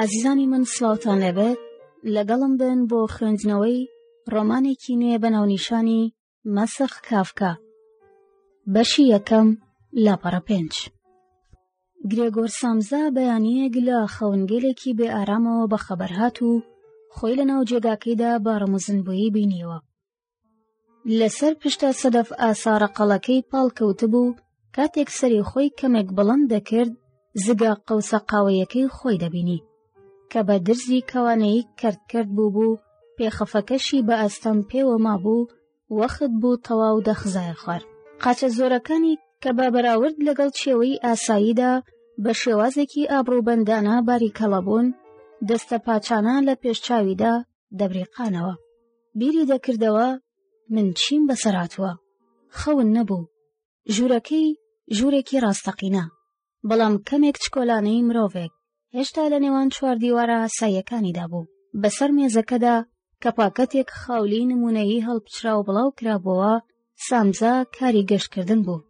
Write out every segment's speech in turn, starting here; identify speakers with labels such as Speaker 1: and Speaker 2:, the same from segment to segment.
Speaker 1: ئازیزانی من سلااوان لەبێت لەگەڵم بن بۆ خوێندنەوەی ڕۆمانێکی نوێ بە ناونیشانی مەسخ کافکا بەشی یەکەم لاپەڕە پێنج گرێگۆر سامزا بەیانیەک لە خەونگەلێکی بێ ئارامەوە بە خەبەرهات و خۆی لە ناو جێگاکەیدا بە ڕەموزنبووی بینیوە لەسەر پشتە سەدەف ئاسارە قەڵەکەی پاڵکەوتبوو کاتێک سەری خۆی کەمێک بڵند دەکرد زگا قەوسە قاوەیەکەی خۆی دەبینی کە بە درزی کەوانەیی کردکرد بوو بوو پێخەفەکەشی بە ئەستەم پێوە مابوو وەخت بوو تەواو دەخزایە خوار قاچە زۆرەکانی کە بە بەراورد لەگەڵ چێوەی ئاساییدا بە شێوازێکی ئابروبەندانە باریکەڵە بوون دەستە پاچانە لە پێشچویدا دەبریقانەوە بیری دەکردەوە من چیم بەسەراتوە خەون نەبوو ژوورەکەی ژوورێکی ڕاستەقینە بەڵام کەمێک چکۆلانەی مرۆڤێک هێشتا لە نێوان چواردیوارە ئاساییەکانیدا بوو بەسەر مێزەکەدا کە پاکەتێک خاولی نمونەیی هەڵپچراو بڵاو کرابەوە سامزا کاری گەشتکردن بوو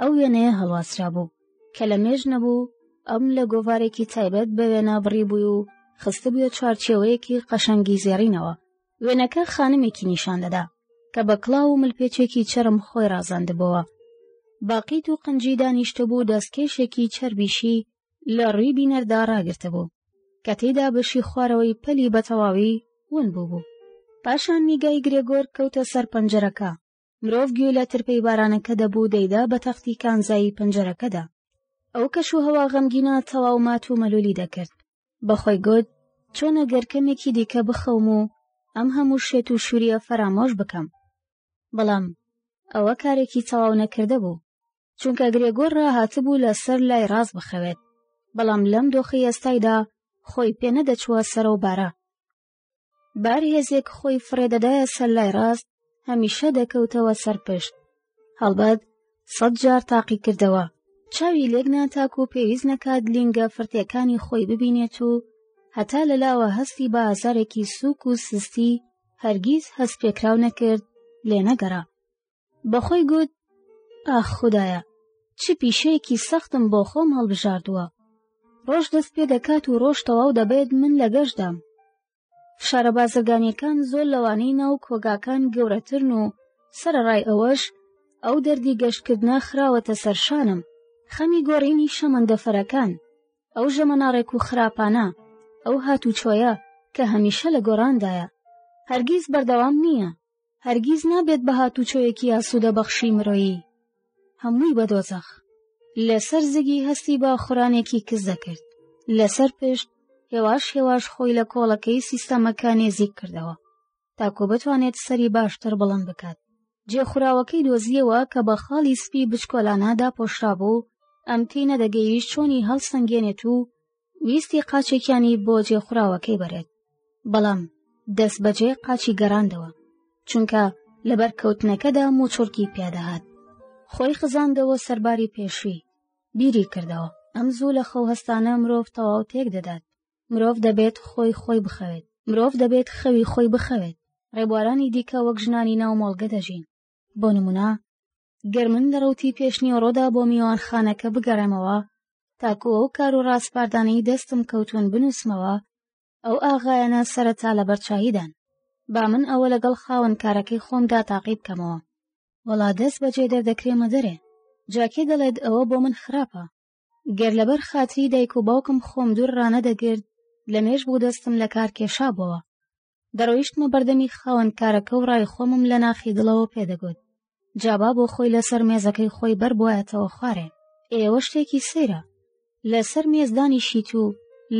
Speaker 1: ئەو وێنەیە هەڵواسرا بوو کە لە مێژ نەبوو ئەم لە گۆڤارێکی تایبەت بە وێنە بڕی بووی و خستبووە چوارچێوەیەکی قەشەنگی زێڕینەوە وێنەکە خانمێکی نیشان دەدا کە بە کڵاو و ملپێچێکی چەرم خۆی ڕازاندبەوە باقیت و قنجی دانیشتبوو دەستکێشێکی چربیشی لە ڕووی بینەردا ڕاگرتبوو کە تێدا بەشی خوارەوەی پەلی بەتەواوی ون بوو بوو پاشان نیگای گرێگۆر کەوتە سەر پەنجەرەکە مرۆڤ گوێ لە ترپەی بارانەکە دەبوو دەیدا بە تەختی کانزایی پەنجەرەکەدا ئەو کەش و هەوا غەمگینە تەواو مات و مەلولی دەکرد بەخۆی گوت چۆن ئەگەر کەمێکی دیکە بخەوم و ئەم هەموو شێت و شووریە فەرامۆش بکەم بەڵام ئەوە کارێکی تەواو نەکردە بوو چونکە گرێگۆر ڕاهاتبوو لە سەر لای ڕاست بخەوێت بەڵام لەم دۆخی ئێستایدا خۆی پێ نەدەچووە سەرەوە بارە بار هێزێک خۆی فڕێدەدایە سەر لای ڕاست هەمیشە دەکەوتەوە سەر پشت هەڵبەت سەد جار تاقی کردەوە چاوی لێک ناتاک و پێویست نەکات لینگە فرتێکانی خۆی ببینێت و هەتا لە لاوە هەستی بە ئازارێکی سوک و سستی هەرگیز هەست پێکراو نەکرد لێ نەگەڕا بەخۆی گوت ئاخ خودایە چ پیشەیەکی سەختم بۆ خۆم هەڵبژاردووە ڕۆژ دەست پێ دەکات و ڕۆژ تەواو دەبێت من لە گەشتدام فشارە بازرگانیەکان زۆر لەوانەی ناو کۆگاکان گەورەترن و سەرڕای ئەوەش ئەو دەردی گەشتکردە خراوەتە سەرشانم خەمی گۆڕینی شەمەندەفەرەکان ئەو ژەمەناڕێک و خراپانە ئەو هاتوچۆیە کە هەمیشە لە گۆڕاندایە هەرگیز بەردەوام نییە هەرگیز نابێت بە هاتوچۆیەکی ئاسوودە بەخشی مرۆیی هەمووی بە دۆزەخ لەسەر زگی هەستی بە خورانێکی کز دەکرد لەسەر پشت هێواش هێواش خۆی لە کۆڵەکەی سیستەمەکە نێزیک کردەوە تاکۆ بتوانێت سەری باشتر بڵند بکات جێخوراوەکەی دۆزیەوە کە بە خاڵی سپی بچکۆلانەدا پۆشرابوو ئەم تینە دەگەیش چۆنی هەڵسەنگێنێت و ویستی قاچێکیانی بۆ جێ خوراوەکەی بەرێت بەڵام دەست بەجێ قاچی گەڕاندەوە چونکە لەبەر کەوتنەکەدا موچڕکی پیادەهات خۆی خزاندەوە سەرباری پێشوی بیری کردەوە ئەم زوو لە خەو هەستانە مرۆڤ تەواو تێک دەدات مرۆڤ دەبێت خۆی خۆی بخەوێت مرۆڤ دەبێت خەوی خۆی بخەوێت ڕێبوارانی دیکە وەک ژنانی ناو مۆڵگە دەژین بۆ نمونە گەر من لە ڕوتی پێشنیوەڕۆدا بۆ میوانخانەکە بگەڕێمەوە تاکو ئەو کار و ڕاسپاردانەی دەستم کەوتون بنووسمەوە ئەو ئاغایەنە سەرەتا لە بەرچاهیدان با من ئەوە لەگەڵ خاوەن کارەکەی خۆمدا تاقی بکەمەوە وەڵا دەست بەجێ دەردەکرێمە دەرێ جاکی دەڵێت ئەوە بۆ من خراپە گەر لەبەر خاتری دایک و باوکم خۆم دوور ڕانەدەگرت لە مێش بوو دەستم لە کار کێشابەوە دەڕۆیشتمە بەردەمی خاوەن کارەکە و ڕای خۆمم لە ناخی دڵەوە پێدەگوت جابا بۆ خۆی لەسەر مێزەکەی خۆی بەربایەتەوە خوارێ ئێوە شتێکی سەیرە لەسەر مێزدانی شیت و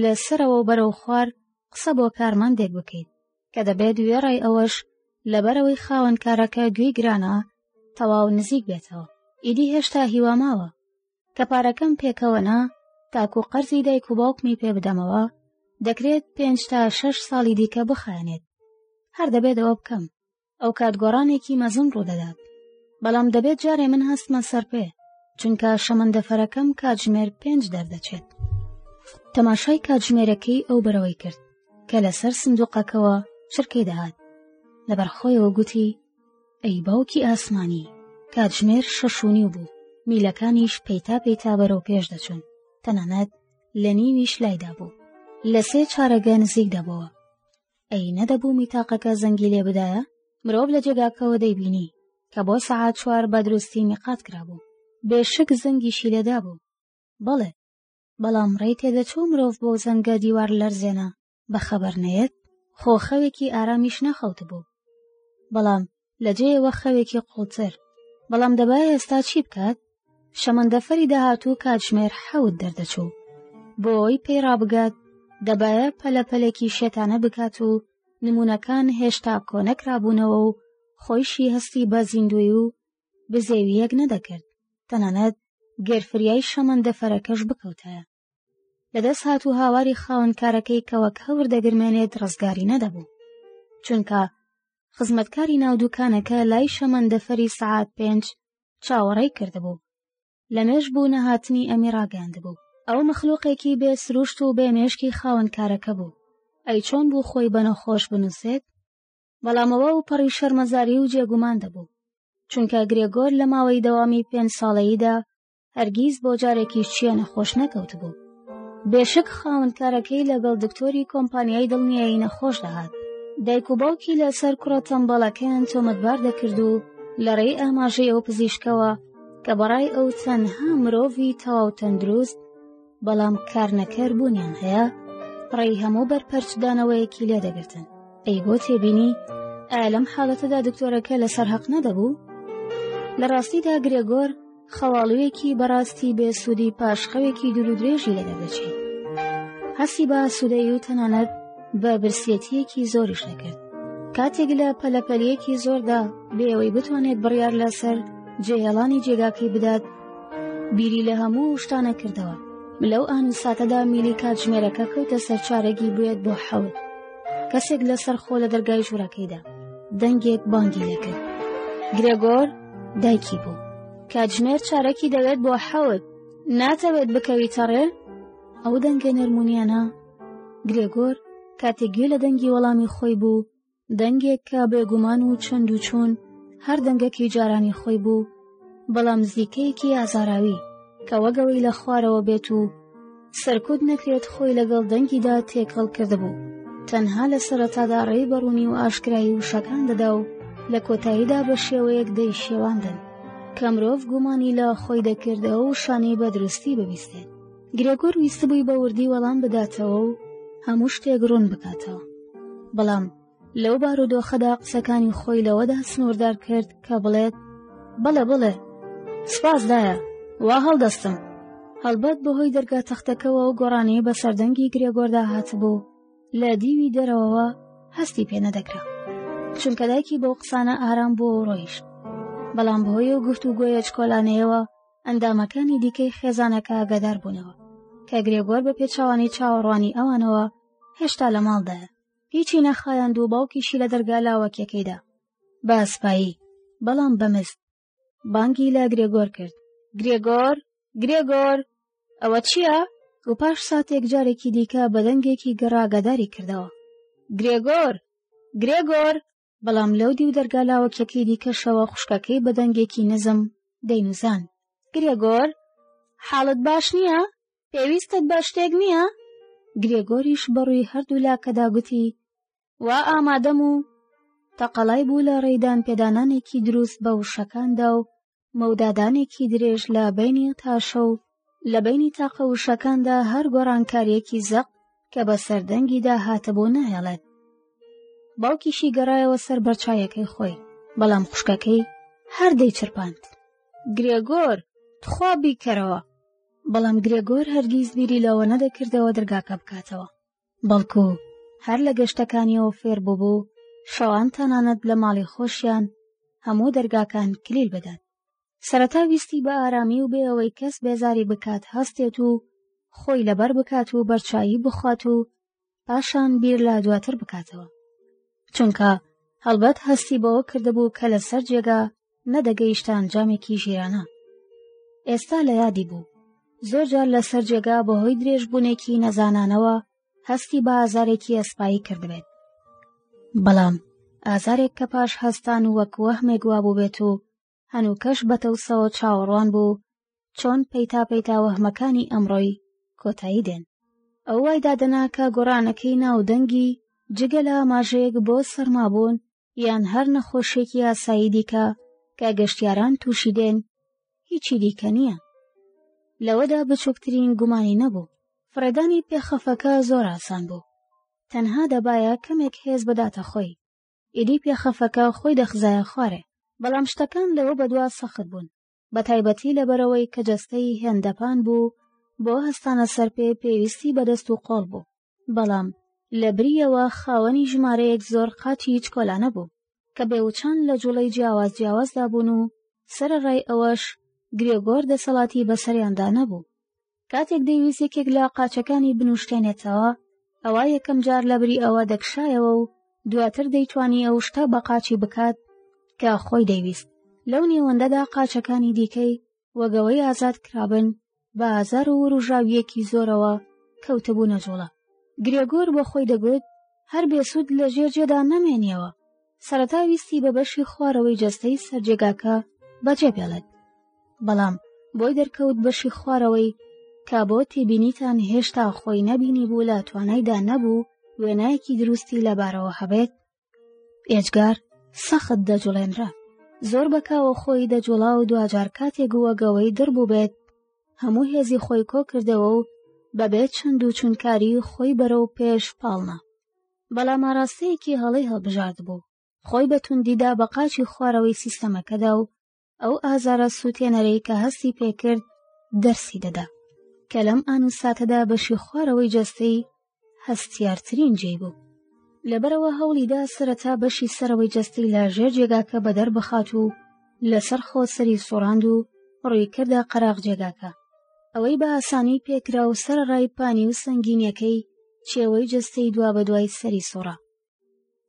Speaker 1: لەسەرەوە بەرەو خوار قسە بۆ کارمان دێک بکەیت کە دەبێت وێڕای ئەوەش لەبەرەوەی خاوەنکارەکە گوێی گرانە تەواو نزیک بێتەوە ئیدی هێشتا هیواماوە کە پارەکەم پێکەوە نا تاکو قەرزی دایک و باوکمی پێ بدەمەوە دەکرێت پێنج تا شەش ساڵی دیکە بخایەنێت هەر دەبێت ئەوە بکەم ئەو کات گۆڕانێکی مەزن ڕوودەدات بەڵام دەبێت جارێ من هەستمە سەر پێ چونکە شەمەندەفەرەکەم کاتژمێر پێنج دەردەچێت تەماشای کاتژمێرەکەی ئەو بەرەوەی کرد کە لەسەر سندوقەکەوە چرکەی دەهات لەبەرخۆیەوە گوتی ئەی باوکی ئاسمانی کاتژمێر شەش و نیو بوو میلەکانیش پەیتا پەیتا بەرەو پێش دەچوون تەنانەت لە نیویش لایدا بوو لە سێ چارەگە نزیک دەبەوە ئەی نەدەبوو میتاقەکە زەنگی لێ بدایە مرۆڤ لە جێگاکەوە دەیبینی کە بۆ سەعات چوار بە دروستی میقات کرابوو بێشک زەنگیشی لێدا بوو بەڵێ بەڵام ڕێی تێدەچوو مرۆڤ بۆ زەنگە دیوار لەرزێنە بەخەبەر نەیەت خۆ خەوێکی ئارامیش نەخەوتبوو بەڵام لە جێیەوە خەوێکی قوڵتر بەڵام دەبای ئێستا چی بکات شەمەندەفەری داهاتوو کاتژمێر حەوت دەردەچوو بۆ ئەوی پێی ڕابگات دەبایە پەلەپەلێکی شێتانە بکات و نمونونەکان هێشتا کۆنەکرابوونەوە و خۆیشی هەستی بە زیندوی و بزێویەک نەدەکرد تەنانەت گەرفریای شەمەندەفەرەکەش بکەوتایە لەدەست هات و هاواری خاوەنکارەکەی کە وەک هەور دەگرمێنێت ڕزگاری نەدەبوو چونکە خزمەتکاری ناو دوکانەکە لای شەمەندەفەری سعات پێنج چاوەڕێی کردبوو لە مێش بوو نەهاتنی ئەمی ڕاگەاندبوو ئەو مەخلوقێکی بێ سروشت و بێ مێشکی خاوەنکارەکە بوو ئەی چۆن بوو خۆی بەنەخۆش بنووسێت بەڵامەوە و پەڕی شەرمەزاری و جێگومان دەبوو چونکە گرێگۆر لە ماوەی دەوامی پێنج ساڵەییدا هەرگیز بۆ جارێکیش چیە نەخۆش نەکەوت بوو بێشک خاوەنکارەکەی لەگەڵ دکتۆری کۆمپانیای دڵنیایی نەخۆش دەهات دایک و باوکی لەسەر کوڕە تەمبەڵەکەیان تۆمەتبار دەکرد و لە ڕێی ئاماژەی ئەو پزیشکەوە کە بەڕای ئەو تەنها مرۆڤی تەواو تەندروست بەڵام کارنەکەر بوونیان هەیە ڕێی هەموو بەرپەرچدانەوەیەکی لێ دەگرتن ئەی بۆ تێبینی ئالەم حاڵەتەدا دکتۆرەکە لەسەر هەق نەدەبوو لە ڕاستیدا گرێگۆر خەواڵوویەکی بەڕاستی بێ سوودی پاشخەوێکی دوور و درێژی لەگەر دەچێت هەستی بە سوودەی و تەنانەت بە برسێتیەکی زۆریش دەکرد کاتێک لە پەلەپەلیەکی زۆردا بێەوەی بتوانێت بڕیار لەسەر جێهێڵانی جێگاکەی بدات بیری لە هەموو شتانە کردەوە لەو ئان و ساتەدا میلی کاتژمێرەکە کەوتە سەرچارەگی بێت بۆ حەوت کەسێک لەسەر خۆ لە دەرگای ژوورەکەیدا دەنگێک بانگی لەکرد گرێگۆر دایکی بوو کاتژمێر چارەکی دەوێت بۆ حەوت ناتەوێت بکەویتە ڕێ ئەو دەنگە نەرمونیانە گرێگۆر کاتێک گوێ لە دەنگی وەڵامی خۆی بوو دەنگێک کە بێگومان و چەند و چوون هەر دەنگەکی جارانی خۆی بوو بەڵام زیکەیەکی ئازاراوی کە وەگەوەی لە خوارەوە بێت و سەرکوت نەکرێت خۆی لەگەڵ دەنگیدا تێکەڵ کردبوو تەنها لە سەرەتادا ڕێی بەڕوونی و ئاشکرایی وشەکان دەدا و لە کۆتاییدا بە شێوەیەک دەی شێواندن کە مرۆڤ گومانی لە خۆی دەکردەوە و شانەی بە دروستی ببیستێت گرێگۆر ویستبووی بە وردی وەڵام بداتەوە و هەموو شتێک ڕوون بکاتەوە بەڵام لەو بارودۆخەدا قسەکانی خۆی لەوەدا سنووردار کرد کە بڵێت بەڵێ بڵێ سپاس دایە وا هەڵدەستم هەڵبەت بەهۆی دەرگا تەختەکەەوە و گۆڕانی بە سەردەنگی گرێگۆردا هاتبوو لە دیوی دەرەوەوە هەستی پێ نەدەکرا چونکە دایکی بەو قسانە ئارام بووە و ڕۆیشت بەڵام بەهۆی و گفت و گۆیە چکۆلانەیەوە ئەندامەکانی دیکەی خێزانەکە گەدار بوونەوە کە گرێگۆر بە پێچوانی چاوەڕوانی ئەوانەوە هێشتا لە ماڵدایە هیچی نەخایاند و باوکیشی لە دەرگا لاوەکیەکەی دا بە ئەسپایی بەڵام بەمست بانگی لە گرێگۆر کرد گرێگۆر گرێگۆر ئەوە چییە؟ و پاش ساتێک جارێکی دیکە بە دەنگێکی گەڕاگەداری کردەوە گرێگۆر گرێگۆر بەڵام لەو دیو دەرگا لاوەکیەکەی دیکەشەوە خوشکەکەی بە دەنگێکی نزم دەینوزان گرێگۆر حاڵت باش نییە؟ پێویستت بە شتێک نییە؟ گرێگۆریش بەڕووی هەردوو لاکەدا گوتی وا ئامادەم و تەقەلای بوو لە ڕێدان پێدانانێکی دروست بە وشەکاندا و مەودادانێکی درێژ لە بینی تاشە و لە بینی تاقە وشەکاندا هەر گۆڕانکاریەکی زەق کە بە سەردەنگیدا هاتە بۆ نەهێڵێت باوکیشی گەڕایەوە سەر بەرچایەکەی خۆی بەڵام خوشکەکەی هەر دەیچرپاند گرێگۆر تخوا بیکەرەوە بەڵام گرێگۆر هەرگیز بیری لەوە نەدەکردەوە دەرگاکە بکاتەوە بەڵکو هەر لە گەشتەکانیەوە فێر بووبوو شەوان تەنانەت لە ماڵی خۆشیان هەموو دەرگاکان کلیل بدەن سەرەتا ویستی بە ئارامی و بێ ئەوەی کەس بێزاری بکات هەستێت و خۆی لەبەر بکات و بەرچایی بخوات و پاشان بیر لە دواتر بکاتەوە چونکە هەڵبەت هەستی بەوە کردبوو کە لەسەر جێگا نەدەگەیشتە ئەنجامێکی ژیرانە ئێستا لە یادی بوو زۆرجار لەسەر جێگا بەهۆی درێژبوونێکی نەزانانەوە هەستی بە ئازارێکی ئەسپایی کردبێت بەڵام ئازارێک کە پاش هەستان و وەک وەهمێک وابوو بێت و هەنووکەش بەتەوسەوە چاوەڕوان بوو چۆن پەیتا پەیتا وەهمەکانی ئەمڕۆی کۆتایی دێن ئەو وای دادەنا کە گۆڕانەکەی ناو دەنگی جگە لە ئاماژەیەک بۆ سەرمابوون یان هەر نەخۆشێکی ئاسایی دیکە کە گەشتیاران تووشی دێن هیچی دیکە نییە لەوەدا بچووکترین گومانی نەبوو فڕێدانی پێخەفەکە زۆر ئاسان بوو تەنها دەبایە کەمێک هێز بەداتە خۆی ئیدی پێخەفەکە خۆی دەخزایە خوارێ بەڵام شتەکان لەوە بەدوا سەخت بوون بە تایبەتی لەبەرەوەی کە جەستەی هێندەپان بوو بۆ هەستانە سەر پێ پێویستی بەدەست و قۆڵ بوو بەڵام لە بریەوە خاوەنی ژمارەیەک زۆر قاچی هیچ کۆلانە بوو کە بێوچان لە جوڵەی جیاواز جیاوازدا بوون و سەرەڕای ئەوەش گرێگۆر دەسەڵاتی بەسەریاندا نەبوو کاتێک دەیویست یەکێک لە قاچەکانی بنوشتێنێتەوە، ئەوا یەکەم جار لەبری ئەوە دەکشایەوە و دواتر دەیتوانی ئەو شتە بە قاچی بکات کە خۆی دەیویست. لەو نێوەندەدا قاچەکانی دیکەی وەگەوەی ئازاد کرابن بە ئازار و وروژاوییەکی زۆرەوە کەوتبوونە جوڵە. گرێگۆر بۆ خۆی دەگوت، هەر بێسوود لە ژێر جێدا نەمێنیەوە. سەرەتا ویستی بە بەشی خوارەوەی جەستەی سەر جێگاکە بەجێ بێڵێت بەڵام بۆی دەرکەوت بەشی خوارەوەی کە بۆ تێبینیتان هێشتا خۆی نەبینی بوو لە توانایدا نەبوو وێنایەکی دروستی لەبارەوە هەبێت ئێجگار سەخت دەجوڵێنرا زۆر بەکاوە خۆی دەجوڵا و دواجار کاتێ گووەگەوەی دڕ بوو بێت هەموو هێزی خۆی کۆ کردەوە و بەبێت چەند و چونکاری خۆی بەرەو پێش پاڵنا بەڵام ئاراستەیەکی هەڵەی هەڵبژاردبوو خۆی بە توندی دا بە قاچی خوارەوەی سیستەمەکەدا و ئەو ئازارە سووتێنەرەی کە هەستی پێکرد دەرسی دەدا کە لەم ئان و ساتەدا بەشی خوارەوەی جەستەی هەستیارترین جێی بوو لەبەرەوە هەوڵیدا سەرەتا بەشی سەرەوەی جەستەی لە ژێر جێگاکە بەدەر بخات و لەسەر خۆ سەری سوڕاند و ڕوویکردە قەراغ جێگاکە ئەوەی بە ئاسانی پێکرا و سەرڕای پانی و سنگینیەکەی چێوەی جەستەی دوا بە دوای سەری سوڕا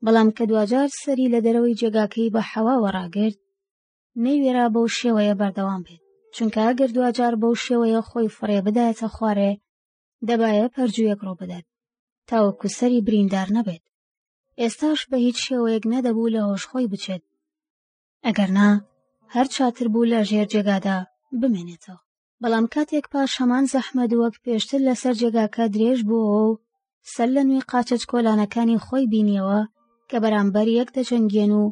Speaker 1: بەڵام کە دواجار سەری لە دەرەوەی جێگاکەی بە حەواوە ڕاگرت نەیوێرا بەو شێوەیە بەردەوام بێت چونکە ئەگەر دواجار بەو شێوەیە خۆی فڕێ بدایەتە خوارێ دەبایە پەرجوویەک ڕۆ بدات تاوەکو سەری بریندار نەبێت ئێستاش بە هیچ شێوەیەک نەدەبوو لە هۆش خۆی بچێت ئەگەرنا هەر چاتر بوو لە ژێر جێگادا بمێنێتەوە بەڵام کاتێک پاش هەمان زەحمەد وەک پێشتر لەسەر جێگاکە درێژ بووەوە و سەر لە نوێ قاچەچ کۆلانەکانی خۆی بینیەوە کە بەرامبەر یەک دەجەنگێن و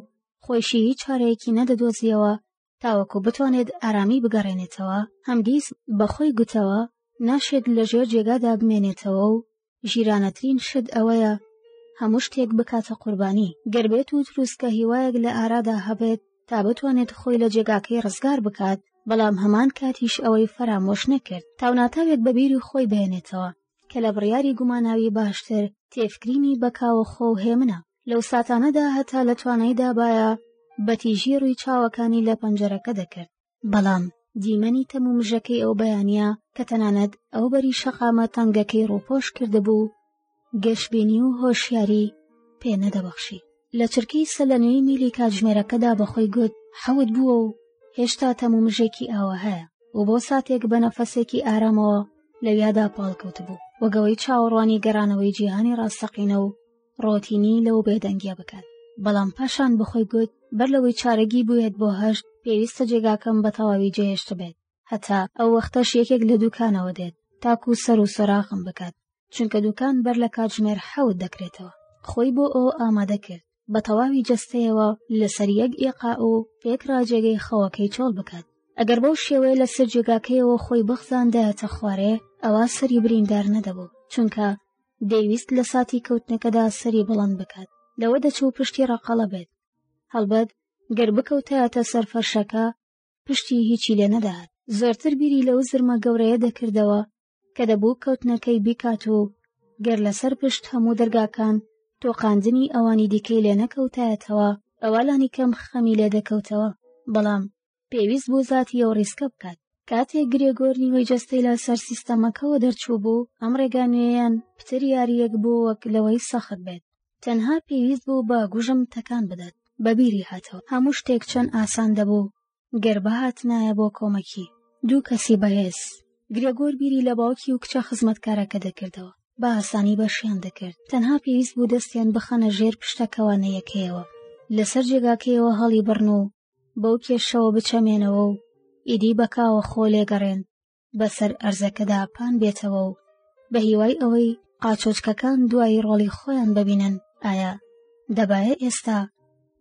Speaker 1: خۆیشی هیچ چارەیەکی نەدەدۆزیەوە تاوەکو بتوانێت ئارامی بگەڕێنێتەوە هەمدیس بەخۆی گوتەوە ناشێت لەژێر جێگادا بمێنێتەوە و ژیرانەترین شت ئەوەیە هەموو شتێک بکاتە قوربانی گەر بێت و تروسکە هیوایەک لە ئارادا هەبێت تا بتوانێت خۆی لە جێگاکەی ڕزگار بکات بەڵام هەمان کاتیش ئەوەی فەرامۆش نەکرد تاوناتاوێک بە بیری خۆی بێنێتەوە کە لە بڕیاری گوماناوی باشتر تێفکرینی بەکاوە خۆ و هێمنە لەو ساتانەدا هەتا لە توانایدا باە بەتیژی ڕووی چاوەکانی لە پەنجەرەکە دەکرد بەڵام دیمەنی تەم و مژەکەی ئەو بەیانە کە تەنانەت ئەو بەری شەقامە تەنگەکەی ڕووپۆش کردبوو گەشببینی و هۆشیاری پێ نەدەبەخشی لە چرکی سەلەنوی میلی کاتژمێرەکەدا بەخۆی گوت حەوت بووە و هێشتا تەم و مژێکی ئاوە هەیە و بۆ ساتێک بە نەفەسێکی ئارامەوە لەویادا پاڵکەوت بوو وەگەوەی چاوەڕوانی گەڕانەوەی جیهانی ڕاستەقینە و ڕۆتینی لەو بێدەنگیە بکات بەڵام پاشان بەخۆی گوت بەر لەوەی چارەگی بووێت بۆ هەشت پێویستە جێگاکەم بە تەواوی جێهێشت بێت هەتا ئەو وەختەش یەکێک لە دوکانەوە دێت تاکو سەر و سۆراغم بکات چونکە دوکان بەر لە کاتژمێر حەوت دەکرێتەوە خۆی بۆ ئەو ئامادە کرد بە تەواوی جەستەیەوە لەسەر یەک ئێقا و پێک ڕاجێگەی خەوەکەی چۆڵ بکات ئەگەر بەو شێوەیە لە سەر جێگاکەیەوە خۆی بخزاندایەتە خوارێ ئەوە سەری بریندار نەدەبوو چونکە دەیویست لە ساتی کەوتنەکەدا سەری بڵند بکات لەوە دەچوو پشتی ڕەقەڵە بێت هەڵبەت گەر بکەوتایەتە سەر فەرشەکە پشتی هیچی لێ نەدات زۆرتر بیری لەو زرمە گەورەیە دەکردەوە کە دەبوو کەوتنەکەی بیکات و گەر لەسەر پشت هەموو دەرگاکان تۆقاندنی ئەوانی دیکەی لێ نەکەوتایەتەوە ئەوە لانی کەم خەمی لێ دەکەوتەوە بەڵام پێویست بوو زاتی ئەو ڕیسکە بکات کاتێک گرێگۆر نیوەی جەستەی لە سەر سیستەمەکەەوە دەرچوو بوو ئەم ڕێگا نوێیان پتر یاریەک بوو وەک لەوەی سەخت بێت تەنها پێویست بوو بە گوژم تەکان بدات بەبیری هاتەوە هەموو شتێک چەند ئاسان دەبوو گەر بەهات نایە بۆ کۆمەکی دوو کەسی بەهێز گرێگۆر بیری لە باوکی و کچە خزمەتکارەکە دەکردەوە بە ئاسانی بەشیان دەکرد تەنها پێویست بوو دەستیان بخەنە ژێر پشتەکەوانەیەکەیەوە لەسەر جێگاکەیەوە هەڵی بڕن و بەو کێشەوە بچەمێنەوە و ئیدی بەکاوە خۆ لێگەڕێن بەسەر ئەرزەکەدا پان بێتەوە و بە هیوای ئەوەی قاچۆچکەکان دوایی ڕۆڵی خۆیان ببینن ئایا دەبایە ئێستا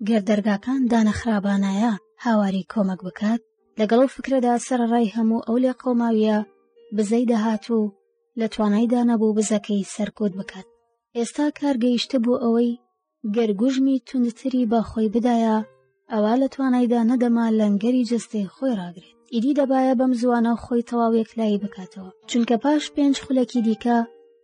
Speaker 1: گەر دەرگاکان دانەخرابانایە هاواری کۆمەک بکات لەگەڵ و فکرەدا سەرڕای هەموو ئەو لێ قەوماویە بزەی دەهات و لە توانایدا نەبوو بزەکەی سەرکوت بکات ئێستا کارگەیشتە بۆ ئەوەی گەر گوژمی توندتری بە خۆی بدایە ئەوا لە توانایدا نەدەما لەنگەری جستەی خۆی ڕاگرێت ئیدی دەبایە بەم زوانە خۆی تەواو یەکلایی بکاتەوە چونکە پاش پێنج خولەکی دیکە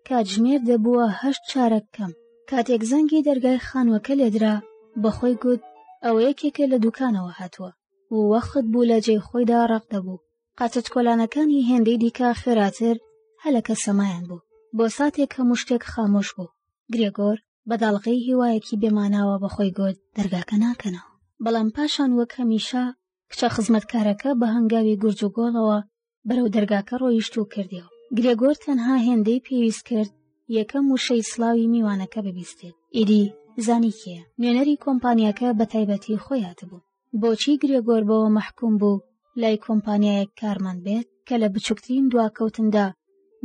Speaker 1: کاتژمێر دەبووە هەشت چارەک کەم کاتێک زەنگی دەرگای خانوەکە لێدرا بەخۆی گوت ئەوە یەکێکە لە دوکانەوە هاتووە و وەخت بوو لە جێی خۆیدا ڕق دەبوو قاتە کۆلانەکانی هێندەی دیکە خێراتر هەلەکە سەمایان بوو بۆ ساتێک هەموو شتێک خامۆش بوو گرێگۆر بە داڵغەی هیوایەکی بێماناوە بە خۆی گوت دەرگاکە ناکەنەوە بەڵام پاشان وەک هەمیشە کچە خزمەتکارەکە بە هەنگاوی گورج و گۆڵەوە بەرەو دەرگاکە ڕۆیشت و کردیەوە گرێگۆر تەنها هێندەی پێویست کرد یەکەم وشەی سلاوی میوانەکە ببیستێت ئیدی زانی کێ نوێنەری کۆمپانیاکە بە تایبەتی خۆیات بوو بۆچی گرێگۆر بەوە مەحکوم بوو لای کۆمپانیایەک کارمان بێت کە لە بچووکترین دواکەوتندا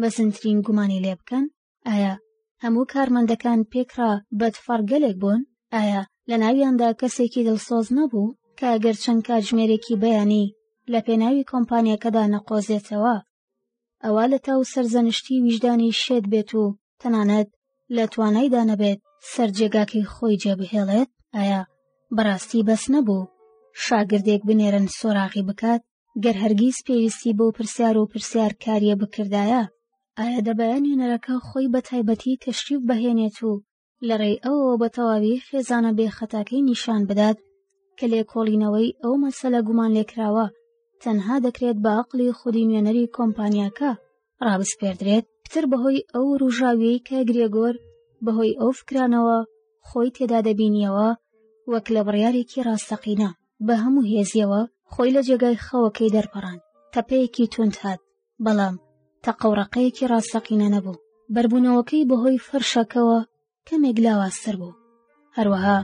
Speaker 1: بەزنترین گومانی لێ بکەن ئایا هەموو کارمەندەکان پێکرا بەدفەڕگەلێک بوون ئایا لە ناویاندا کەسێکی دڵسۆز نەبوو کە گەر چەند کاتژمێرێکی بەیانی لە پێناوی کۆمپانیەکەدا نەقۆزێتەوە ئەوە لە تاو سەرزەنشتی ویژدانی شێت بێت و تەنانەت لە توانایدا نەبێت سەرجێگاکەی خۆی جێبهێڵێت ئایا بەڕاستی بەس نەبوو شاگردێک بنێرن سۆراغی بکات گەر هەرگیز پێویستی بۆ پرسیار و پرسیار کاریە بکردایە ئایا دەبایە نوێنەرەکە خۆی بە تایبەتی تەشریف بەهێنێت و لە ڕێی ئەوەوە بە تەواوی خێزانە بێ خەتاکەی نیشان بدات کە لێکۆڵینەوەی ئەو مەسەلە گومان لێکراوە تەنها دەکرێت بە عقلی خودی نوێنەری کۆمپانیاکە ڕابسپێردرێت پتر بەهۆی ئەو ڕژاویەی کە گرێگۆر بەهۆی ئەو فکرانەوە خۆی تێدا دەبینیەوە وەک لە بڕیارێکی ڕاستەقینە بە هەموو هێزیەوە خۆی لە جێگای خەوەکەی دەرپەڕاند تەپەیەکی توند هات بەڵام تەقەوڕەقەیەکی ڕاستەقینە نەبوو بەربوونەوەکەی بەهۆی فەرشەکەوە کەمێک لاوازتر بوو هەروەها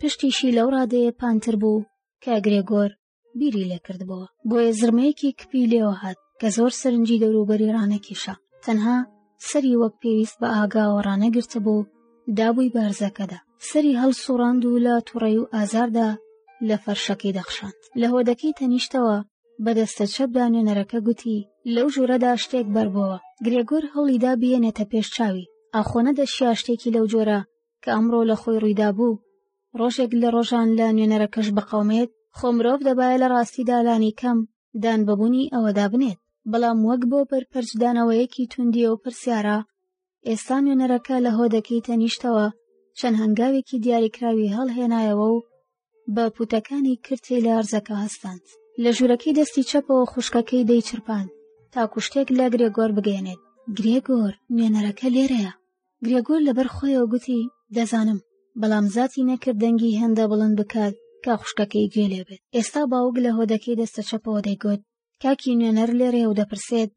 Speaker 1: پشتیشی لەو ڕادەیە پانتر بوو کە گرێگۆر بیری لێکردبووە بۆیە زرمەیەکی کپی لێوە هات کە زۆر سەرنجی دەوروبەری ڕانەکیشە تەنها سەری وەک پێویست بە ئاگاوە ڕانەگرتە بۆ دابووی بارزەکەدا سەری هەڵسوڕاند و لە توڕی و ئازاردا لە فەرشەکەی دەخشاند لە هۆدەکەی تەنیشتەوە بەدەستە چەپدا نوێنەرەکە گوتی لەو ژوورەدا شتێک بەربەوە گرێگۆر هەوڵیدا بێنێتە پێش چاوی ئاخۆنە دەشیا شتێکی لەو جۆرە کە ئەمڕۆ لە خۆی ڕوویدا بوو ڕۆژێک لە ڕۆژان لە نوێنەرەکەش بەقەومێت خۆ مرۆڤ دەبایە لە ڕاستیدالانی کەم دان بە بوونی ئەوەدا بنێت بەڵام وەک بۆ پەرپەرچدانەوەیەکی توندی ئەو پرسیارە ئێستا نوێنەرەکە لە هۆدەکەی تەنیشتەوە چەند هەنگاوێکی دیاریکراوی هەڵهێنایەوە و بە پوتەکانی کرتی لە ئەرزەکە هەستاند لە ژوورەکەی دەستی چەپەوە خوشکەکەی دەیچرپان تاکو شتێک لە گرێگۆر بگەێنێت گرێگۆر نوێنەرەکە لێرەیە گرێگۆر لە بەر خۆیەوە گوتی، دەزانم، بەڵام زاتی نەکرد دەنگی هێندە بڵند بکات کە خوشکەکەی گوێ لێ بێت. ئێستا باوک لە هۆدەکەی دەستە چەپەوە دەیگوت، کاکی نوێنەر لێرەیە و دەپرسێت،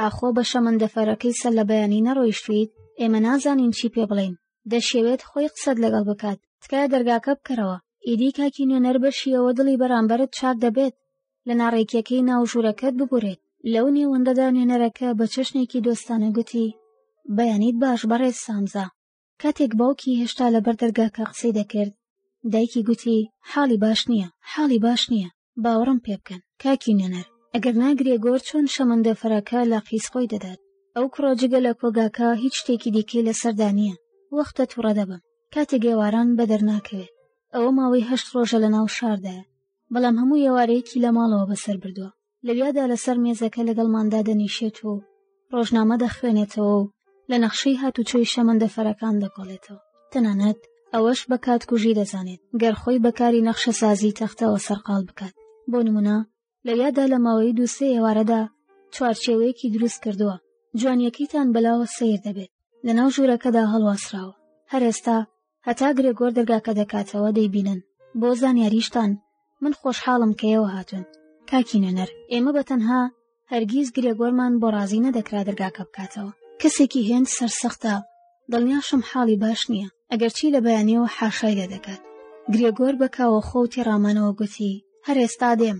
Speaker 1: ئاخۆ بە شەمەندەفەرەکەی سەرلەبەیانی نەڕۆیشتوویت، ئێمە نازانین چی پێ بڵێین، دەشیەوێت خۆی قسەت لەگەڵ بکات، تکایە دەرگاکە بکەرەوە، ئیدی کاکی نوێنەر بەشییەوە دڵی بەرامبەرت چاک دەبێت. لە ناڕێکیەکەی ناو ژوورەکەت ببورێت لەو نێوەندەدا نوێنەرەکە بە چەشنێکی دۆستانە گوتی بەیانیت باش بەڕێز سامزا کاتێک باوکی هێشتا لە بەر دەرگاکە قسەی دەکرد دایکی گوتی حاڵی باش نییە حاڵی باش نییە باوەڕم پێ بکەن کاکی نوێنەر ئەگەر ناگرێ گۆر چۆن شەمەندە فەرەکە لە قیس خۆی دەدات ئەو کڕۆجگە لە کۆگاکە هیچ شتێکی دیکەی لە سەردانیە وەختە توڕە دەبم کاتێک گێواران بە دەرناکەوێت ئەوە ماوەی هەشت ڕۆژە لە ناو شاردایە بەڵام هەموو ئێوارەیەکی لە ماڵەوە بەسەر بردووە لەویادا لەسەر مێزەکە لەگەڵماندا دەنیشێت و ڕۆژنامە دەخوێنێتەوە و لە نەخشەی هاتوچۆی شەمەندەفەرەکان دەکۆڵێتەوە تەنانەت ئەوەش بە کاتکوژی دەزانێت گەر خۆی بەکاری نەخشە سازی تەختەوە سەرقال بکات بۆ نمونە لە یادا لە ماوەی دووسێ ئێوارەدا چوارچێوەیەکی دروست کردووە جوانیەکەیتان بەلاوە سیر دەبێت لەناو ژوورەکەدا هەڵواسراوە هەرێستا هەتا گرێگۆر دەرگاکە دەکاتەوە دەیبینن بۆ زانیاریشتان من خۆشحاڵم کە ئێوە هاتون کاکی نوێنەر ئێمە بە تەنها هەرگیز گرێگۆرمان بۆ ڕازی نەدەکرا دەرگاکە بکاتەوە کەسێکی هێند سەرسەختە دڵنیاشم حاڵی باش نییە ئەگەرچی لە بەیانەوە حاشای لێ دەکات گرێگۆر بەکاوە خۆ و تێڕامانەوە گوتی هەر ئێستا دێم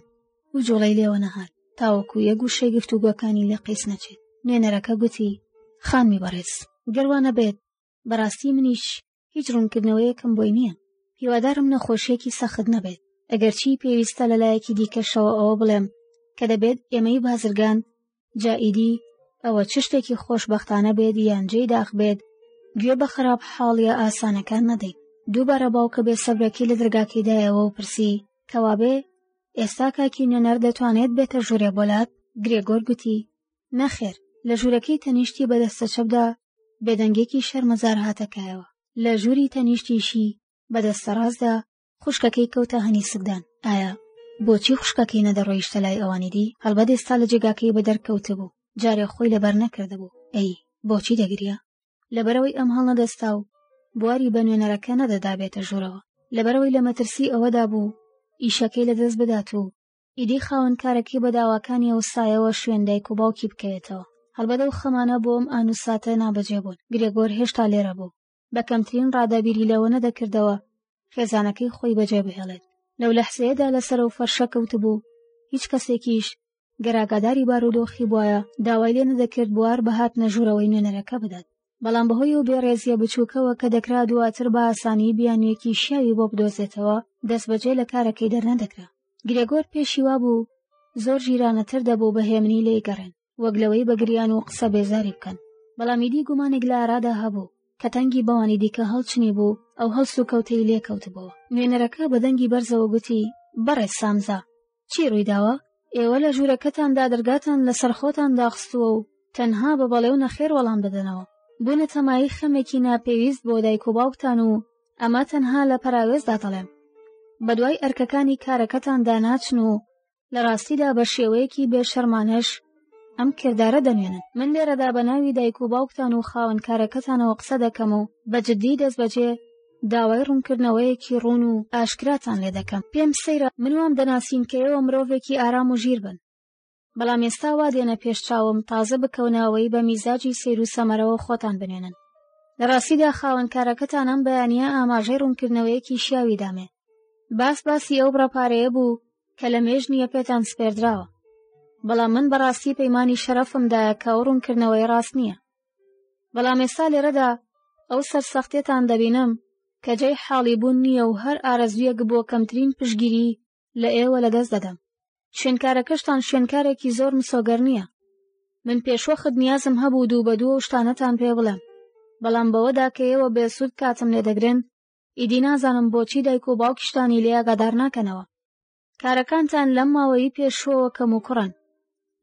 Speaker 1: و جوڵەی لێوە نەهات تاوەکو یە گوشەی گفتوگۆکانی لێ قیس نەچێت نوێنەرەکە گوتی خانمی بەڕێز گەروانە بێت بەڕاستی منیش هیچ ڕوونکردنەوەیەکم بۆی نییە هیوادارم نەخۆشیێکی سەخت نەبێت ئەگەرچی پێویستە لە لایەکی دیکەشەوە ئەوە بڵێم کە دەبێت ئێمەی بازرگان جائیدی ئەوە چ شتێکی خۆشببختانە بێت یان جێی داخ بێت گوێ بە خراپ حاڵە ئاسانەکان نەدەیت دووبارە باوکە بێ سەبرەکی لە دەرگاکەیدایەوە و پرسی کەوابێ ئێستا کاکی نوێنەر دەتوانێت بێتە ژوورێ بۆلات گرێگۆر گوتی نەخێر، لە ژوورەکەی تەنیشتی بە دەستە چەپدا بێدەنگێکی شەرمەزار هاتە کایەوە، لە ژووری تەنیشتیشی بە دەستە ڕاستدا خوشکەکەی کەوتە هەنیسکدان. ئایا بۆچی خوشکەکەی نەدەڕۆیشتە لای ئەوانی دی؟ هەڵبەت ئێستا لە جێگاکەی بە دەرکەوتبوو، جارێ خۆی لەبەر نەکردبوو. ئەی بۆچی دەگریا؟ لەبەرەوەی ئەم هەڵنەدەستا و بواری بە نوێنەرەکە نەدەدا بێتە ژوورەوە، لەبەرەوەی لە مەترسی ئەوەدا بوو ئیشەکەی لەدەست بدات و ئیدی خاوەن کارەکەی بە داواکانی ئەو سایەوە شوێن دایک و باوکی بکەوێتەوە. هەڵبەت ئەو خەمانە بۆ ئەم ئان و ساتە نابەجێ بوون. گرێگۆر هێشتا لێرە بوو. بە کەمترین ڕادە بیری لەوە نەدەکردەوە خێزانەکەی خۆی بەجێ بهێڵێت. لەو لەحزەیەدا لەسەر ئەو فەرشە کەوتبوو، هیچ کەسێکیش گەر ئاگاداری بارودۆخی بوایە، داوای لێ نەدەکرد بوار بە هاتنە ژوورەوەی نوێنەرەکە بدات. بەڵام بەهۆی و بێڕێزیە بچووکەوە کە دەکرا دواتر بە ئاسانی بیانویەکی شیاوی بۆ بدۆزێتەوە دەست بەجێ لە کارەکەی دەرنەدەکرا گرێگۆر پێشی وا بوو زۆر ژیرانەتر دەبوو بە هێمنی لێی گەڕێن وەک لەوەی بەگریان و قسە بێزاری بکەن بەڵامیدی گومانێک لە ئارادا هەبوو کە تەنگی بەوانی دیکە هەڵچنی بوو ئەو هەڵس و کەوتەی لێکەوتبەوە نوێنەرەکە بە دەنگی بەرزەوە گوتی بەڕێ سامزا چی ڕوویداوە؟ ئێوە لە ژوورەکەتاندا دەرگاتان لەسەر خۆتان داخستووە و تەنها بە بەڵێ و نەخێر وەڵام دەدەنەوە. بوونەتە مایەی خەمێکی ناپێویست بۆ دایک و باوکتان و ئەمە تەنها لە پەراوێزدا دەڵێم. بەدوای ئەرکەکانی کارەکەتاندا ناچن و لە ڕاستیدا بە شێوەیەکی بێ شەرمانەش ئەم کردارە دەنوێنن. من لێرەدا بە ناوی دایک و باوکتان و خاوەن کارەکەتانەوە قسە دەکەم و بە جددی دەستبەجێ داوای ڕوونکردنەوەیەکی ڕوون و ئاشکراتان لێ دەکەم. پێم سەیرە من وام دەناسین کە ئێوە مرۆڤێکی ئارام و ژیر بن. بەڵام ئێستا وا دێنە پێش چاوم تازە بکەونە ئەوەی بە میزاجی سەیر و سەمەرەوە خۆتان بنوێنن. لە ڕاستیدا خاوەنکارەکەتان ئەم بەیانییە ئاماژەی ڕوونکردنەوەیەکی شیاوی دامێ. باس باسی ئەو بڕە پارەیە بوو کە لە مێژنییە پێتان سپێردراوە. بەڵام من بەڕاستی پەیمانی شەرەفم دایە کە ئەو ڕوونکردنەوەیە ڕاست نییە. بەڵام ئێستا لێرەدا ئەو سەرسەختیەتان دەبینم کە جێی حاڵی بوون نییە و هەر ئارەزویەک بۆ کەمترین پشگیری لە ئێوە لەدەست دەدەم شوێنکارەکەشتان شوێنکارێکی زۆر مسۆگەر نییە من پێشوەخت نیازم هەبوو دوو بە دوو و شتانەتان پێ بڵێم بەڵام بەوەدا کە ئێوە بێسوود کاتم لێ دەگرن ئیدی نازانم بۆچی دایک و باوکیشتانی لێ ئاگادار ناکەنەوە کارەکانتان لەم ماوەی پێشوەوە کەم و کوڕن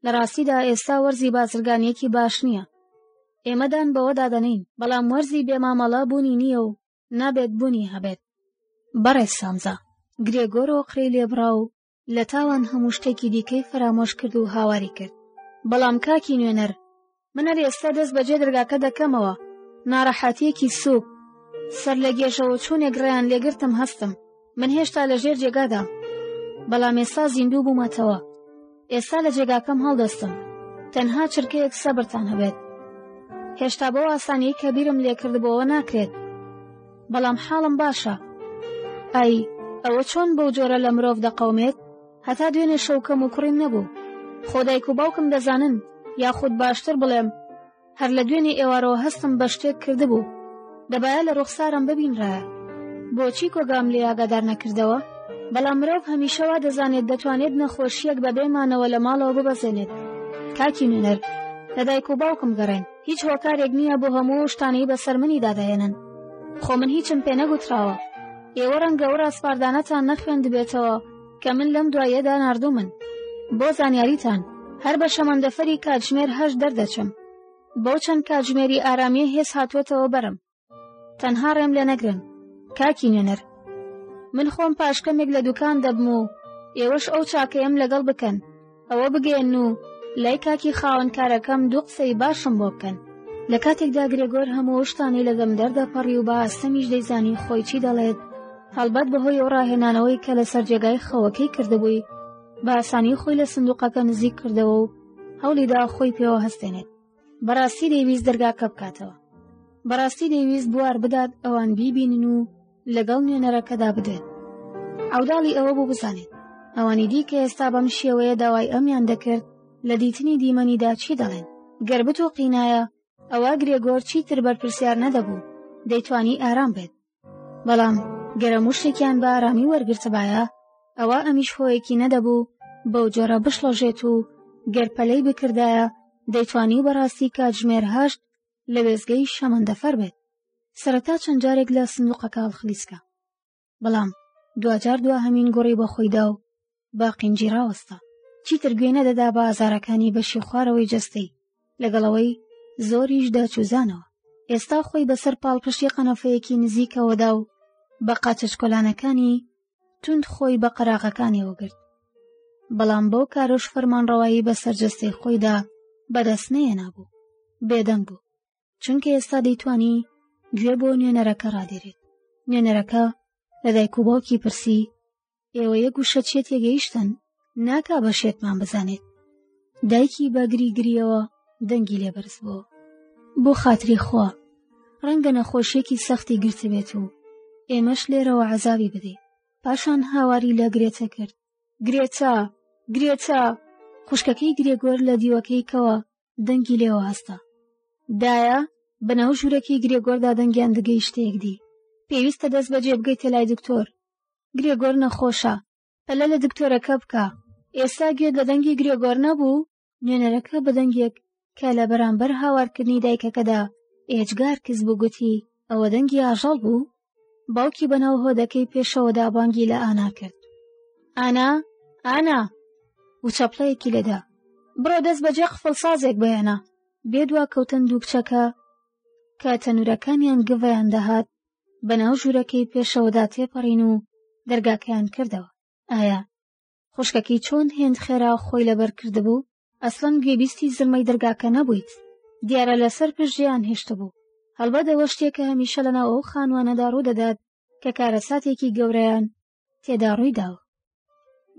Speaker 1: لە ڕاستیدا ئێستا وەرزی بازرگانیەکی باش نییە ئێمەدان بەوەدا دەنین بەڵام وەرزی بێمامەڵە بوونی نییە و نابێت بوونی هەبێت بەڕێز سانزا گرێگۆرۆ قرەی لێبڕا و لە تاوان هەموو شتێکی دیکەی فەرامۆش کرد و هاواری کرد بەڵام کاکی نوێنەر من هەر ئێستا دەست بەجێ دەرگاکە دەکەمەوە. ناڕەحەتییەکی سووک. سەرلەگێژەوەچوونێک ڕێیان لێ گرتم هەستم. من هێشتا لە ژێر جێگادام. بەڵام ئێستا زیندوو بوومەتەوە. ئێستا لە جێگاکەم هەڵدەستم. تەنها چرکەیەک سەبرتان هەبێت. هێشتا بەو ئاسانیی کە بیرم لێ کردبووەوە ناکرێت. بەڵام حاڵم باشە. ئای، ئەوە چۆن بەو جۆرە لە مرۆڤ دەقەومێت؟ هەتا دوێنێ شەو کەم و کوڕیم نەبوو. خۆ دایک و باوکم دەزانن، یاخود باشتر بڵێم هەر لە دوێنێ ئێوارەوە هەستم بە شتێک کردبوو. دەبایە لە ڕوخسارم ببینرایە. بۆچی کۆگام لێ ئاگادار نەکردەوە؟ بەڵام مرۆڤ هەمیشە وا دەزانێت دەتوانێت نەخۆشییەک بەبێ مانەوە لە ماڵەوە ببەزێنێت. کاکی نوێنەر، لە دایک و باوکم گەڕێن. هیچ هۆکارێک نییە بۆ هەموو ئەو شتانەی بەسەر منیدا دەهێنن. خۆ من هیچم پێ نەگوتراوە. ئێوە ڕەنگە ئەو ڕاسپاردانەتان نەخوێندبێتەوە، کە من لەم دواییەدا ناردوومن. بۆ زانیاریتان، هەر بە شەمەندەفەری کاتژمێر هەشت دەردەچم. بەو چەند کاتژمێری ئارامییە هێز هاتووەتەوە بەرم. تەنها ڕێم لێ نەگرن، کاکی نوێنەر. من خۆم پاش کەمێک لە دوکان دەبم و ئێوەش ئەو چاکەیەم لەگەڵ بکەن. ئەوە بگەیەنن و لای کاکی خاوەن کارەکەم دوو قسەی باشم بۆ بکەن. لە کاتێکدا گرێگۆر هەموو ئەو شتانەی لە دەم دەردەپەڕی و بە ئاستەمیش دەیزانی خۆی چی دەڵێت، هەڵبەت بەهۆی ئەو ڕاهێنانەوەی کە لەسەر جێگای خەوەکەی کردبووی، بە ئاسانی خۆی لە سندووقەکە نزیک کردەوە و هەوڵیدا خۆی پێوە هەستێنێت. بەڕاستی دەیویست دەرگاکە بکاتەوە. بەڕاستی دەیویست بوار بدات ئەوان بیبینن و لەگەڵ نوێنەرەکەدا بدوێن عوداڵی ئەوە بوو بزانێت ئەوانی دی کە ئێستا بەم شێوەیە داوای ئەمیان دەکرد لە دیتنی دیمەنیدا چی دەڵێن گەر بتۆ قینایە ئەوە گرێگۆر چیتر بەرپرسیار نەدەبوو دەیتوانی ئارام بێت بەڵام گەرە مشتێکیان بە ئارامی وەرگرتبایە ئەوە ئەمیش هۆیەکی نەدەبوو بەو جۆرە بشڵەژێت و گەر پەلەی بکردایە دەیتوانی بەڕاستی کاتژمێر هەشت لە وێستگەی شەمەندەفەر بێت، سەرەتا چەند جارێک لە سندووقەکە هەڵخلیسکا، بەڵام دواجار دواهەمین گوڕی بۆ خۆی دا و بە قینجی ڕاوەستا. چیتر گوێ نەدەدا بە ئازارەکانی بەشی خوارەوەی جەستەی، لەگەڵ ئەوەی زۆریش دەچووزانەوە. ئێستا خۆی بەسەر پاڵپشتی قەنەفەیەکی نزیکەوەدا و بە قاچەچکۆلانەکانی توند خۆی بە قەراغەکانیەوە گرت بەڵام بەو کارۆش فەرمانڕەوایی بە سەرجەستەی خۆیدا بەدەست نەیەنابوو بێدەنگ بوو چونکە ئێستا دەیتوانی گوێ بۆ نوێنەرەکە ڕادێرێت نوێنەرەکە لە دایک و باوکی پرسی ئێوە یە گوشە چێت یەگەیشتن ناکا بە شێتمان بزانێت دایکی بە گری گریەوە دەنگی لێبرز بۆ بۆ خاتری خوا ڕەنگە نەخۆشیەکی سەختی گرتبێت و ئێمەش لێرەوە عذابی بدەین پاشان هاواری لە گرێتە کرد گرێتا گرێتا خوشکەکەی گرێگۆر لە دیوەکەی کەوە دەنگی لێوە هەستا دایە بەناو ژوورەکەی گرێگۆردا دەنگیان دگەی شتێک دی پێویستە دەست بەجێ بگەیتە لای دکتۆر گرێگۆر نەخۆشە پەلە لە دکتۆرەکە بکە. ئێستا گوێت لە دەنگی گرێگۆر نەبوو؟ نوێنەرەکە بە دەنگێک کە لە بەرامبەر هاوارکردنی دایکەکەدا ئێجگار کز بوو گوتی، ئەوە دەنگی ئاژەڵ بوو؟ باوکی بەناو هۆدەکەی پێشەوەدا بانگی لە ئانا کرد. ئانا، ئانا! و چەپڵەیەکی لێدا. بڕۆ دەست بەجێ قفڵسازێک بهێنە. بێ دواکەوتن دوو کچەکە کە تەنورەکانیان گڤیان دەهات بەناو ژوورەکەی پێشەوەدا تێپەڕین و دەرگاکەیان کردەوە ئایا خوشکەکەی چۆن هێند خێرا خۆی لەبەر کردبوو ئەسڵەن گوێبیستی زرمەی دەرگاکە نەبوویت دیارە لەسەر پشتیان هێشت بوو هەڵبەت ئەوە شتێکە هەمیشە لەناو ئەو خانوانەدا ڕوو دەدات کە کارەساتێکی گەورەیان تێدا ڕووی داوە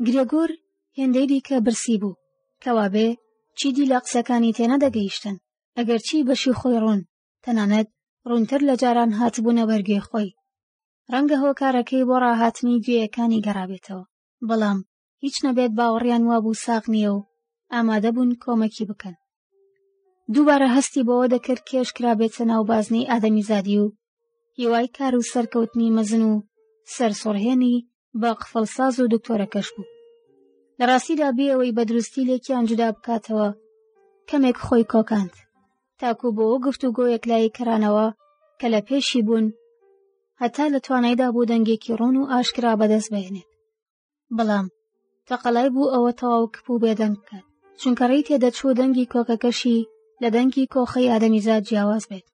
Speaker 1: گرێگۆر هێندەی دیکە برسی بوو کەوابێ چیدی لە قسەکانی تێنەدەگەیشتن ئەگەرچی بەشی خۆی ڕوون تەنانەت ڕوونتر لە جاران هاتبوونە بەرگوێ خۆی ڕەنگە هۆکارەکەی بۆ ڕاهاتنی گوێیەکانی گەڕابێتەوە بەڵام هیچ نەبێت باوەڕیان وابوو ساغ نییە و ئامادە بوون کۆمەکی بکەن دووبارە هەستی بەوە دەکرد کێش کرابێتە ناو بازنەی ئادەمیزادی و هیوای کار و سەرکەوتنی مەزن و سەرسوڕهێنی بە قفڵساز و دکتۆرەکەش بوو لە ڕاستیدا بێ ئەوەی بە دروستی لێکیان جودا بکاتەوە کەمێک خۆی کۆکاند تاکو بۆ ئەو گفت و گۆیەک لای کرانەوە کە لە پێشی بوون هەتا لە توانایدا بوو دەنگێکی ڕۆن و ئاشکرا بەدەست بهێنێت بەڵام تەقەلای بوو ئەوە تەواو کپ و بێدەنگ بکات چونکە ڕێی تێدەچوو دەنگی کۆکەکەشی لە دەنگی کۆخەی ئادەمیزاد جیاواز بێت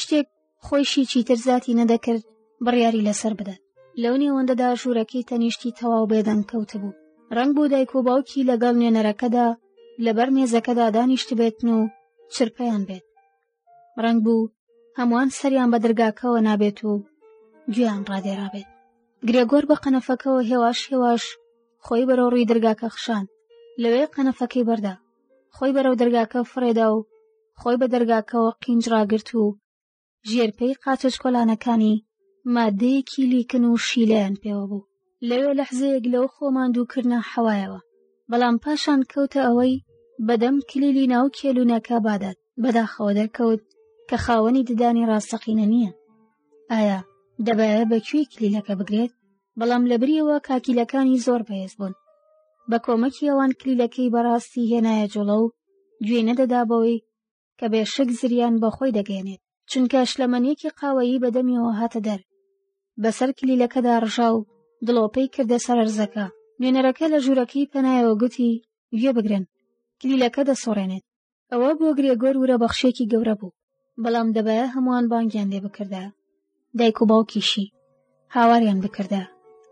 Speaker 1: شتێک خۆیشی چیتر زیاتی نەدەکرد بڕیاری لەسەر بدات لەو نێوەندەدا ژوورەکەی تەنیشتی تەواو بێدەنگ کەوتبوو ڕنگ بۆ دایک و باوکی لەگەڵ نوێنەرەکەدا لەبەر مێزەکەدا دانیشت بێتن و چرپیان بێت ڕنگ بوو هەمووان سەریان بە دەرگاکەوە نابێت و گوێیان ڕادێرابێت گرێگۆر بە قەنەفەکەەوە هێواش هێواش خۆی بەرەو ڕووی دەرگاکە خشان لەوێ قەنەفەکەی بەردا خۆی بەرەو دەرگاکە فڕێدا و خۆی بە دەرگاکەوە قینج ڕاگرت و ژێرپێی قاچەچکۆلانەکانی مادەیەکی لیکن و شیلەیان پێوە بوو لەوێ لەحزەیەک لەو خۆماندووکردە حەوایەوە بەڵام پاشان کەوتە ئەوەی بەدەم کلیلی ناو کێلوونەکە بادات بەداخەوە دەرکەوت کە خاوەنی ددانی ڕاستەقینە نییە ئایا دەبایە بە کوێی کلیلەکە بگرێت بەڵام لەبریەوە کاکیلەکانی زۆر بەهێز بوون، بە کۆمەکی ئەوان کلیلەکەی بەڕاستی هێنایە جوڵە و گوێی نەدەدا بەوەی کە بێ شک زریان بە خۆی دەگەێنێت، چونکە شلەمەنیەکی قاوەیی بە دەمیەوە هاتە دەر، بەسەر کلیلەکەدا ڕژا و دڵۆپەی کردە سەرەرزەکە، نوێنەرەکە لە ژوورەکەی پەنایەوە گوتی، گوێ بگرن، کلیلەکە دەسوڕێنێت. ئەوە بۆ گرێگۆر ورە بەخشێکی گەورە بوو بەڵام دەبایە هەمووان بانگیان لێ بکردە دایک و باوکیشی هاواریان بکردە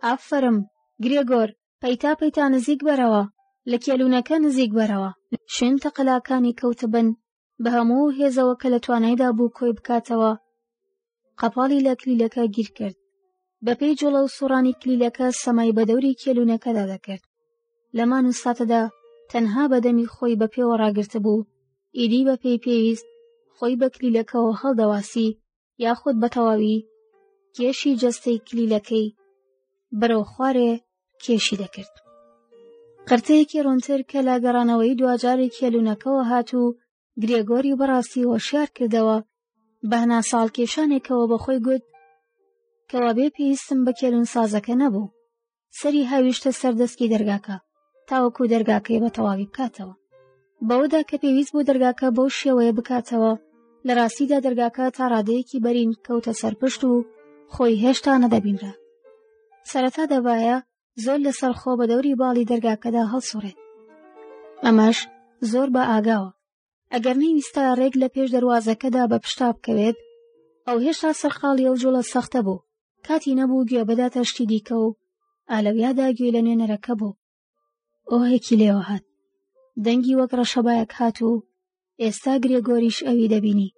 Speaker 1: ئافرم گرێگۆر پەیتا پەیتا نزیک بەرەوە لە کێلوونەکە نزیک بەرەوە شوێن تەقەلاکانی کەوتبن بە هەموو هێزەوە کە لە توانایدا بوو کۆی بکاتەوە قەپاڵی لە کلیلەکە گیر کرد بەپێی جوڵە و سوڕانی کلیلەکە سەمای بەدەوری کێلوونەکەدا دەکرد لەمان و ساتەدا تەنها بەدەمی خۆی بە پێوە ڕاگرتە بوو ئیدی بە پێی پێویست خۆی بە کلیلەکەەوە هەڵدەواسی یاخود بە تەواوی کێشی جەستەی کلیلەکەی بەرەو خوارێ کێشی دەکرد قرتەیەکی ڕۆنتر کە لاگەڕانەوەی دواجاری کێلوونەکەەوە هات و گرێگۆری بەڕاستی هۆشیار کردەوە بە هەنا ساڵکێشانێکەوە بە خۆی گوت کەوا بێ پێویستم بە کێلون سازەکە نەبوو سەری هاویشتە سەر دەستکی دەرگاکە تاوەکو دەرگاکەی بە تەواوی بکاتەوە بەوەدا کە پێویست بۆ دەرگاکە بەو شێوەیە بکاتەوە لە ڕاستیدا دەرگاکە تا ڕادەیەکی بەرین کەوتە سەرپشت و خۆی هێشتا نەدەبینرا سەرەتا دەبایە زۆر لەسەر خۆ بە دەوری باڵی دەرگاکەدا هەڵسوڕێت ئەمەش زۆر بە ئاگاوە ئەگەر نەیویستە ڕێک لە پێش دەواازەکەدا بە پشتا بکەوێت ئەو هێشتا سەرقاڵی ئەو جوڵە سەختە بوو کاتی نەبوو گوێ بەداتە شتی دیکە و ئالەویادا گوێ لە نوێنەرەکە بوو ئۆهێکی لێوە هات دەنگی وەک ڕەشەبایەک هات و ئێستا گرێگۆریش ئەوی دەبینی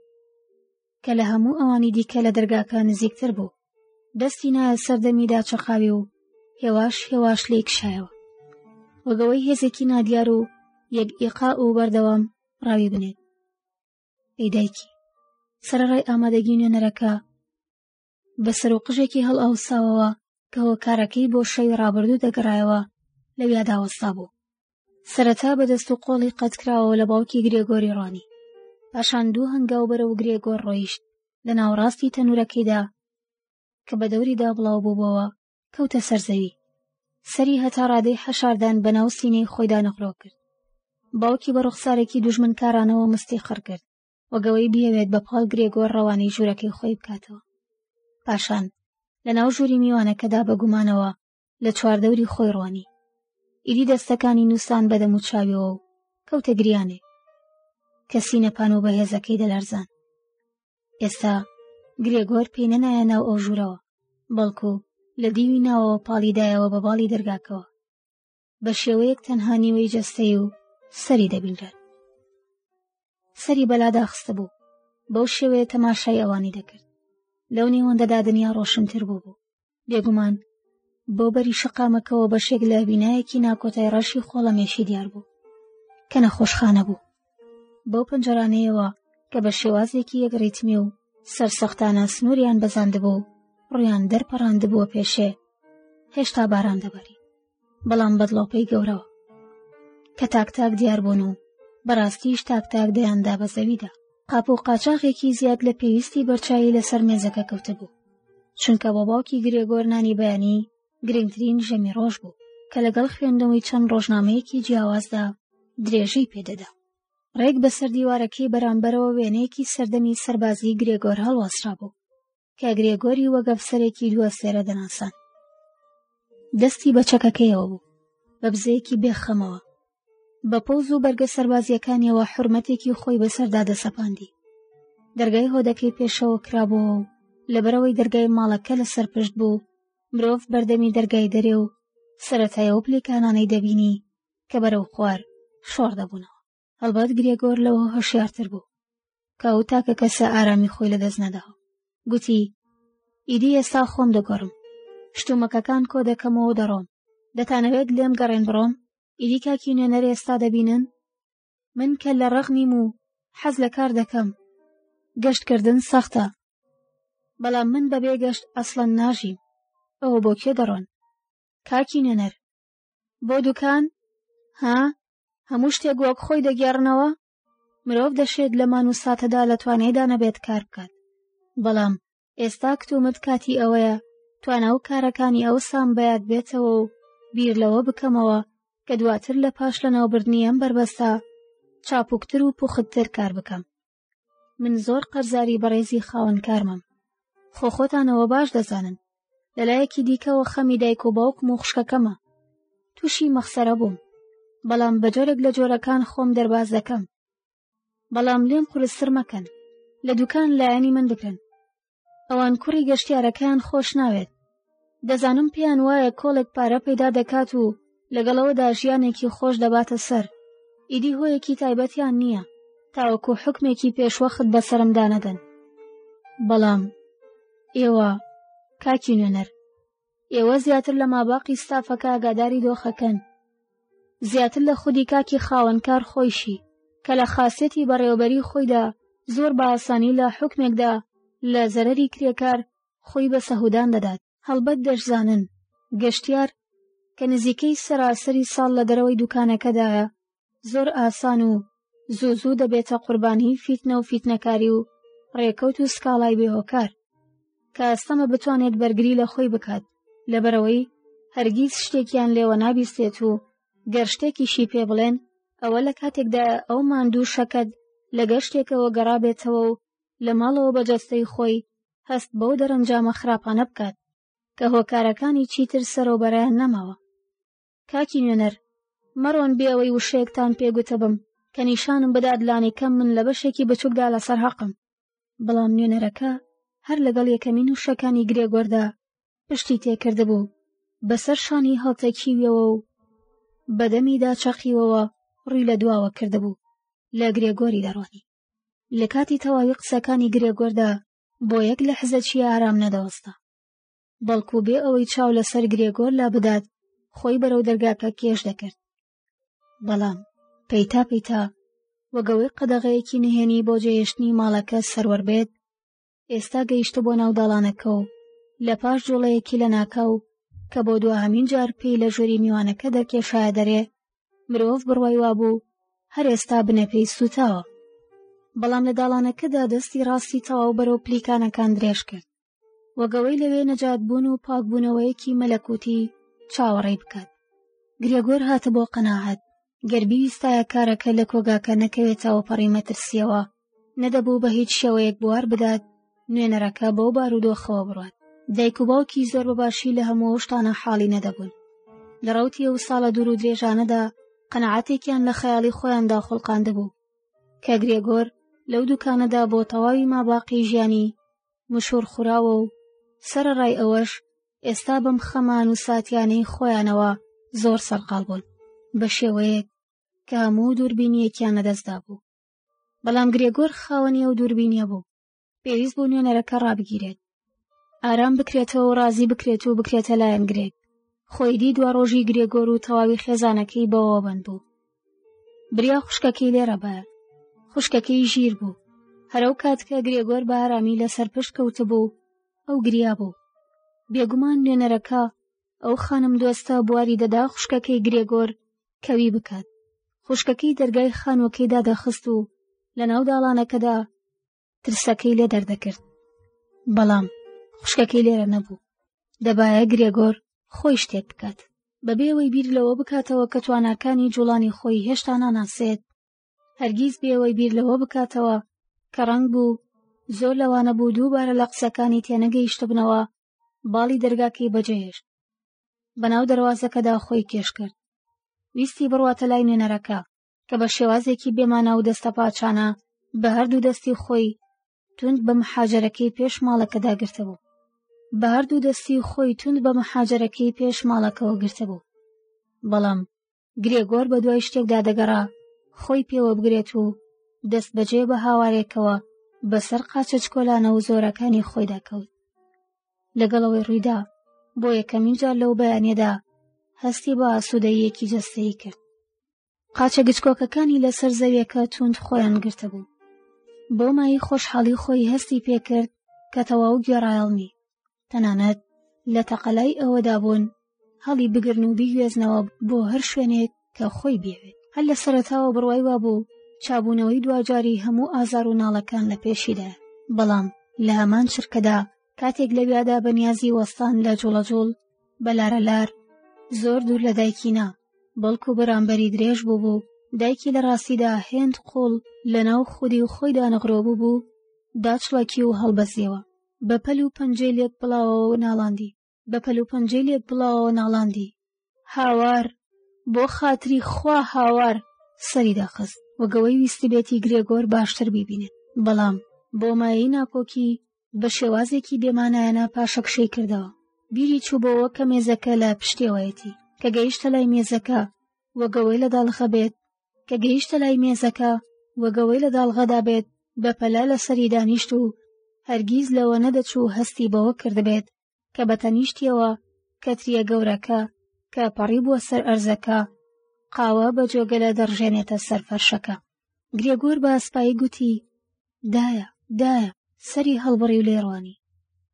Speaker 1: کە لە هەموو ئەوانی دیکە لە دەرگاکە نزیکتر بوو دەستی نایە سەردەمیدا چەقاوی و هێواش هێواش لی کشایەوە وەگەوەی هێزێکی نادیار و یەک ئیقا و بەردەوام ڕاوی بنێت ئەی دایکی سەرڕای ئامادەگی نوێنەرەکە بە سەروقژێکی هەڵئاوساوەوە کە هۆکارەکەی بۆ شەوی ڕابردوو دەگەڕایەوە لەویادا وەستا بوو سەرەتا بە دەست و قۆڵی قەتکراوە لە باوکی گرێگۆری ڕۆنی پاشان دوو هەنگاو بەرە و گرێگۆر ڕۆیشت لە ناوڕاستی تەنورەکەیدا کە بە دەوریدا بڵاو بووبەوە کەوتە سەرزەوی سەری هەتا ڕادەی حەشاردان بە ناو سینەی خۆیدا نەخرۆ کرد باوکی بە ڕوخسارێکی دوژمنکارانەوە مستی خڕ کرد وەگەوەی بیەوێت بە پاڵ گرێگۆر ڕەوانەی ژوورەکەی خۆی بکاتەوە پاشان لە ناو ژووری میوانەکەدا بە گومانەوە لە چواردەوری خۆی ڕوانی ئیدی دەستەکانی نووسان بەدەم و چاویەوە و کەوتە گریانێ کەسی نەپان و بەهێزەکەی دەلەرزان ئێستا گرێگۆر پێی نەنایە ناو ئەو ژوورەوە بەڵکو لە دیوی ناوەوە پاڵیدایەوە بە باڵی دەرگاکەوە بە شێوەیەک تەنها نیوەی جەستەی و سەری دەبینرێت سەری بەلاداخستە بوو بەو شێوەیە تەماشای ئەوانی دەکرد لەو نێوەندەدا دنیا ڕۆشنتر بوو بوو بێگومان بۆ بەری شقامەکەەوە بەشێک لە بینایەکی ناکۆتای ڕەشی خۆڵەمێشی دیار بوو کە نەخۆشخانە بوو بەو پەنجەرانەیەوە کە بە شێوازێکی یەک ڕیتمی و سەرسەختانە سنووریان بەزاندبوو ڕویان دەرپەڕاندبووە پێشێ هێشتا باران دەباری بەڵام بەدڵۆپەی گەورەوە کە تاک تاک دیار بوون و بەڕاستیش تاک تاک دەیاندا بە زەویدا قاپ و قاچاغێکی زیاد لە پێویستی بەرچایی لەسەر مێزەکە کەوتبوو چونکە بۆ باوکی گرێگۆرنانی بەیانی گرنگترین ژەمی ڕۆژ بوو کە لەگەڵ خوێندنەوەی چەند ڕۆژنامەیەکی جیاوازدا درێژەی پێدەدا ڕێک بەسەر دیوارەکەی بەرامبەرەوە وێنەیەکی سەردەمی سەربازی گرێگۆر هەڵواسرا بوو کە گرێگۆری وەک ئەفسەرێکی دووە سێرە دەناسان دەستی بە چەکەکەیەوە بوو بە بزەیەکی بێخەمەوە بە پۆز و بەرگە سەربازیەکانیەوە حرمەتێکی خۆی بەسەردا دەسەپاندی دەرگای هۆدەکەی پێشەوە کرابەوە و لەبەرەوەی دەرگای ماڵەکە لە سەرپشت بوو مرۆڤ بەردەمی دەرگای دەرێ و سەتایەوە پلەکانانەی دەبینی کە بەرەو خوار شۆڕ دەبوونەوە هەڵبەت گرێگۆر لەوە هۆشیارتر بوو کە ئەو تاکە کەسە ئارامی خۆی لە دەست نەداوە گوتی ئیدی ئێستا خۆم دەگۆڕم شتومەکەکان کۆ دەکەمەوە دەڕۆم دەتانەوێت لێم گەڕێن بڕۆم ئیدی کاکی نوێنەر ئێستا دەبینن من کە لە ڕەق نیم و حەز لە کار دەکەم گەشتکردن سەختە بەڵام من بەبێ گەشت ئەسڵەن ناژیم ئەوە بۆ کێ دەڕۆن کاکی نوێنەر بۆ دوکان ها هەموو شتێک وەک خۆی دەگێڕنەوە مرۆڤ دەشێت لە مان و ساتەدا لە توانێدا نەبێت کار بکات بەڵام ئێستا کتومت کاتی ئەوەیە توانا و کارەکانی ئەو سام بەیاد بێتەوە و بیر لەوە بکەمەوە کە دواتر لە پاش لە ناوبردنی ئەم بەربەستە چاپوکتر و پوختتر کار بکەم من زۆر قەرزاری بەڕێزی خاوەن کارمم خۆ خۆتانەوە باش دەزانن لەلایەکی دیکەوە خەمی دایک و باوکم و خوشکەکەمە تووشی مەخسەرە بووم بەڵام بە جۆرێک لە جۆرەکان خۆم دەرباز دەکەم بەڵام لێم قورستر مەکەن لە دوکان لایەنی من بکەن ئەوان کوڕی گەشتیارەکەیان خۆش ناوێت دەزانم پێیان وایە کۆڵێک پارە پەیدا دەکات و لەگەڵەوەدا ژیانێکی خۆش دەباتە سەر ئیدی هۆیەکی تایبەتیان نییە تاوەکو حکمێکی پێشوەخت بەسەرمدانەدەن بەڵام ئێوە کاکی نوێنەر ئێوە زیاتر لە ماباقی ستافەکە ئاگاداری دۆخەکەن زیاتر لە خودی کاکی خاوەنکار خۆیشی کە لە خاصەتی بەڕێوبەری خۆیدا زۆر بە ئاسانی لە حکمێکدا لە زەرری کرێکار خۆی بە سەهودان دەدات هەڵبەت دەشزانن گەشتیار کە نزیکەی سەراسەری ساڵ لە دەرەوەی دوکانەکەدایە زۆر ئاسان و زوو زوو دەبێتە قوربانی فیتنە و فیتنەکاری و ڕێکەوت و سکاڵای بێهۆکار کە ئەستەمە بتوانێت بەرگری لە خۆی بکات لەبەرەوەی هەرگیز شتێکیان لێوە نابیستێت و گەر شتێکیشی پێ بڵێن ئەوە لە کاتێکدا ئەو ماندوو شەکەت لە گەشتێکەوە گەڕابێتەوە و لە ماڵەوە بە جەستەی خۆی هەست بەو دەرەنجامە خراپانە بکات کە هۆکارەکانی چیتر سەرۆبەرە نەماوە کاکی نوێنەر، مەڕۆن بێ ئەوەی وشەیەکتان پێ گوتبم کە نیشانم بدات لانیکەم من لە بەشێکی بچووکدا لەسەر هەقم. بەڵام نوێنەرەکە هەر لەگەڵ یەکەمین وشەکانی گرێگۆردا پشتی تێکردبوو، بەسەر شانی هەڵتەکیویەوە و بە دەمیدا چەقیوەوە ڕووی لە دواوە کردبوو، لە گرێگۆری دەڕۆنی. لە کاتی تەواوی قسەکانی گرێگۆردا بۆ یەک لەحزەچی ئارام نەدەوەستا. بەڵکو بێ ئەوەی چاو لەسەر گرێگۆر لا بدات خۆی بەرەو دەرگاکە کێش دەکرد بەڵام پەیتا پەیتا وەگەوەی قەدەغەیەکی نهێنی بۆ جێهێشتنی ماڵەکە سەروەر بێت ئێستا گەیشتە بۆ ناو داڵانەکە و لە پاش جوڵەیەکی لە ناکاو کە بۆ دو هەمین جار پێی لە ژووری میوانەکە دەرکێشایە دەرێ مرۆڤ بڕوای وابوو هەر ئێستا بنەپێی سوتاوە بەڵام لە داڵانەکەدا دەستی ڕاستی تەواو بەرەو پلیکانەکان درێژ کرد وەگەوەی لەوێ نەجات بوون و پاکبوونەوەیەکی مەلەکوتی چاوەڕێی بکات گرێگۆر هاتە بۆ قەناعەت گەر بیویستایە کارەکە لە کۆگاکە نەکەوێتەوە پەڕی مەترسیەوە نەدەبوو بە هیچ شێوەیەک بوار بدات نوێنەرەکە بەو بارودۆخەوە بڕات دایک و باوکی زۆر بەباشی لە هەموو شتانە حاڵی نەدەبوون لە ڕوتی ئەو ساڵە دوور و درێژانەدا قەنەعاتێکیان لە خەیاڵی خۆیاندا خۆڵقاندبوو کە گرێگۆر لەو دوکانەدا بۆ تەواوی ماباقی ژیانی مشوور خوراوە و سەرەڕای ئەوەش ئێستا بەم خەمان و ساتیانەی خۆیانەوە زۆر سەرقاڵ بوون بە شێوەیەک کە هەموو دووربینیەکیان لەدەستدا بوو بەڵام گرێگۆر خاوەنی ئەو دووربینیە بوو پێویست بوو نوێنەرەکە ڕابگیرێت ئارام بکرێتەوە و ڕازی بکرێت و بکرێتە لایەن گرێک خۆی دی دوا ڕۆژی گرێگۆر و تەواوی خێزانەکەی بەوە بند بوو بریا خوشکەکەی لێرە بەر خوشکەکەی ژیر بوو هەرەو کاتکە گرێگۆر بە ئارامی لەسەر پشت کەوتبوو ئەو گریا بوو بێگومان نوێنەرەکە ئەو خانم دۆستە بواری دەدا خوشکەکەی گرێگۆر کەوی بکات خوشکەکەی دەرگای خانوەکەیدا دەخست و لە ناو داڵانەکەدا ترسەکەی لێ دەردەکرد بەڵام خوشکەکەی لێرە نەبوو دەبایە گرێگۆر خۆی شتێک بکات بەبێەوەی بیر لەوە بکاتەوە کە تواناکانی جوڵانی خۆی هێشتا ناناسێت هەرگیز بێەوەی بیر لەوە بکاتەوە کە ڕنگ بوو زۆر لەوانە بوو دووبارە لە قسەکانی تێنەگەیشتبنەوە باڵی دەرگاکەی بەجێهێشت بەناو دەواازەکەدا خۆی کێش کرد ویستی بڕواتە لای نوێنەرەکە کە بە شێوازێکی بێمانا و دەستەپاچانە بە هەردوو دەستی خۆی توند بە محاجەرەکەی پێش ماڵەکەدا گرتبوو بە هەردوو دەستی خۆی توند بە محاجەرەکەی پێش ماڵەکەەوە گرتبوو بەڵام گرێگۆر بە دوای شتێکدا دەگەڕا خۆی پێوە بگرێت و دەست بەجێ بە هاوارێکەوە بەسەر قاچە چکۆلانە و زۆرەکانی خۆیدا کەوت لەگەڵەوەی ڕوویدا بۆ یەکەمین جار لەو بەیانێدا هەستی بە ئاسوودەیەکی جەستەیی کرد قاچە گچکۆکەکانی لەسەر زەویەکە توند خۆیان گرتبوو بۆ مای خۆشحاڵی خۆی هەستی پێکرد کە تەواو گوێڕایەڵمی تەنانەت لە تەقەلای ئەوەدا بوون هەڵی بگرن و بیگوێزنەوە بۆ هەر شوێنێک کە خۆی بێوێت هەر لە سەرەتاوە بڕوای وابوو چابوونەوەی دواجاری هەموو ئازار و ناڵەکان لە پێشیدا بەڵام لە هەمان چرکەدا کاتێک لەویادا بەنیازی وەستان لە جوڵەجوڵ بە لارەلار زۆر دوور لە دایکی نا بەڵکو بەرامبەری درێژ بوو بوو دایکی لە ڕاستیدا هێند قوڵ لە ناو خودی و خۆی دانەغرۆبوو بوو داچڵەکی و هەڵبەزیەوە بە پەل و پەنجەی لێک بڵاوەوە و ناڵاندی بە پەل و پەنجەی لێک بڵاوەوە ناڵاندی هاوار بۆ خاتری خوا هاوار سەری داخست وەگەوەی ویستی بێتی گرێگۆر باشتر بیبینێت بەڵام بۆ مایەی ناکۆکی بە شێوازێکی بێ مانایانە پاشەکشەی کردەوە. بیری چوو بەوە کە مێزەکە لە پشتێوەیەتی. کە گەیشتە لای مێزەکە و گەوەی لە داڵخە بێت، کە گەیشتە لای مێزەکە و گەوەی لە داڵغەدا بێت، بە پەلە لەسەری دانیشت و هەرگیز لەوە نەدەچوو هەستی بەوە کردبێت کە بە تەنیشتیەوە کەتریە گەورەکە کە پەڕی بووە سەر ئەرزەکە قاوە بە جۆگەلە دەڕژێنێتە سەر فەرشەکە گرێگۆر بە سپایی گوتی دایە دایە سەری هەڵبڕی و لێڕوانی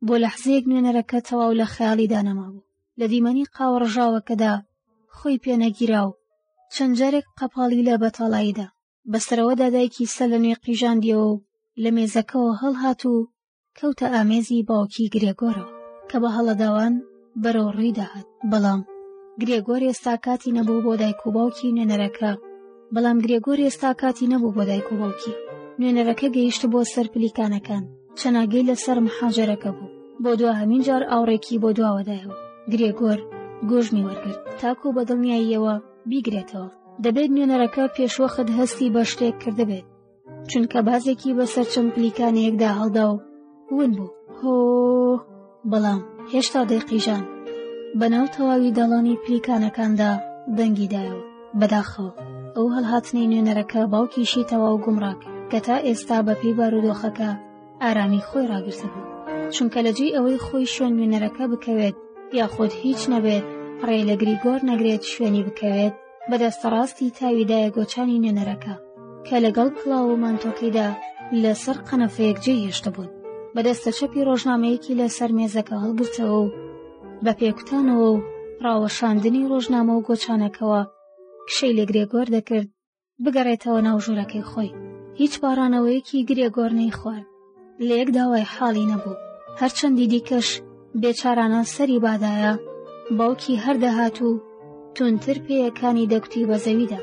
Speaker 1: بۆ لە حزێک نوێنەرەکە تەواو لە خەیاڵی دانەما بوو لە دیمەنی قاوە ڕژاوەکەدا خۆی پێنەگیرا و چەند جارێک قەپاڵی لە بەتاڵاییدا بەسەرەوەدا دایکی سە لە نوێ قیژاندیەوە و لە مێزەکەەوە هەڵهات و کەوتە ئامێزی باوکی گرێگۆرەوە کە بە هەڵەداوان بەرەو ڕووی دەهات بەڵام گرێگۆر ئێستا کاتی نەبوو بۆ دایک و باوکی نوێنەرەکە بەڵام گرێگۆر ئێستا کاتی نەبوو بۆ دایک و باوکی نوێنەرەکە گەیشت بۆ سەر پلیکانەکان چەناگەی لەسەر محاجەرەکە بوو بۆ دو هەمین جار ئاوڕێکی بۆ دواوەدایەوە گرێگۆر گۆژمی وەرگرت تاکو بە دڵنیاییەوە بیگرێتەوە دەبێت نوێنەرەکە پێشوەخت هەستی بە شتێک کردبێت چونکە بازێکی بەسەر چەند پلیکانەیەکدا هەڵدا و ون بوو هۆ بەڵام هێشتا دەیقیژان بەناو تەواوی داڵانی پلیکانەکاندا دەنگیدایەوە بەداخەوە ئەو هەڵهاتنی نوێنەرەکە باوکیشی تەواو گومڕاک کە تا ئێستا بەپی بارودۆخەکە ئارامی خۆی ڕاگرتبوو چونکە لە جێی ئەوەی خۆی شوێن نوێنەرەکە بکەوێت یاخود هیچ نەبێت ڕێ لە گریگۆر نەگرێت شوێنی بکەوێت بەدەستە ڕاستی تاویدایە گۆچانی نوێنەرەکە کە لەگەڵ کڵاو و مانتۆکەیدا لەسەر قەنەفەیەک جێ هێشتە بوون بەدەستە چەپی ڕۆژنامەیەکی لەسەر مێزەکە هەڵگرتەوە و بە پێکوتانەوە و ڕاوەشاندنی ڕۆژنامە و گۆچانەکەەوە کشەی لە گرێگۆر دەکرد بگەڕێتەوە ناو ژوورەکەی خۆی هیچ پاڕانەوەیەکی گرێگۆر نەی خوارد لە یەک داوای حاڵی نەبوو هەرچەندی دیکەش بێچارانە سەری بادایە باوکی هەردەهات و تونتر پێیەکانی دەکوتی بە زەویدا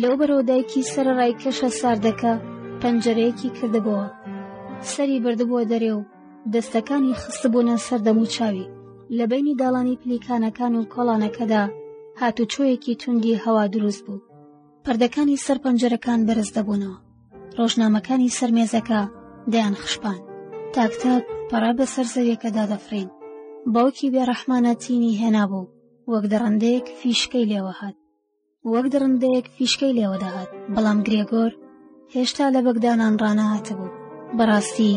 Speaker 1: لەو بەرەودایکی سەرڕای کەشە ساردەکە پەنجەرەیەکی کردبووە سەری بردبووە دەرێ و دەستەکانی خستبوونە سەردەم و چاوی لە بینی داڵانی پلیکانەکان و کۆڵانەکەدا هاتوچۆیەکی توندی هەوا دروست بوو پردەکانی سەر پەنجەرەکان بەرز دەبوونەوە ڕۆژنامەکانی سەر مێزەکە دەیان خشپان تاکتاک پەڕە بەسەر زەویەکە دادەفرین باوکی بێڕەحمانە تینی هێنابوو وەک دڕندەیەک فیشکەی لێوە هات وەک دڕندەیەک فیشکەی لێوە دەهات بەڵام گرێگۆر هێشتا لە بەگدانان ڕانەهاتبوو بەڕاستی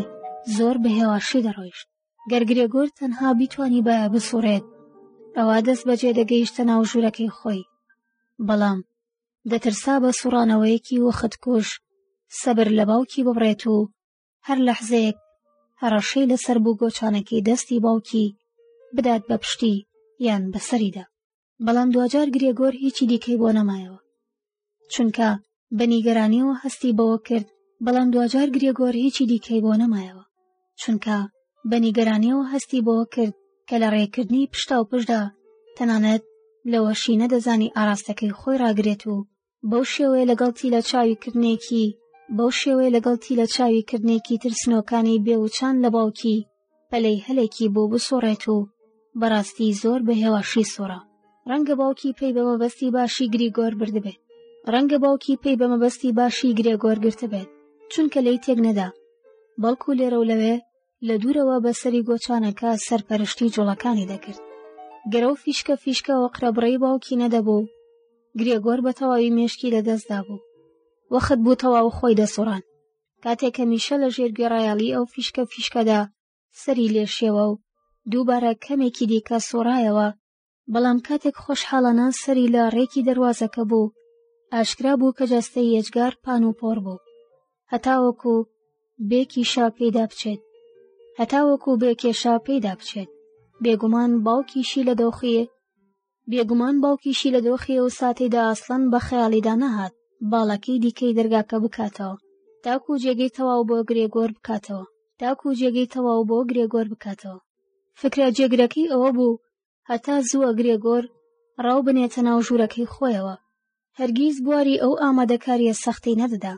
Speaker 1: زۆر بەهێواشی دەڕۆیشت گەر گرێگۆر تەنها بیتوانیبایە بسوڕێت ئەوا دەست بەجێ دەگەیشتە ناو ژوورەکەی خۆی بەڵام دەترسا بە سوڕانەوەیەکی وەختکوش سەبر لە باوکی ببڕێت و هەر لەحزەیەک هەڕەشەی لەسەر بوو گۆچانەکەی دەستی باوکی بدات بە پشتی یان بەسەریدا بەڵام دواجار گرێگۆر هیچی دیکەی بۆ نەمایەوە چونکە بە نیگەرانیەوە هەستی بەوە کرد بەڵام دواجار گرێگۆر هیچی دیکەی بۆ نەمایەوە چونکە بە نیگەرانیەوە هەستی بەوە کرد کە لە ڕێکردنی پشتا و پشدا تەنانەت لەوەشی نەدەزانی ئاراستەکەی خۆی ڕاگرێت و بەو شێوەیە لەگەڵ تیلە چاویکردنێکی بەو شێوەیە لەگەڵ تیلە چاویکردنێکی ترسنۆکانەی بێوچان لە باوکی پەلەی هەلێکی بۆ بسۆڕێت و بەڕاستی زۆر بە هێواشی سۆڕە ڕەنگە باوکی پێی بە مەبەستی باشی گریگۆر بردبێت ڕەنگە باوکی پێی بە مەبەستی باشی گرێگۆر گرتبێت چونکە لی تێک نەدا بەڵکو لێرە و لەوێ لە دوورەوە بە سەری گۆچانەکە سەرپەرشتی جوڵەکانی دەکرد گەرەو فیشکە فیشکە و قرەبڕی باوکی نەدەبوو گرێگۆر بە تەواوی مێشکی لە دەستدا بوو وەخت بوو تەواو خۆی دەسوڕان کاتێک کە میشە لە ژێر گوێڕایەڵی ئەو فیشکە فیشکەدا سەری لێشێوە و دووبارە کەمێکی دیکە سۆڕایەوە بەڵام کاتێک خۆشحاڵانە سەری لە ڕێکی دەروازەکە بوو ئاشکرا بوو کە جەستەی یەجگار پان و پۆڕ بوو هەتاوەکو بێکیشا پێدا بچێت هەتاوەکو بێکێشا پێدا بچێت بێگومان باوکیشی لە دۆخیە بێگومان باوکیشی لە دۆخی و ساتێدا ئاسڵەن بە خەیاڵیدا نەهات باڵەکەی دیکەی دەرگاکە بکاتەوە تاکو جێگەی تەواو بۆ گرێگۆر بکاتەوە تاکو جێگەی تەواو بۆ گرێگۆر بکاتەوە فکرە جێگرەکەی ئەوە بوو هەتا زووە گرێگۆر ڕاو بنێتە ناو ژوورەکەی خۆیەوە. هەرگیز بواری ئەو ئامادەکارییە سەختەی نەدەدا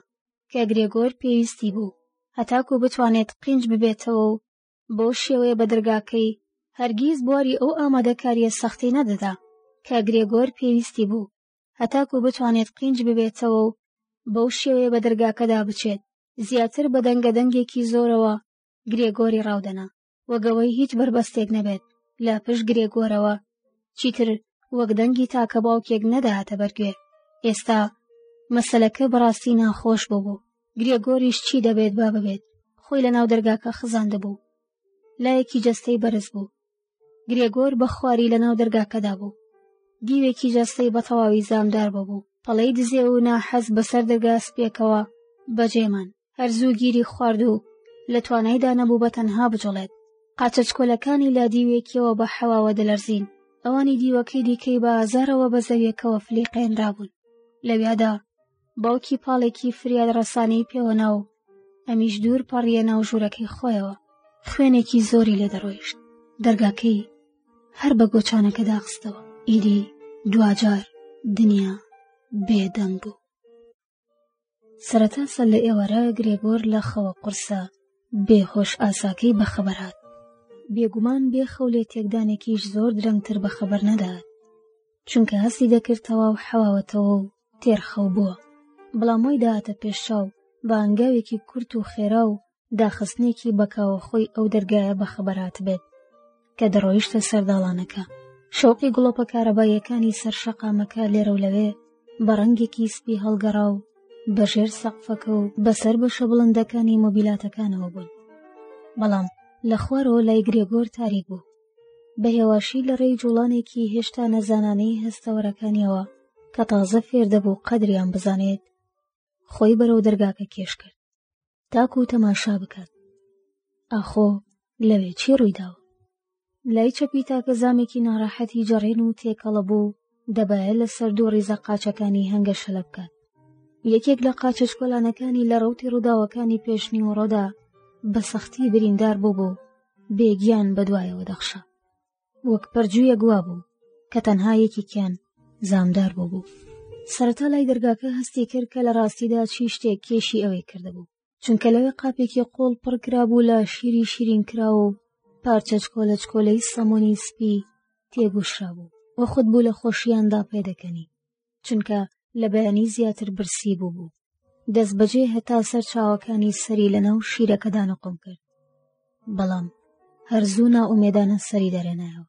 Speaker 1: کە گرێگۆر پێویستی بوو هەتاکوو بتوانێت قینج ببێتەوە و بەو شێوەیە بە دەرگاکەی هەرگیز بواری ئەو ئامادەکارییە سەختەی نەدەدا کە گرێگۆر پێویستی بوو هەتاکوو بتوانێت قینج ببێتەوە و بەو شێوەیە بە دەرگاکەدا بچێت زیاتر بە دەنگە دەنگێکی زۆرەوە گرێگۆری ڕاودەنا. وەگەوەی هیچ بەربەستێک نەبێت لە پشت گرێگۆرەوە چیتر وەک دەنگی تاکە باوکێک نەدەهاتە بەرگوێ ئێستا مەسلەکە بەڕاستی ناخۆش ببوو گرێگۆریش چی دەبێت با ببێت خۆی لە ناو دەرگاکە خزاندبوو لایەکی جەستەی بەرز بوو گرێگۆر بە خواری لە ناو دەرگاکەدا بوو دیوێکی جەستەی بە تەواوی زامدار ببوو پەڵەی دزێ و ناحەز بەسەر دەرگا سپێکەوە بەجێمان هەر زوو گیری خوارد و لە توانایدا نەبوو بە تەنها بجوڵێت قاچە چکۆلەکانی لا دیوێکیەوە بە حەواوە دەلەرزین ئەوانی دیوەکەی دیکەی بە ئازارەوە بە زەویەکەوە فلیقێنرابوون لەویادا باوکی پاڵێکی فریاد ڕەسانی پێوەنا و ئەمیش دوور پەڕیە ناو ژوورەکەی خۆیەوە خوێنێکی زۆری لێ دەڕۆیشت دەرگاکەی هەر بە گۆچانەکە داخستەوە ئیدی دواجار دنیا بێدەنگ بوو سەرەتا سە لە ئێوارە گرێگۆر لە خەوە قورسە بێ هۆش ئاساکەی بەخەبەرات بێگومان بێ خەو لێ تێکدانێکیش زۆر درەنگتر بەخەبەر نەدات چونکە هەستی دەکرد تەواو حەواوەتەوە و تێرخەو بووە بەڵام وای داهاتە پێشچاو بە ئەنگاوێکی کورت و خێرا و داخستنێکی بەکاوەخۆی ئەو دەرگایە بەخەبەرات بێت کە دەڕۆیشتە سەرداڵانەکە شەوقی گوڵۆپە کارەباییەکانی سەر شەقامەکە لێرە و لەوێ بە ڕەنگێکی سپی هەڵگەڕا و بەژێر سەقفەکە و بەسەر بە شەبڵندەکانی مۆبیلاتەکانەوە بوون بەڵام لە خوارەوە لای گرێگۆر تاریک بوو بە هێواشی لە ڕێی جوڵانێکی هێشتا نەزانانەی هەستەوەرەکانیەوە کە تازە فێردەبوو قەدریان بزانێت خۆی بەرەو دەرگاکە کێش کرد تاکو و تەماشا بکات ئاخۆ لەوێ چی ڕوویداوە لای چەپی تاکە زامێکی ناڕاحەتی جەڕێن و تێکەڵە بوو دەبایە لە سەر دوو ڕیزە قاچەکانی هەنگە شەلە بکات یەکێک لە قاچە شکۆلانەکانی لە ڕوتی ڕووداوەکانی پێشنی و ڕۆدا بە سەختی بریندار بوو بوو بێگیان بەدوایەوە دەخشە وەک پەرجوویە گووا بوو کە تەنها یەکێکیان زامدار بۆ بوو سەرەتا لای دەرگاکە هەستی کرد کە لە ڕاستیدا چی شتێک کێشی ئەوەی کردبوو چونکە لەوێ قاپێکی قۆڵ پڕکرابوو لە شیری شیرین کراوە و پارچە چکۆلە چکۆلەی سەمۆنی سپی تێگوشرا بوو وە خود بوو لە خۆشیاندا پێدەکەنی چونکە لە بەیانی زیاتر برسی بوو بوو دەست بەجێ هەتا سەر چاوەکانی سەری لە ناو شیرەکەدا نقم کرد بەڵام هەرزوو ناومێدانە سەری دەرێنایەوە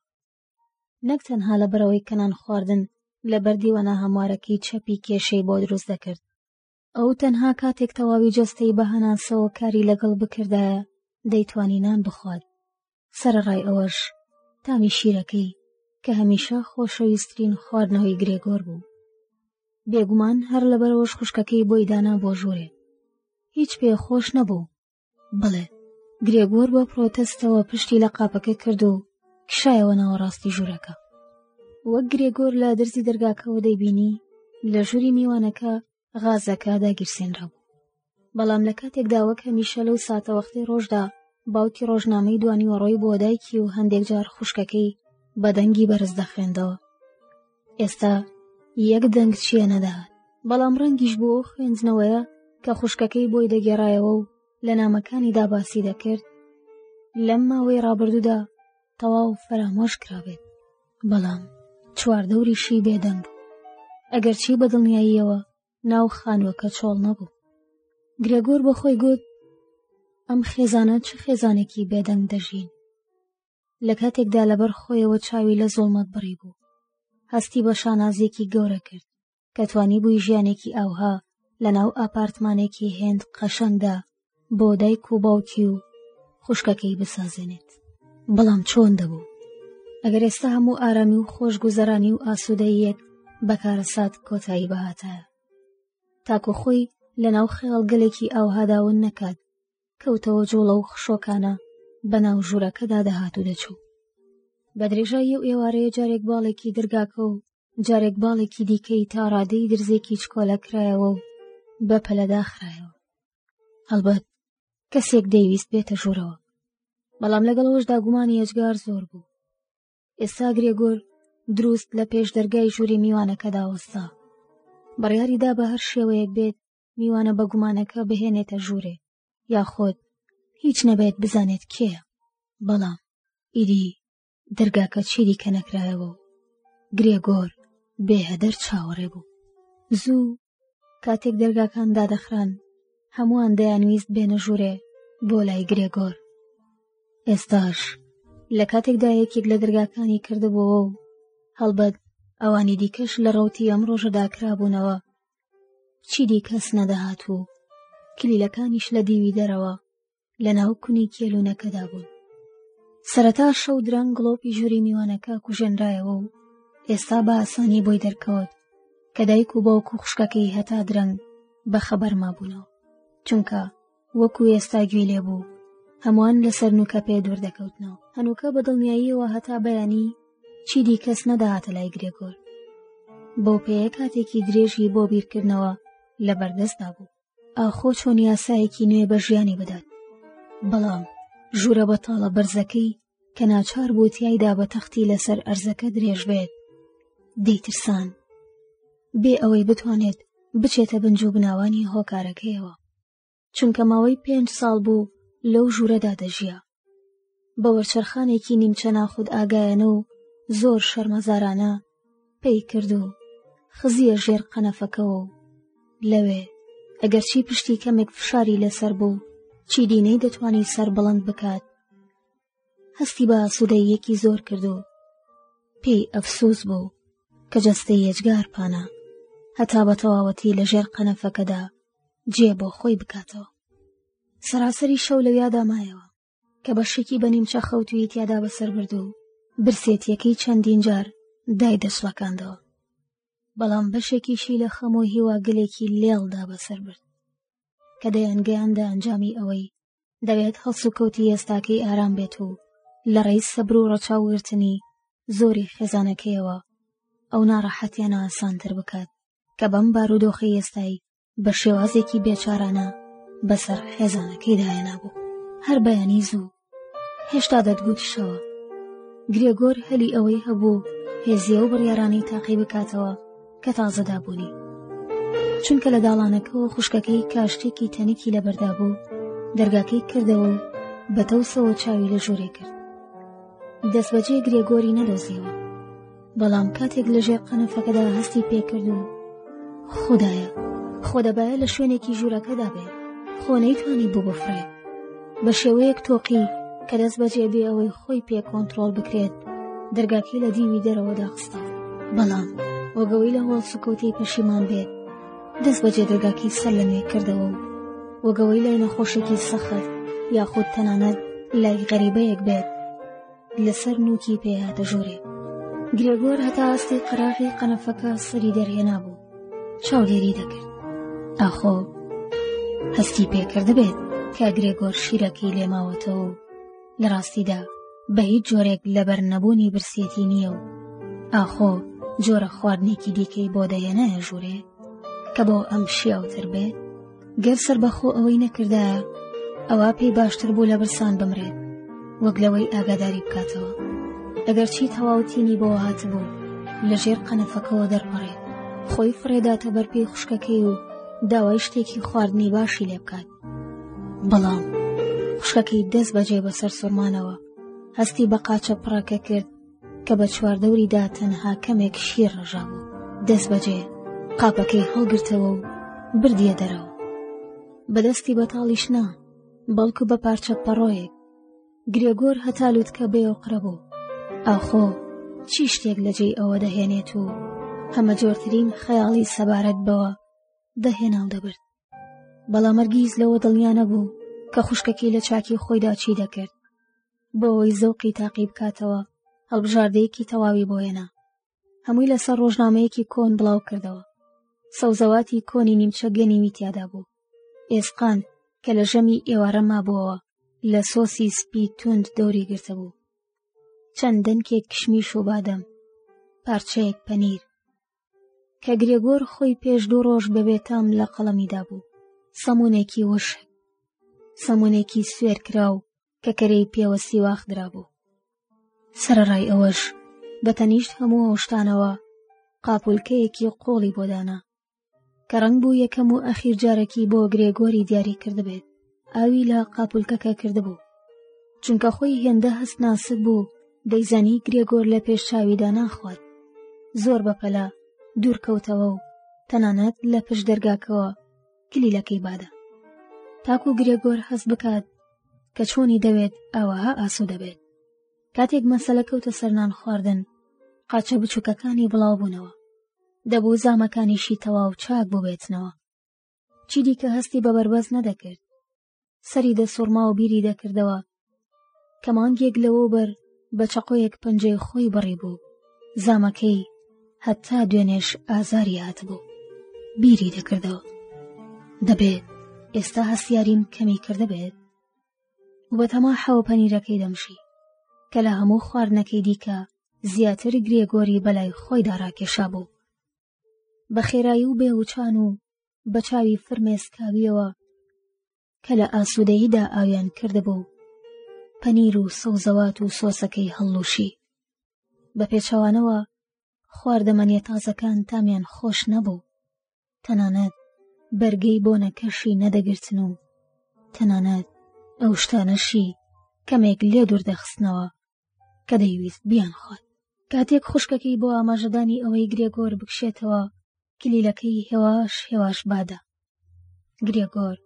Speaker 1: نەک تەنها لە بەرەوەی کەنان خواردن لە بەردیوەنا هەموارەکەی چەپی کێشەی بۆ دروست دەکرد ئەو تەنها کاتێک تەواوی جەستەی بە هەناسەوە کاری لەگەڵ بکردایە دەیتوانی نان بخوات سەرڕای ئەوەش تامی شیرەکەی کە هەمیشە خۆشەویسترین خواردنەوەی گرێگۆر بوو بێگومان هەر لەبەرەوەش خوشکەکەی بۆی دانا بۆ ژوورێ هیچ پێ خۆش نەبوو بڵێ گرێگۆر بۆ پرۆتستەوە پشتی لە قاپەکە کرد و کشایەوە ناوەڕاستی ژوورەکە وەک گرێگۆر لە دەرزی دەرگاکەەوە دەیبینی لە ژووری میوانەکە غازەکە داگیرسێنرا بوو بەڵام لە کاتێکدا وەک هەمیشە لەو ساتەوەختی ڕۆژدا باوکی ڕۆژنامەی دوانی وەڕۆی بۆ دایکی و هەندێک جار خوشکەکەی بەدەنگی بەرز دەخوێندەوە ئێستا یەک دەنگ چیە نەدەهات بەڵام ڕەنگیش بۆ خوێندنەوەیە کە خوشکەکەی بۆی دەگێڕایەوە و لە نامەکانی داباسی دەکرد لەم ماوەی ڕابردوودا تەواو فەرامۆش کرابێت بەڵام چواردەوریشی بێدەنگ ئەگەرچی بەدڵنیاییەوە ناو خانووەکە چۆڵ نەبوو گرێگۆر بە خۆی گوت ئەم خێزانە چ خێزانێکی بێدەنگ دەژین لە کاتێکدا لەبەر خۆیەوە چاوی لە زۆڵمەت بڕی بوو هەستی بە شانازیەکی گەورە کرد کە توانی بووی ژیانێکی ئاوها لە ناو ئاپارتمانێکی هێند قەشەنگدا بۆ دایک و باوکی و خوشکەکەی بسازێنێت بەڵام چۆن دەبوو ئەگەر ئێستا هەموو ئارامی و خۆش گوزەرانی و ئاسوودەیەک بەکارەسات کۆتایی بەهاتایە تاکو خۆی لە ناو خێڵگەلێکی ئاوهاداون نەکات کەوتەوە جوڵە و خشۆکانە بە ناو ژوورەکەدا دەهات و دەچوو بە درێژای ئەو ئێوارەیە جارێک باڵێکی درگاکە و جارێک باڵێکی دیکەی تا ڕادەی درزێکی چکۆلە کرایەوە و بە پەلەداخرایەوە هەڵبەت کەسێک دەیویست بێتە ژوورەوە بەڵام لەگەڵەوەشدا گومانی ئەجگار زۆر بوو ئێستا گرێگۆر دروست لە پێش دەرگای ژووری میوانەکەدا وەستا بڕیاریدا بە هەر شێوەیەک بێت میوانە بە گومانەکە بهێنێتە ژوورێ یاخۆت هیچ نەبێت بزانێت کێە بەڵام ئیدی دەرگاکە چیری کە نەکرایەوە و گرێگۆر بێهەدەر چاوەڕێ بوو زوو کاتێک دەرگاکان دادەخران هەمووان دەیانویست بێنە ژوورێ بۆ لای گرێگۆر ئێستاش لە کاتێکدا یەکێک لە دەرگاکانی کردبووەوە و هەڵبەت ئەوانی دیکەش لە ڕوتی ئەم ڕۆژەدا کرابوونەوە چیدی کەس نەدەهات و کلیلەکانیش لە دیوی دەرەوە لە ناو کونی کێلوونەکەدا بوون سەرەتا شەو درەنگ گڵۆپی ژووری میوانەکە کوژێنرایەوە و ئێستا بە ئاسانی بۆی دەرکەوت کە دایک و باوک و خوشکەکەی هەتا درەنگ بەخەبەرما بوونەوە چونکە وەکو ئێستا گوێی لێ بوو هەمووان لە سەرنوکە پێ دوور دەکەوتنەوە هەنووکە بە دڵنیاییەوە هەتا بەیانی چیدی کەس نەداهاتە لای گرێگۆر بەو پێیە کاتێکی درێژی بۆ بیرکردنەوە لە بەردەستدا بوو ئاخۆ چۆن یاسایەکی نوێ بە ژیانی بدات بەڵام ژوورە بە تاڵە بەرزەکەی کە ناچار بوو تایدا بە تەختی لەسەر ئەرزەکە درێژ بێت دەیترسان بێ ئەوەی بتوانێت بچێتە بنج و بناوانی هۆکارەکەیەوە چونکە ماوەی پێنج ساڵ بوو لەو ژوورەدا دەژیا بە وەرچەرخانێکی نیمچە ناخود ئاگایەنە و زۆر شەرمەزارانە پێی کرد و خزیە ژێر قەنەفەکەەوە و لەوێ ئەگەرچی پشتی کەمێک فشاری لەسەر بوو چیدینەی دەتوانی سەر بڵند بکات هەستی بە ئاسوودەیەکی زۆر کرد و پێی ئەفسوس بوو کە جەستەی یەجگار پانە هەتا بە تەواوەتی لە ژێر قەنەفەکەدا جێ بۆ خۆی بکاتەوە سەراسەری شەو لە یادا مایەوە کە بەشێکی بە نیمچە خەوتوی تیادا بەسەر برد و برسێتیەکەی چەندین جار دای دەشڵەکاندەوە بەڵام بەشێکیشی لە خەمۆ هیواگلێکی لێڵدا بەسەر برد کە دەیانگەیاندە ئەنجامی ئەوەی دەبێت هەڵسوکەوتی ئێستاکەی ئارام بێت و لە ڕێی سەبر و ڕەچاو وگرتنی زۆری خێزانەکەیەوە ئەو ناڕەحەتیانە ئاسانتر بکات کە بەم بارودۆخی ئێستای بە شێوازێکی بێچارانە بەسەر خێزانەکەی داەنابوو هەر بەیانی زوو هێشتا دەتگوتشەوە گرێگۆر هەلی ئەوەی هەبوو هێزیە و بڕیارانی تاقی بکاتەوە کە تازەدا بوونی چونکە لە داڵانەکەەوە خوشکەکەی کاشتێکی تەنیکی لەبەردا بوو دەرگاکەی کردەوە و بە تەوسەوە چاوی لە ژوورێ کرد دەستبەجێ گرێگۆری نەدۆزیەوە بەڵام کاتێک لەژێر قەنەفەکەدا هەستی پێکرد و خدایە خۆ دەبایە لە شوێنێکی ژوورەکەدا بێت خۆ نەیتوانی بوو بفرێت بە شێوەیەک تۆقی کە دەست بەجێ بێ ئەوەی خۆی پێ کۆنتترۆل بکرێت دەرگاکی لە دیوی دەرەوەدا خستە بەڵام وەگەوەی لە هۆڵ سکوتی پەشیمان بێت دەست بەجێ دەرگاکی سەر لە نوێ کردەوە و وەگەوەی لای نەخۆشێکی سەخت یاخود تەنانەت لای غەریبەیەک بێت لەسەر نوکی پێهاتە ژۆرێ گرێگۆر هەتا ئاستی قەراغی قەنەفەکە سەری دەرهێنا بوو چاودێری دەکرد ئاخۆ هەستی پێکرد بێت کە گرێگۆر شیرەکەی لێماوەتەوە و لە ڕاستیدا بە هیچ جۆرێک لەبەر نەبوونی برسێتی نییە و ئاخۆ جۆرە خواردنێکی دیکەی بۆ دەهێنایە ژوورێ کە بۆ ئەم شیاوتر بێت گەر سەربەخۆ ئەوەی نەکردایە ئەوە پێی باشتر بوو لە برسان بمرێت وەک لەوەی ئاگاداری بکاتەوە ئەگەر چی تەواوتینی بۆ هاتبوو لە ژێر قەنەفەکەەوە دەرپەڕێت خۆی فرێداتە بەرپی خوشکەکەی و داوای شتێکی خواردنی باشی لێ بکات بەڵام خوشکەکەی دەست بەجێ بەسەر سۆمانەوە هەستی بە قاچە پڕەکە کرد کە بە چواردەوریدا تەنها کەمێک شیر ڕژا بوو دەست بەجێ قاپەکەی هەڵگرتەوە و بردیە دەرەوە بەدەستی بەتاڵیش نا بەڵکو بە پارچە پەڕۆیەک گرێگۆر هەتا لوتکە بێ و قرە بوو ئاخۆ چی شتێک لە جێی ئەوە دەهێنێت و هەمە جۆرترین خەیاڵی سەبارەت بەوە دەهێناڵ دەبرد بەڵامەرگیز لەوە دڵنیانە بوو کە خوشکەکەی لە چاکی خۆیدا چی دەکرد بۆەوەی زەوقی تاقی بکاتەوە هەڵبژاردەیەکی تەواوی بۆیەنا هەمووی لەسەر ڕۆژنامەیەکی کۆن بڵاو کردەوە سەوزەواتی کۆنی نیمچە گەنیوی تیادا بوو ئێسقان کە لە ژەمی ئێوارە مابووەوە لە سۆسی سپی توند دەوری گرتە بوو چەند دەنکێک کشمیش و بادەم پارچەیەک پەنیر کە گرێگۆر خۆی پێش دوو ڕۆژ بەبێتام لە قەڵەمیدا بوو سەمونێکی وشک سەمونێکی سوێر کرا و کە کەرەی پێوە سیواخ درابوو سەرڕای ئەوەش بە تەنیشت هەموو هەشتانەوە قاپولکەیەکی قۆڵی بۆدانا کە ڕنگ بوو یەکەم و ئەخیر جارەکی بۆ گرێگۆری دیاری کردبێت ئاوی لە قاپولکەکە کردبوو چونکە خۆی هێندە هەست ناسک بوو دەیزانی گرێگۆر لە پێش چاویدا ناخوات زۆر بەپەلا دوورکەوتەوە و تەنانەت لە پشت دەرگاکەوە کلیلەکەی بادا تاکو گرێگۆر هەست بکات کە چۆنی دەوێت ئاوەها ئاسو دەبێت کاتێک مەسەلە کەوتە سەرنان خواردن قاچە بچووکەکانی بڵاوبوونەوە دەبوو زامەکانیشی تەواو چاک ببێتنەوە چیدیکە هەستی بە بەربەز نەدەکرد سەری دەسوڕما و بیری دەکردەوە کە مانگێک لەوە بەر بە چەقۆیەک پەنجەی خۆی بڕی بوو زامەکەی هەتا دوێنێش ئازاری هاتبوو بیری دەکردەوە دەبێت ئێستا هەستیاریم کەمی کردبێت و بە تەما حەوە پەنیرەکەی دەمشی کە لە هەموو خواردنەکەی دیکە زیاتر گرێگۆری بەلای خۆی داڕاکێشا بوو بە خێرایی و بێوچان و بە چاوی فرمێسکاویەوە کە لە ئاسوودەییدا ئاویان کردبوو پەنیر و سەوزەوات و سۆسەکەی هەڵلوشی بە پێچەوانەوە خواردەمەنیە تازەکان تامیان خۆش نەبوو تەنانەت بەرگەی بۆ نەکەشی نەدەگرتن و تەنانەت ئەو شتانەشی کەمێک لێ دوور دەخستنەوە کە دەیویست بیان خوات کاتێک خوشکەکەی بۆ ئاماژەدانی ئەوەی گرێگۆر بکشێتەوە کلیلەکەی هێواش هێواش بادا گرێگۆر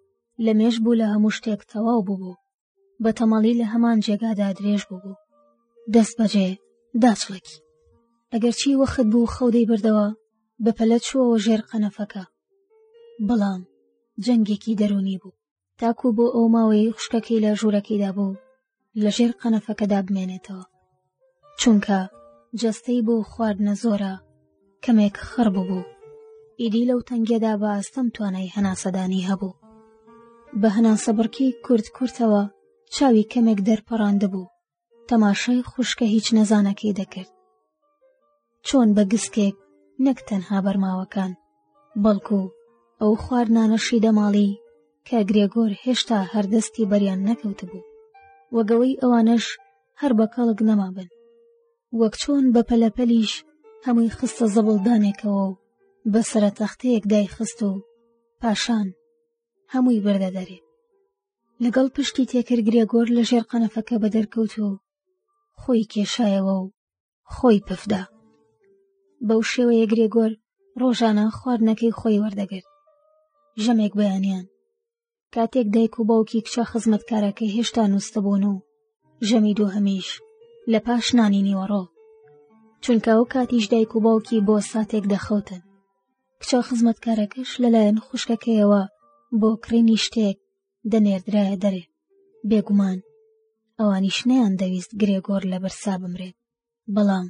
Speaker 1: لە مێش بوو لە هەموو شتێک تەواو ببوو بە تەمەڵی لە هەمان جێگادا درێژ ببوو دەست بەجێ داچڵکی ئەگەرچی وەخت بوو خەودەی بردەوە بە پەلە چووەوە ژێر قەنەفەکە بەڵام جەنگێکی دەرونی بوو تاکو بۆ ئەو ماوەی خوشکەکەی لە ژوورەکەیدا بوو لە ژێر قەنەفەکەدا بمێنێتەوە چونکە جەستەی بۆ خواردنە زۆرە کەمێک خڕ ببوو ئیدی لەو تەنگێدا بە ئاستەم توانای هەناسەدانی هەبوو بە هەناسەبڕکی کورد کورتەوە چاوی کەمێک دەرپەڕاندە بوو تەماشای خوشکە هیچ نەزانەکەی دەکرد چۆن بە گسکێک نەک تەنها بەرماوەکان بەڵکو ئەو خواردنانەشی دەماڵی کە گرێگۆر هێشتا هەردەستی بەریان نەکەوت بوو وەگەوەی ئەوانەش هەر بە کەڵک نەمابن وەک چۆن بە پەلەپەلیش هەمووی خستە زەبڵدانێکەوە و بەسرە تەختەیەک دایخست و پاشان هەمووی بردە دەرێ لەگەڵ پشتی تێکرد گرێگۆر لە ژێر قەنەفەکە بە دەرکەوت و خۆی کێشایەوە و خۆی پفدا بەو شێوەیە گرێگۆر ڕۆژانە خواردنەکەی خۆی وەردەگرت ژەمێک بەیانیان کاتێک دایک و باوکی کچە خزمەتکارەکە هێشتا نووسبوون و ژەمی دوو هەمیش لە پاش نانی نیوەڕۆ چونکە ئەو کاتیش دایک و باوکی بۆ ساتێک دەخەوتن کچە خزمەتکارەکەش لەلایەن خوشکەکەیەوە بۆ کڕینی شتێک دەنێردرایە دەرێ بێگومان ئەوانیش نیان دەویست گرێگۆر لە بەرسا بمرێت بەڵام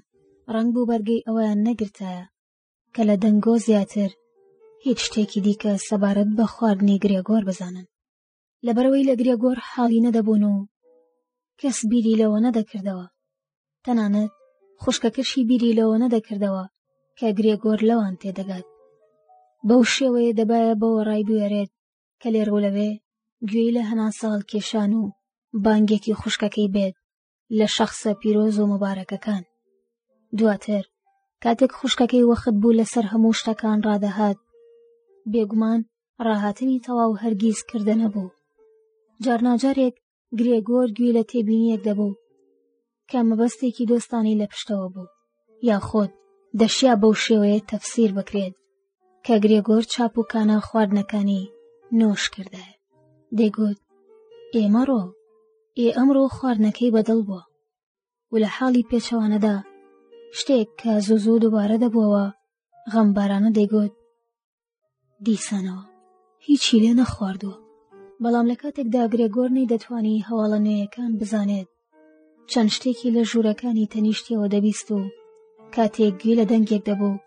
Speaker 1: ڕنگ بوو بەرگەی ئەویان نەگرتایە کە لە دەنگۆ زیاتر هیچ شتێکی دیکە سەبارەت بە خواردنی گرێگۆر بزانن لەبەرەوەی لە گرێگۆر حاڵی نەدەبوون و کەس بیری لەوە نەدەکردەوە تەنانەت خوشکەکەشی بیری لەوە نەدەکردەوە کە گرێگۆر لەوان تێدەگات بەو شێوەیە دەبایە بەوە ڕای بوێرێت کە لێرۆ لەوێ گوێی لە هەناساڵ کێشان و بانگێکی خوشکەکەی بێت لە شەخصە پیرۆز و مبارەکەکان دواتر کاتێک خوشکەکەی وەخت بوو لەسەر هەموو شتەکان ڕادەهات بێگومان ڕاهاتنی تەواو هەرگیز کردە نەبوو جارناجارێک گرێگۆر گوێ لە تێبینیەک دەبوو کە مەبەستێکی دۆستانی لە پشتەوە بوو یاخۆد دەشیا بەو شێوەیە تەفسیر بکرێت کە گرێگۆر چاپ و کانە خواردنەکانی نۆش کردایە دەیگوت ئێمەڕۆ ئێ ئەمڕۆ خواردنەکەی بەدڵ بووە و لە حاڵی پێچەوانەدا شتێک کە زوو زوو دووبارە دەبووەوە غەمبارانە دەیگوت دیسانەوە هیچی لێ نەخواردووە بەڵام لە کاتێکدا گرێگۆرنی دەتوانی هەواڵە نوێیەکان بزانێت چەند شتێکی لە ژوورەکانی تەنیشتیەوە دەبیست و کاتێک گوێ لە دەنگێک دەبوو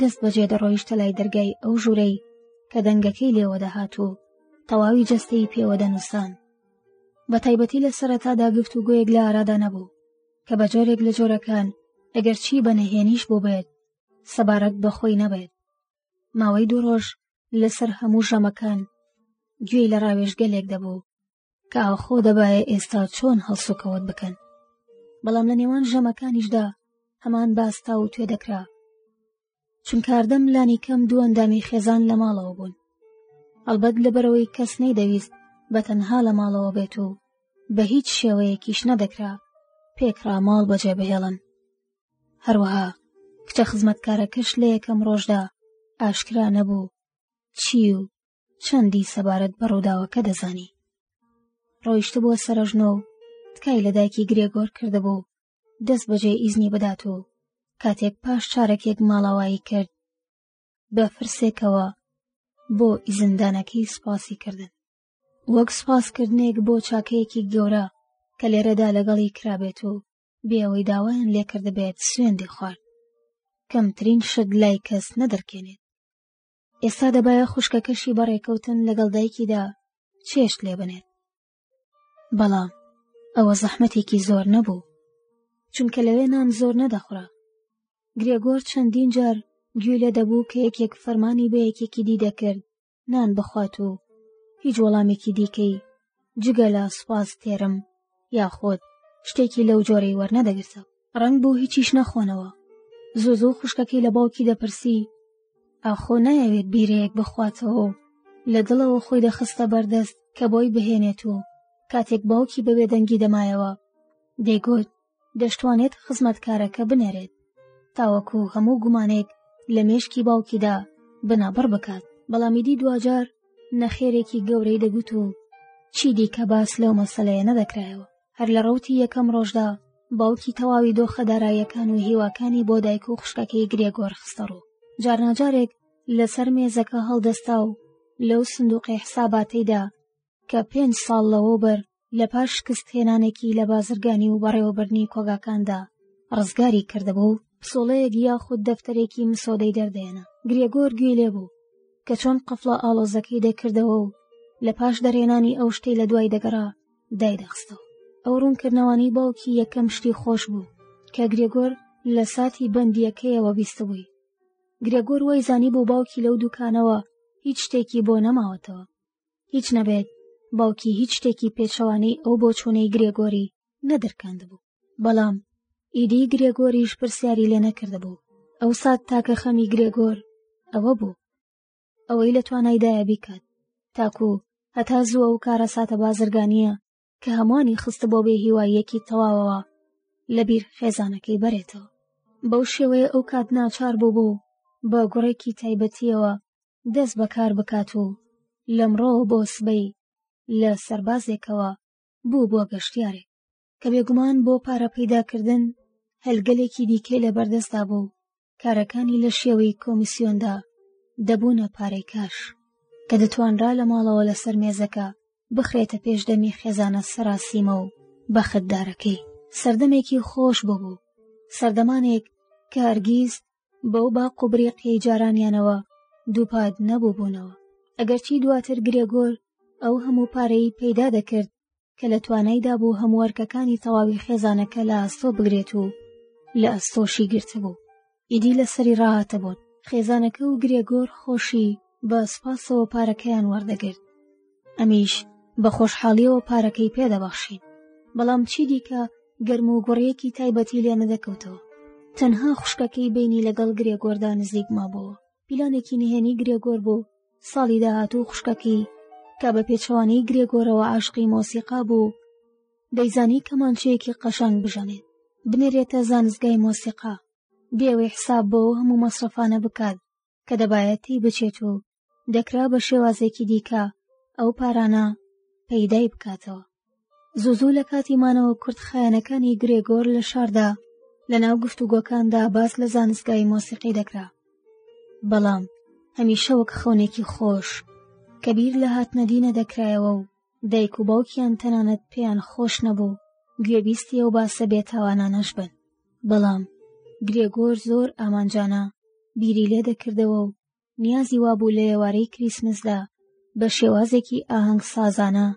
Speaker 1: دەست بەجێ دەڕۆیشتە لای دەرگای ئەو ژوورەی کە دەنگەکەی لێوە دەهات و تەواوی جەستەی پێوە دەنووسان بە تایبەتی لە سەرەتادا گفت و گوێک لە ئارادا نەبوو کە بە جۆرێک لە جۆرەکان ئەگەر چی بە نەهێنیش بوو بێت سەبارەت بەخۆی نەبێت ماوەی دوو ڕۆژ لەسەر هەموو ژەمەکان گوێی لە ڕاوێژگەلێک دەبوو کە ئاخۆ دەبایە ئێستا چۆن هەڵسوکەوت بکەن بەڵام لە نێوان ژەمەکانیشدا هەمان باستا و توێ دەکرا چونکاردەم لانی کەم دوو ئەندامی خێزان لە ماڵەوە بوون ئەلبەت لەبەرەوەی کەس نەیدەویست بە تەنها لە ماڵەوە بێت و بە هیچ شێوەیەکیش نەدەکرا پێکرا ماڵ بەجێ بهێڵن هەروەها کچە خزمەتکارەکەش لە یەکەم ڕۆژدا ئاشکرا نەبوو چی و چەندی سەبارەت بە ڕووداوەکە دەزانی ڕۆیشت بووە سەرژنۆ و تکای لە دایکی گرێگۆر کردبوو دەست بەجێ ئیزنی بدات و کاتێک پاش چارەکێک ماڵاوایی کرد بە فرسێکەوە بۆ ئیزندانەکەی سپاسی کردن وەک سپاسکردنێک بۆ چاکەیەکی گەورە کە لێرەدا لەگەڵی کرابێت و بێەوەی داوایان لێکردبێت سوێندی خوارد کەمترین شت لای کەس نەدەرکێنێت ئێستا دەبایە خوشکەکەشی بەڕێکەوتن لەگەڵ دایکیدا چێشت لێ بنێت بەڵام ئەوە زەحمەتێکی زۆر نەبوو چونکە لەوێ نان زۆر نەدەخورا گرێگۆر چەندین جار گوێ لێ دەبوو کە یەکێک فەرمانی بە یەکێکی دی دەکرد نان بخوات و هیچ وەڵامێکی دیکەی جگە لە سوپاس تێرم یاخۆت شتێکی لەو جۆرەی وەرنەدەگرتە ڕنگ بوو هیچیش نەخۆنەوە زۆ زۆ خوشکەکەی لە باوکی دەپرسی ئاخۆ نایەوێت بیرەیەک بخواتەوە لە دڵەوە خۆی دەخستە بەردەست کە بۆی بهێنێت و کاتێک باوکی بەبێدەنگی دەمایەوە دەیگوت دەشتوانێت خزمەتکارەکە بنێرێت تاوەکو هەموو گومانێک لە مێشکی باوکیدا بنابڕ بکات بەڵامیدی دواجار نەخێرێکی گەورەی دەگوت و چی دیکە باس لەو مەسلەیە نەدەکرایەوە هەر لە ڕوتی یەکەم ڕۆژدا باوکی تەواوی دۆخە دارایەکان و هیواکانی بۆ دایک و خوشکەکەی گرێگۆر خستە ڕوو جارناجارێک لەسەر مێزەکە هەڵدەستا و لەو سندوقی حساباتیدا کە پێنج ساڵ لەوەوبەر لە پاش شکست هێنانێکی لە بازرگانی و بەڕێوەبردنی کۆگاکاندا ڕزگاری کردبوو و پسۆڵەیەک یاخود دەفتەرێکی مسۆدەی دەردێنا گرێگۆر گوێ لێ بوو کە چۆن قەفڵە ئاڵۆزەکەی دەکردەوە و لە پاش دەرێنانی ئەو شتەی لە دوای دەگەڕا دایدەخستەوە ئەو ڕوونکردنەوانی باوکی یەکەم شتی خۆش بوو کە گرێگۆر لە ساتی بەندیەکەیەوە بیستبووی گرێگۆر وای زانی بۆ باوکی لەو دوکانەوە هیچ شتێکی بۆ نەماوەتەوە هیچ نەبێت باوکی هیچ شتێکی پێچەوانەی ئەو بۆچوونەی گرێگۆری نەدرکاندبوو بەڵام ئیدی گرێگۆریش پرسیاری لێ نەکردبوو ئەو سات تاکە خەمی گرێگۆر ئەوە بوو ئەوەی لە توانایدایە بیکات تاکو هەتا زووە و کارە ساتە بازرگانیە کە هەمووانی خستە بۆ بێ هیواییەکی تەواوەوە لەبیر خێزانەکەی بەرێتەوە بەو شێوەیە ئەو کات ناچار بوو بوو بە گوڕێکی تایبەتیەوە دەست بەکار بکات و لەمڕۆ بۆ سبەی لە سەربازێکەوە بوو بۆ گەشتیارێک کە بێگومان بۆ پارە پەیداکردن هەلگەلێکی دیکەی لە بەردەستدا بوو کارەکانی لە شێوەی کۆمیسیۆندا دەبوونە پارەی کاش کە دەتوانرا لە ماڵەوە لەسەر مێزەکە بخرێتە پێشدەمی خێزانە سەراسیمە و بەختدارەکەی سەردەمێکی خۆش بۆ بوو سەردەمانێک کە هەرگیز بەو با قوبریقی جارانیانەوە دووپات نەبوو بوونەوە ئەگەرچی دواتر گرێگۆر ئەو هەموو پارەی پەیدا دەکرد کە لە توانایدا بوو هەموو ئەرکەکانی تەواوی خێزانەکە لە ئاستۆ بگرێت و لە ئەستۆشی گرتبوو ئیدی لە سەری ڕاهاتە بوون خێزانەکە و گرێگۆر خۆشی بە سپاسەوە پارەکەیان وەردەگرت ئەمیش بە خۆشحاڵیەوە پارەکەی پێدەبەخشین بەڵام چی دیکە گەرم و گوڕیەکی تایبەتی لێ نەدەکەوتەوە تەنها خوشکەکەی بینی لەگەڵ گرێگۆردا نزیک مابەوە پیلانێکی نهێنی گرێگۆر بوو ساڵی داهاتوو خوشکەکەی کە بە پێچەوانەی گرێگۆرەوە عاشقی مۆسیقا بوو دەیزانی کەمانچەیەکی قەشەنگ بژەنێت بنێرێتە زانستگای مۆسیقا بێوەی حساب بۆ هەموو مەسرفانە بکات کە دەبایەتی بچێت و دەکرا بە شێوازێکی دیکە ئەو پارانە پەیدای بکاتەوە زوو زوو لە کاتی مانەوە کورد خایەنەکانی گرێگۆر لە شاردا لە ناو گفتوگۆکاندا باس لە زانستگای مۆسیقی دەکرا بەڵام هەمیشە وەک خەونێکی خۆش کە بیر لە هاتنەدینە دەکرایەوە و دایک و باوکیان تەنانەت پێیان خۆش نەبوو گوێبیستی ئەو باسە بێتاوانانەش بن بەڵام گرێگۆر زۆر ئامانجانە بیری لێ دەکردەوە و نیازی وابوو لە ئێوارەی کریسمسدا بە شێوازێکی ئاهەنگ سازانە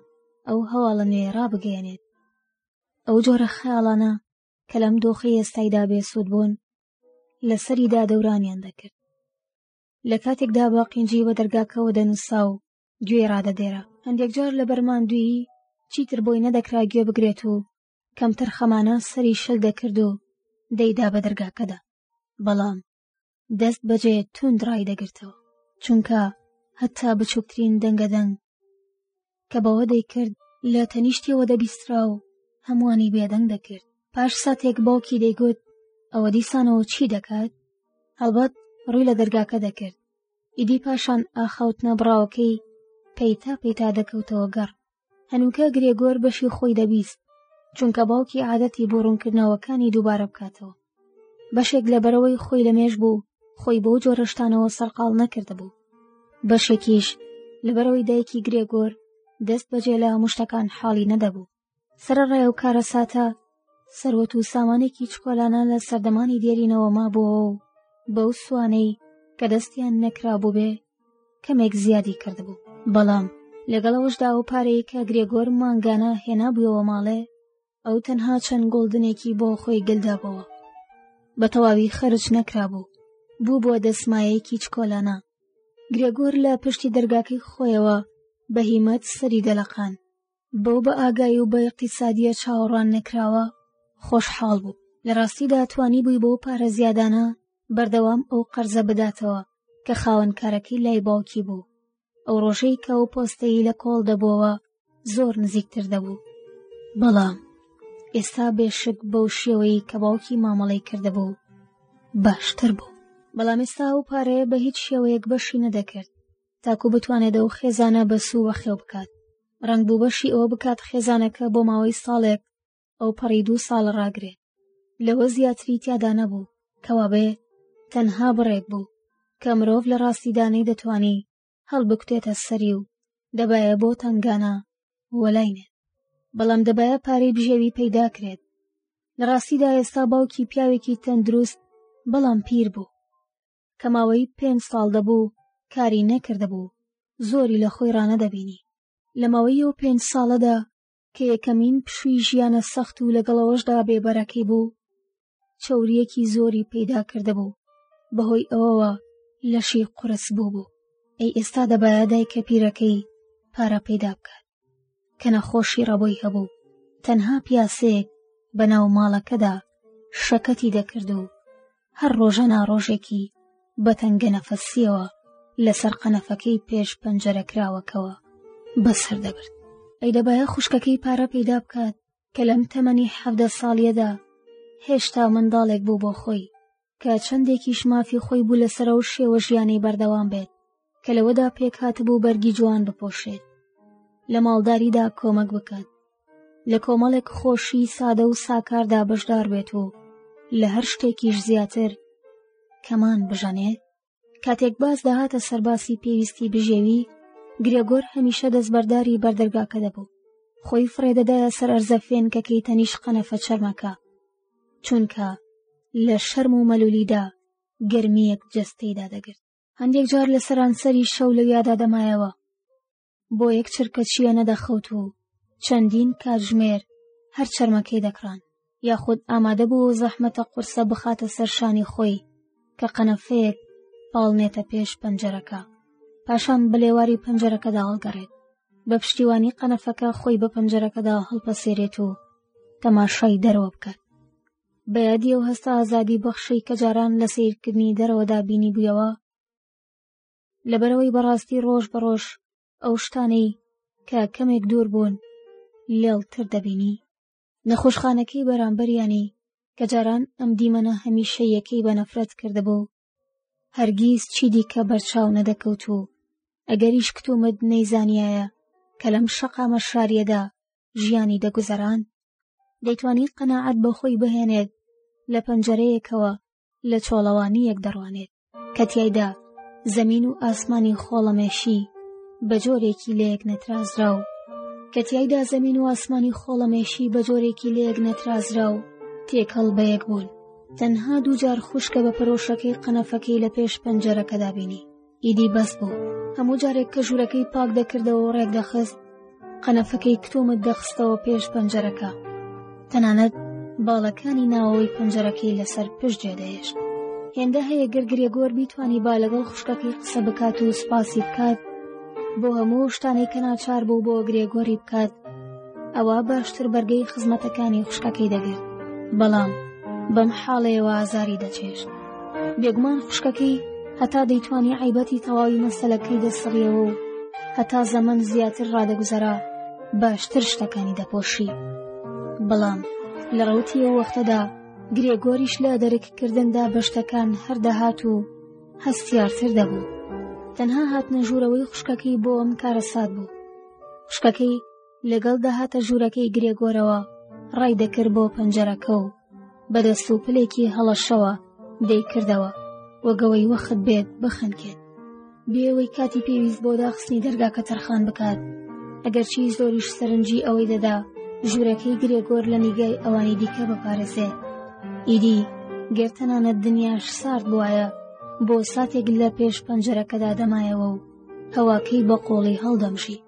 Speaker 1: ئەو هەواڵە نوێ ڕابگەێنێت ئەو جۆرە خەیاڵانە کە لەم دۆخی ئێستایدا بێسوود بوون لەسەریدا دەورانیان دەکرد لە کاتێکدا باقینجی بە دەرگاکەەوە دەنووسا و گوێی ڕادەدێرە هەندێک جار لە بەرماندویی چیتر بۆی نەدەکرا گوێ بگرێت و کەمتر خەمانە سەری شل دەکرد و دەیدا بە دەرگاکەدا بەڵام دەست بەجێ توند ڕای دەگرتەوە چونکە هەتا بچووکترین دەنگە دەنگ کە بەوە دەیکرد لە تەنیشتەوە دەبیسترا و هەمووانی بێدەنگ دەکرد پاش ساتێک باوکی دەیگوت ئەوە دیسانەوە چی دەکات هەڵبەت ڕووی لە دەرگاکە دەکرد ئیدی پاشان ئاخاوتنە بڕاوەکەی پەیتا پەیتا دەکەوتەوە گەڕ هەنووکە گرێگۆر بەشی خۆی دەبیست چونکە باوکی عادەتی بۆ ڕوونکردنەوەکانی دووبارە بکاتەوە بەشێک لە بەرەوەی خۆی لەمێش بوو خۆی بۆ جۆرەشتانەوە سەرقاڵ نەکردبوو بەشێکیش لەبەرەوەی دایکی گرێگۆر دەست بەجێ لە مشتەکان حاڵی نەدەبوو سەرڕای و کارە ساتە سەروەت و سامانێکی چکۆلانە لە سەردەمانی دێرینەوە مابووەوە و بەو سوانەی کە دەستیان نەکرا بوو بێ کەمێک زیادی کردبوو بەڵام لەگەڵەوەشدا و پارەی کە گرێگۆر مانگانە هێنابووەوە ماڵێ ئەو تەنها چەند گۆڵدنێکی بۆ خۆی گلدابەوە بە تەواوی خەرج نەکرابوو بوو بۆ دەسمایەکی چکۆلانە گرێگۆر لە پشتی دەرگاکەی خۆیەوە بەهیمەت سەری دەلەقان بەو بە ئاگایی و بە اقتصادیە چاوەڕان نەکراوە خۆشحاڵ بوو لە ڕاستیدا توانی بووی بەو پارە زیادانە بەردەوام ئەو قەرزە بداتەوە کە خاوەنکارەکەی لای باوکی بوو ئەو ڕۆژەی کە ئەو پۆستەیی لە کۆڵ دەبووەوە زۆر نزیکتر دەبوو بەڵام ئێستا بێشک بەو شێوەی کە باوکی مامەڵی کردبوو باشتر بوو بەڵام ئێستا و پارەیە بە هیچ شێوەیەک بەشی نەدەکرد تاکو بتوانێت ئەو خێزانە بە سوو وەخێو بکات ڕنگ بوو بەشی ئەوە بکات خێزانەکە بۆ ماوەی ساڵێک ئەو پەڕی دوو ساڵ ڕاگرێت لەوە زیاتری تیادا نەبوو کەوا بێ تەنها بڕێک بوو کە مرۆڤ لە ڕاستیدانەی دەتوانی هەڵبکتێتە سەری و دەبایە بۆ تەنگانە وەلاینێت بەڵام دەبایە پارەی بژێوی پەیدا کرێت لە ڕاستیدا ئێستا باوکی پیاوێکی تەندروست بەڵام پیر بوو کە ماوەی پێنج ساڵ دەبوو کاری نەکردبوو زۆری لە خۆی ڕانەدەبینی لە ماوەی ئەو پێنج ساڵەدا کە یەکەمین پشووی ژیانە سەخت و لەگەڵەوەشدا بێبەرەکەی بوو چوریەکی زۆری پەیدا کردبوو بەهۆی ئەوەوە لەشی قرس بوو بوو ئەی ئێستا دەبایە دایکە پیرەکەی پارە پەیدا بکات کە نەخۆشی ڕەبۆی هەبوو تەنها پیاسەیەک بە ناو ماڵەکەدا شەکەتی دەکرد و هەر ڕۆژە ناڕۆژێکی بە تەنگە نەفەسیەوە لەسەر قەنەفەکەی پێش پەنجەرە کراوەکەوە بەسەر دەبرد ئەی دەبایە خوشکەکەی پارە پەیدا بکات کە لەم تەمەنی حەفدە ساڵیەدا هێشتا منداڵێک بوو بۆ خۆی کە چەندێکیش مافی خۆی بوو لەسەر و شێوە ژیانەی بەردەوام بێت کە لەوەدا پێک هاتبوو بەرگی جوان بپۆشێت لە ماڵداریدا کۆمەک بکات لە کۆمەڵێک خۆشی سادە و ساکاردا بەشدار بێت و لە هەر شتێکیش زیاتر کەمان بژەنێت کاتێک باز دەهاتە سەرباسی پێویستی بژێوی گرێگۆر هەمیشە دەستبەرداری بەردەرگاکە دەبوو خۆی فرێدەدایە سەر ئەرزە فێنکەکەی تەنیش قەنەفە چەرمەکە چونکە لە شەرم و مەلولیدا گەرمیەک جەستەیدا دەگرت هەندێک جار لە سەرانسەری شەو لەویادا دەمایەوە بۆ یەک چرکە چییە نەدەخەوت و چەندین کاتژمێر هەر چەرمەکەی دەکڕان یاخود ئامادە بۆ زەحمەتە قورسە بخاتە سەر شانی خۆی کە قەنەفەیەک پاڵنێتە پێش پەنجەرەکە پاشان بە لێواری پەنجەرەکەدا هەڵگەڕێت بە پشتیوانی قەنەفەکە خۆی بە پەنجەرەکەدا هەڵپەسێرێت و تەماشای دەرەوە بکات بە یادی ئەو هەستە ئازادی بەخشەی کە جاران لە سیرکردنی دەرەوەدا بینی بوویەوە لەبەرەوەی بەڕاستی ڕۆژ بە ڕۆژ ئەو شتانەی کە کەمێک دوور بوون لێڵتر دەبینی نەخۆشخانەکەی بەرامبەریانی کە جاران ئەم دیمەنە هەمیشەیەکەی بە نەفرەت کردبوو هەرگیز چی دیکە بەرچاو نەدەکەوت و ئەگەریش کتومت نەیزانایە کە لەم شەقامە شاریەدا ژیانی دەگوزەران دەیتوانی قەنەعەت بە خۆی بهێنێت لە پەنجەرەیەکەوە لە چۆڵەوانیەک دەڕوانێت کە تایدا زەمین و ئاسمانی خۆڵەمێشی بە جۆرێکی لەیەک نەترازرا و کە تایدا زەمین و ئاسمانی خۆڵەمێشی بە جۆرێکی لەیەک نەترازرا و تێکەڵ بەیەک بوون تەنها دووجار خوشکە بە پەرۆشەکەی قەنەفەکەی لە پێش پەنجەرەکەدا بینی ئیدی بەس بوو هەموو جارێک کە ژوورەکەی پاک دەکردەوە ڕێک دەخست قەنەفەکەی کتۆمت دەخستەوە پێش پەنجەرەکە تەنانەت باڵەکانی ناوەوەی پەنجەرەکەی لەسەر پشت جێدەهێشت هێندە هەیە گەرگرێ گۆر بیتوانی با لەگەڵ خوشکەکەی قسە بکات و سوپاسی بکات بۆ هەموو شتانەی کە ناچار بوو بۆ گرێگۆری بکات ئەوە باشتر بەرگەی خزمەتەکانی خوشکەکەی دەگرت بەڵام بەم حاڵەیەوە ئازاری دەچێشت بێگومان خوشکەکەی هەتا دەیتوانی عیبەتی تەواوی مەسەلەکەی دەسڕیەوە و هەتا زەمن زیاتر ڕادەگوزەرا باشتر شتەکانی دەپۆشی بەڵام لە ڕوتی ئەو وەختەدا گرێگۆریش لە دەرککردندا بە شتەکان هەردەهات و هەستیارتر دەبوو تەنها هاتنە ژوورەوەی خوشکەکەی بۆ ئەم کارەسات بوو خوشکەکەی لەگەڵ داهاتە ژوورەکەی گرێگۆرەوە ڕای دەکرد بۆ پەنجەرەکە و بەدەست و پلێکی هەڵەشەوە دەیکردەوە وەگەوەی وەخت بێت بخنکێت بێەوەی کاتی پێویست بۆ داخستنی دەرگاکە تەرخان بکات ئەگەرچی زۆریش سەرنجی ئەوەی دەدا ژوورەکەی گرێگۆر لە نیگای ئەوانی دیکە بپارێزێ ئیدی گەر تەنانەت دنیاش سارد بواە بۆ ساتێک لە پێش پەنجەرەکەدا دەمایەوە و هەواکەی بە قۆڵی هەڵدەمشی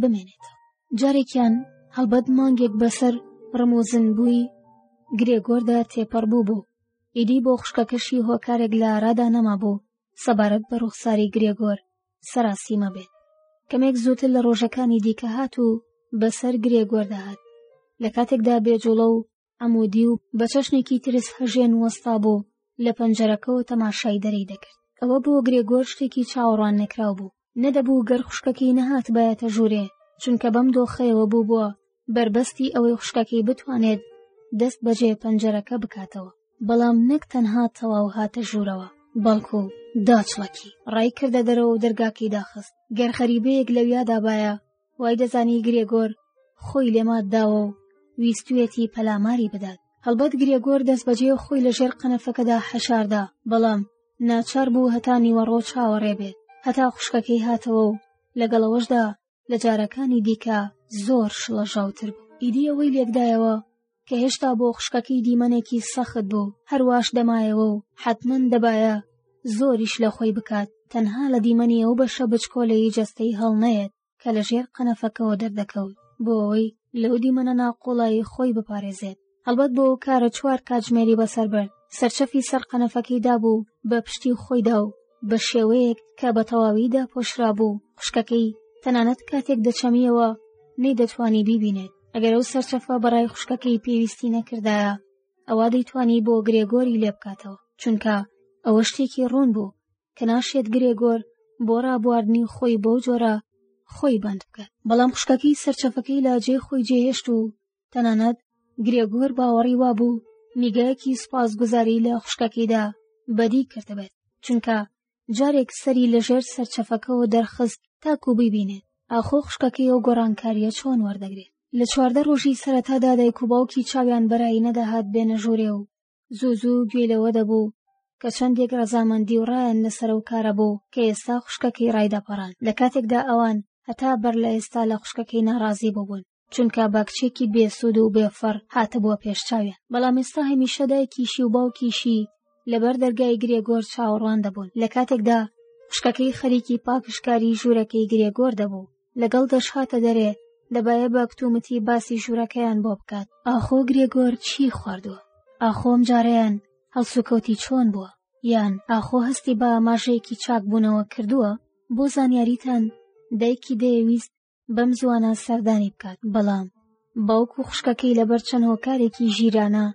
Speaker 1: بمێنێتەوە جارێکیان هەڵبەت مانگێک بەسەر ڕموزن بووی گرێگۆردا تێپەڕ بوو بوو ئیدی بۆ خوشکەکەشی هۆکارێک لە ئارادا نەما بوو سەبارەت بە ڕوخساری گرێگۆر سەراسیمە بێت کەمێک زووتر لە ڕۆژەکانی دیکە هات و بەسەر گرێگۆر دەهات لە کاتێکدا بێجوڵە و عمودی و بە چەشنێکی ترس هەژێن وەستا بوو لە پەنجەرەکەەوە تەماشای دەرەی دەکرد ئەوە بۆ گرێگۆر شتێکی چاوەڕوان نەکراو بوو نەدەبوو گەر خوشکەکەی نەهات بایەتە ژوورێ چونکە بەم دۆخەیەوە بوو بووە بەربەستی ئەوەی خوشکەکەی بتوانێت دەست بەجێ پەنجەرەکە بکاتەوە بەڵام نەک تەنها تەواو هاتە ژوورەوە بەڵکو داچڵەکی ڕای کردە دەرەوە و دەرگاکەی داخست گەر خەریبەیەک لەویادابایە وای دەزانی گرێگۆر خۆی لێمات داوە و ویستویەتی پەلاماری بدات هەڵبەت گرێگۆر دەست بەجێ و خۆی لەژێر قەنەفەکەدا حەشاردا بەڵام ناچار بوو هەتا نیوەڕۆ چاوەڕێ بێت هەتا خوشکەکەی هاتەوە و لەگەڵەوەشدا لە جارەکانی دیکە زۆر شڵەژاوتر بوو ئیدی ئەوەی لێکدایەوە کە هێشتا بۆ خوشکەکەی دیمەنێکی سەخت بوو هەرواش دەمایەوە و حەتمەن دەبایە زۆریش لە خۆی بکات تەنها لە دیمەنی ئەو بەشە بچکۆلەی جەستەی هەڵنەیەت کە لە ژێر قەنەفەکەوە دەردەکەوت بۆ ئەوەی لەو دیمەنە ناقۆڵایی خۆی بپارێزێت هەڵبەت بۆ کارە چوار کاتژمێری بەسەر برد سەرچەفی سەر قەنەفەکەی دابوو بە پشتی خۆیدا و بە شێوەیەک کە بە تەواوی داپۆشرابوو خوشکەکەی تەنانەت کاتێک دەچەمیەوە نەیدەتوانی بیبینێت ئەگەر ئەو سەرچەفە بەڕای خوشکەکەی پێویستی نەکردایە ئەوا دەیتوانی بۆ گرێگۆری لێ بکاتەوە چونکە ئەوە شتێکی ڕوون بوو کە ناشێت گرێگۆر بۆ ڕابواردنی خۆی بەو جۆرە خۆی بەند بکات بەڵام خوشکەکەی سەرچەفەکەی لە جێ خۆی جێهێشت و تەنانەت گرێگۆر باوەڕی وابوو نیگایەکی سوپاسگوزاری لە خوشکەکەیدا بەدی کردبێت چونکە جارێک سەری لەژێر سەرچەفەکەەوە دەرخست تاکو بیبینێت ئاخۆ خوشکەکەی ئەو گۆڕانکاریە چۆن وەردەگرێت لە چواردە ڕۆژی سەرەتادا دایک و باوکی چاویان بەرایی نەدەهات بێنە ژوورێ و زوو زوو گوێی لەوە دەبوو کە چەندێک ڕەزامەندی و ڕایان لەسەر ئەو کارە بوو کە ئێستا خوشکەکەی ڕایدەپەڕاند، لە کاتێکدا ئەوان هەتا بەر لە ئێستا لە خوشکەکەی ناڕازی بووبوون، چونکە بە کچێکی بێ سوود و بێ فەڕ هاتبووە پێش چاویان، بەڵام ئێستا هەمیشە دایکیشی و باوکیشی لە بەر دەرگای گرێگۆر چاوەڕوان دەبوون، لە کاتێکدا خوشکەکەی خەریکی پاکژکاری ژوورەکەی گرێگۆر دەبوو. لەگەڵ دەشهاتە دەرێ دەبایە بە کتومتی باسی ژوورەکەیان بۆ بکات ئاخۆ گرێگۆر چی خواردووە ئاخۆم جارەیان هەڵسوکەوتی چۆن بووە یان ئاخۆ هەستی بە ئاماژەیەکی چاکبوونەوە کردووە بۆ زانیاریتان دایکی دەیەویست بەم زوانە سەردانی بکات بەڵام باوک و خوشکەکەی لەبەر چەند هۆکارێکی ژیرانە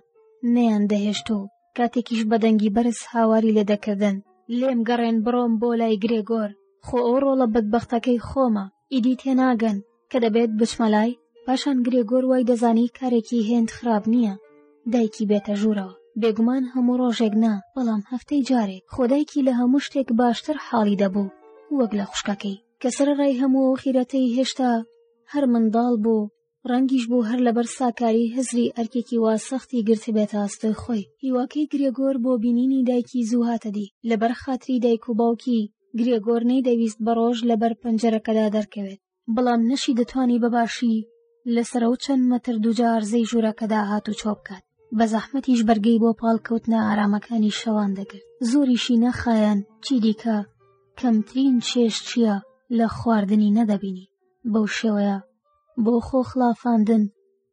Speaker 1: نەیان دەهێشت و کاتێکیش بە دەنگی بەرز هاواری لێ دەکردن، لێم گەڕێن بڕۆم بۆ لای گرێگۆر، خۆ ئەو ڕۆڵە بەدبەختەکەی خۆمە، ئیدی تێناگەن کە دەبێت بچمە لای، پاشان گرێگۆر وای دەزانی کارێکی هێند خراپ نییە دایکی بێتە ژوورەوە، بێگومان هەموو ڕۆژێک نا، بەڵام هەفتەی جارێک، خۆ دایکی لە هەموو شتێک باشتر حاڵی دەبوو وەک لە خوشکەکەی، کە سەرەڕای هەموو ئەو غیرەتەی هێشتا هەر منداڵ بوو، ڕەنگیش بوو هەر لەبەر ساکاری هزری ئەرکێکی وا سەختی گرتبێتە ئەستۆی خۆی هیواکەی گرێگۆر بۆ بینینی دایکی زوو هاتە دی لەبەر خاتری دایک و باوکی گرێگۆر نەیدەویست بە ڕۆژ لەبەر پەنجەرەکەدا دەرکەوێت بەڵام نەشی دەتوانی بەباشی لەسەرە و چەند مەتر دوجار زەی ژوورەکەدا هات و چۆ بکات بە زەحمەتیش بەرگەی بۆ پاڵ کەوتنە ئارامەکانی شەوان دەگرت زۆریشی نەخایەن چی دیکە کەمترین چێش چییە لە خواردنی نەدەبینی بەو شێوەیە بۆ خۆ خڵافاندن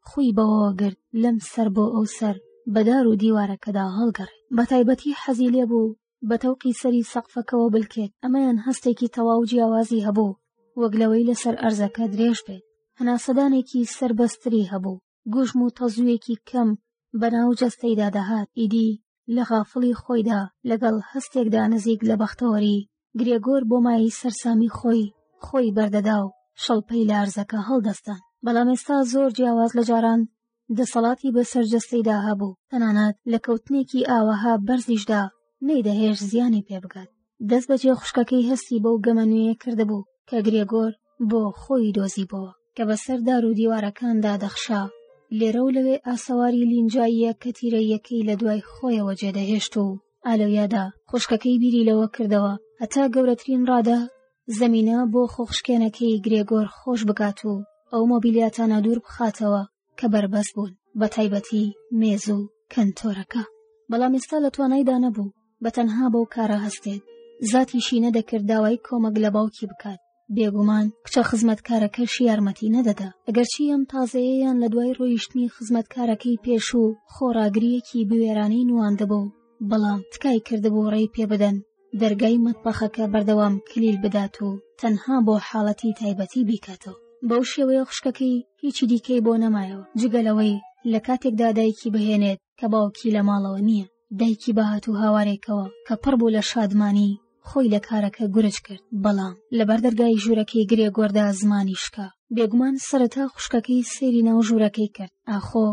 Speaker 1: خوی بەوەوە گرت لەم سەر بۆ ئەو سەر بە دار و دیوارەکەدا هەڵگەڕێ بە تایبەتی حەزی لێ بوو بە تەوقی سەری سەقفەکەەوە بلکێت ئەمەیان هەستێکی تەواو جیاوازی هەبوو وەک لەوەی لەسەر ئەرزەکە درێژ بێت هەناسەدانێکی سەربەستری هەبوو گوژم و تەزوویەکی کەم بەناو جەستەیدا دەهات ئیدی لە غافڵی خۆیدا لەگەڵ هەستێکدا نزیک لە بەختەوەری گرێگۆر بۆ مای سەرسامی خۆی خۆی بەردەدا و شەڵپەی لارزەکە هەڵدەستان بەڵام ئێستا زۆر جیاواز لە جاران دەسەڵاتی بەسەر جەستەیدا هەبوو تەنانەت لە کەوتنێکی ئاوەها بەرزیشدا نەیدەهێش زیانی پێ بگات دەست بەجێ خوشکەکەی هەستی بەو گەمە نوێیە کردبوو کە گرێگۆر بۆ خۆی دۆزی بۆ کە بەسەر دار و دیوارەکاندا دەخشا لێرە و لەوێ ئاسەواری لینجاییە کە تیرەیەکەی لە دوای خۆیەوە جێدەهێشت و ئالەویادا خوشکەکەی بیری لەوە کردەوە هەتا گەورەترین ڕادە زەمینە بۆ خۆخشکێنەکەی گرێگۆر خۆش بکات و ئەو مۆبیلیاتانە دوور بخاتەوە کە بەربەس بوون بە تایبەتی مێز و کەنتۆرەکە بەڵام ئێستا لە توانایدا نەبوو بە تەنها بەو کارە هەستێت زاتیشی نەدەکرد داوای کۆمەک لە باوکی بکات بێگومان کچە خزمەتکارەکەش یارمەتی نەدەدا ئەگەرچی ئەم تازەیەیان لە دوای ڕۆیشتنی خزمەتکارەکەی پێش و خۆڕاگریەکی بوێرانەی نواندبوو بەڵام تکای کردبوو ڕێی پێ بدەن دەرگای مەتبەخەکە بەردەوام کلیل بدات و تەنها بۆ حاڵەتی تایبەتی بیکاتەوە بەو شێوەیە خوشکەکەی هیچی دیکەی بۆ نەمایەوە جگە لەوەی لە کاتێکدا دایکی بهێنێت کە باوکی لە ماڵەوە نییە دایکی بەهات و هاوارێکەوە کە پڕ بوو لە شادمانی خۆی لە کارەکە گورج کرد بەڵام لەبەر دەرگای ژوورەکەی گرێ گۆردا زمانی شکا بێگومان سەرەتا خوشکەکەی سەیری ناو ژوورەکەی کرد ئاخۆ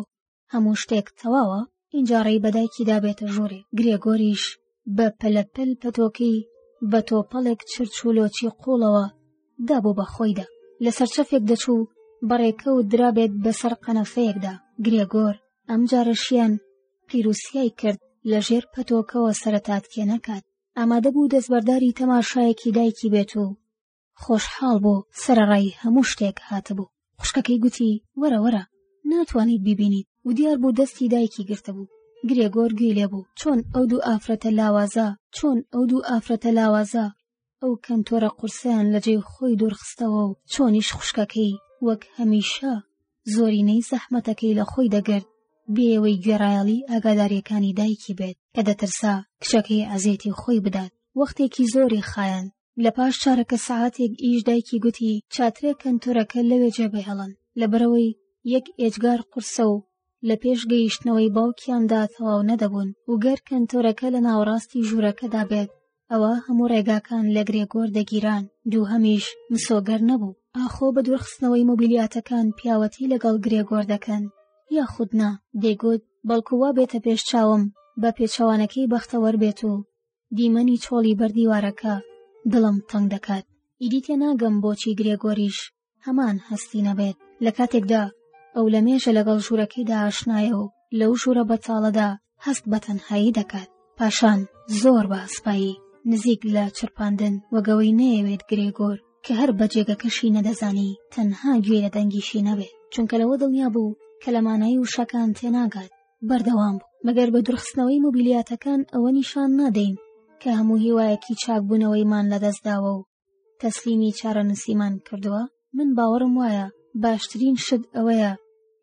Speaker 1: هەموو شتێک تەواوە ئینجا ڕێی بە دایکیدا بێتە ژوورێ گرێگۆریش بە پەلەپەل پەتۆکەی بە تۆپەڵێک چرچ و لۆچی قوڵەوە دابوو بە خۆیدا لەسەر چەفێک دەچوو بەڕێکە و درابێت بەسەر قەنەفەیەکدا گرێگۆر ئەم جارەشیان پیروسیای کرد لە ژێر پەتۆکەوە سەرتاتکێ نەکات ئامادە بوو دەستبەرداری تەماشایەکی دایکی بێت و خۆشحاڵ بۆ سەرەڕای هەموو شتێک هاتبوو خوشکەکەی گوتی وەرە وەرە ناتوانیت بیبینیت و دیار بوو دەستی دایکی گرتبوو گرێگۆر گوێی لێبوو چۆن ئەو دوو ئافرەتە لاوازە چۆن ئەو دوو ئافرەتە لاوازە ئەو کەنتۆرە قورسیان لە جێ خۆی دوورخستەوە و چۆنیش خوشکەکەی وەک هەمیشە زۆرینەی زەحمەتەکەی لە خۆی دەگرت بێەوەی گوێڕایەڵی ئاگاداریەکانی دایکی بێت کە دەترسا کچەکەی عزێتی خۆی بدات وەختێکی زۆری خایەن لە پاش چارەکە سەعاتێک ئیش دایکی گوتی چاترە کەنتۆرەکە لەوێ جێبەهێڵن لەبەرەوەی یەک ئێجگار قورسە و لە پێش گەیشتنەوەی باوکیاندا تەواو نەدەبوون و گەر کەنتۆرەکە لە ناوەڕاستی ژوورەکەدا بێت ئەوە هەموو ڕێگاکان لە گرێگۆر دەگیران دوو هەمیش مسۆگەر نەبوو ئاخۆ بە دوورخستنەوەی مۆبیلیاتەکان پیاوەتی لەگەڵ گرێگۆر دەکەن یاخود نا دەیگوت بەڵکووا بێتە پێش چاوم بە پێچەوانەکەی بەختەوەر بێت و دیمەنی چۆڵی بەردیوارەکە دڵم تەنگ دەکات ئیدی تێناگەم بۆچی گرێگۆریش هەمان هەستی نەبێت لە کاتێکدا ئەو لە مێژە لەگەڵ ژوورەکەیدا ئاشنایە و لەو ژوورە بەتاڵەدا هەست بە تەنهایی دەکات پاشان زۆر بە ئەسپایی نزیک لە چرپاندن وەگەوەی نەیەوێت گرێگۆر کە هەر بەجێگەکەشی نەدەزانی تەنها گوێ لە دەنگیشی نەبێت چونکە لەوە دڵنیا بوو کە لە مانایی وشەکان تێناگات بەردەوام بوو مەگەر بە دورخستنەوەی مۆبیلیاتەکان ئەوە نیشان نادەین کە هەموو هیوایەکی چاکبوونەوەیمان لەدەستداوە و تەسلیمی چارەنووسیمان کردووە من باوەڕم وایە باشترین شت ئەوەیە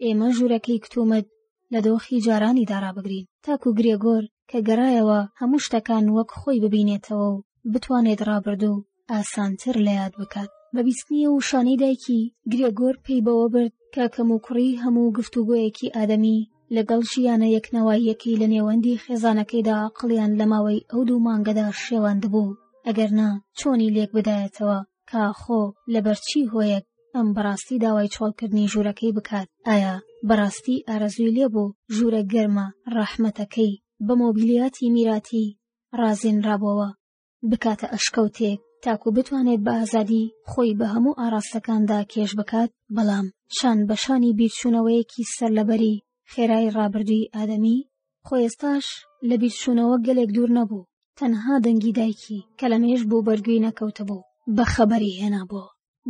Speaker 1: ئێمە ژوورەکەی کتومت لە دۆخی جارانی دارابگرین تاکو گرێگۆر کە گەڕایەوە هەموو شتەکان وەک خۆی ببینێتەوە و بتوانێت ڕابردوو ئاسانتر لە یاد بکات. بە بیستنی وشانەی دایکی، گرێگۆر پەی بەوە برد کە کەموکوڕی هەموو گفتوگۆیەکی ئادەمی لەگەڵ ژیانە یەکنەواییەکەی لە نێوەندی خێزانەکەیدا عەقڵیان لە ماوەی ئەو دوو مانگەدا شێواندبوو، ئەگەرنا چۆنی لێک بدایەتەوە کە ئاخۆ لەبەر چی هۆیەک ئەم بەڕاستی داوای چۆڵکردنی ژوورەکەی بکات؟ ئایا بەڕاستی ئارەزووی لێ بوو ژوورە گەرمە ڕەحمەتەکەی بە مۆبیلیاتی میراتی ڕازێنرابۆوە؟ بکاتە ئەشکەوتێک تاکو بتوانێت بە ئازادی خۆی بە هەموو ئاراستەکاندا کێش بکات بەڵام شان بە شانی بیرچوونەوەیەکی سەرلەبەری خێرای ڕابردووی ئادەمی خۆێستاش لە بیرچوونەوە گەلێک دوور نەبوو تەنها دەنگی دایکی کە لە مێش بوو بەرگوی نەکەوتبوو بە خەبەری هێنا بۆ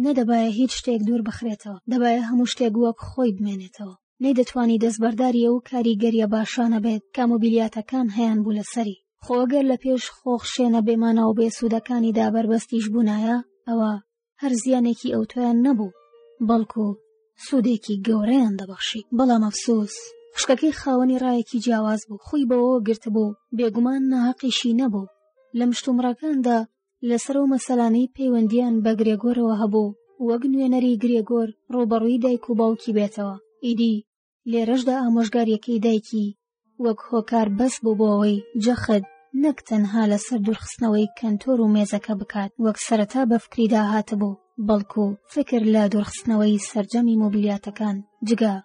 Speaker 1: نەدەبایە هیچ شتێک دوور بخرێتەوە دەبایە هەموو شتێک وەک خۆی بمێنێتەوە نەیدەتوانی دەستبەرداری ئەو کاریگەریە باشانە بێت کامۆبیلیاتەکان هەیان بوو لەسەری خۆگەر لە پێش خۆخشێنە بێمانەوە بێسوودەکانی دابەربەستیش بوونایە ئەوە هەر زیانێکی ئەوتۆیان نەبوو بەڵکو سوودێکی گەورەیان دەبەخشی بەڵام ئەفسوس خوشکەکەی خاوەنی ڕایەکی جیاواز بوو خۆی بەوەوە گرتبوو بێگومان ناهەقیشی نەبوو لە مشتومڕەکاندا لەسەر ئەو مەسەلانەی پەیوەندیان بە گرێگۆرەوە هەبوو وەک نوێنەری گرێگۆر ڕووبەڕووی دایک و باوکی بێتەوە ئیدی لێرەشدا ئامۆژگاریەکەی دایکی وەک هۆکار بەس بوو بۆ ئەوەی جەخت نەک تەنها لەسەر دوورخستنەوەی کەنتۆر و مێزەکە بکات وەک سەرەتا بە فکریدا هاتبوو بەڵکو فکر لە دوورخستنەوەی سەرجەمی مۆبیلیاتەکان جگە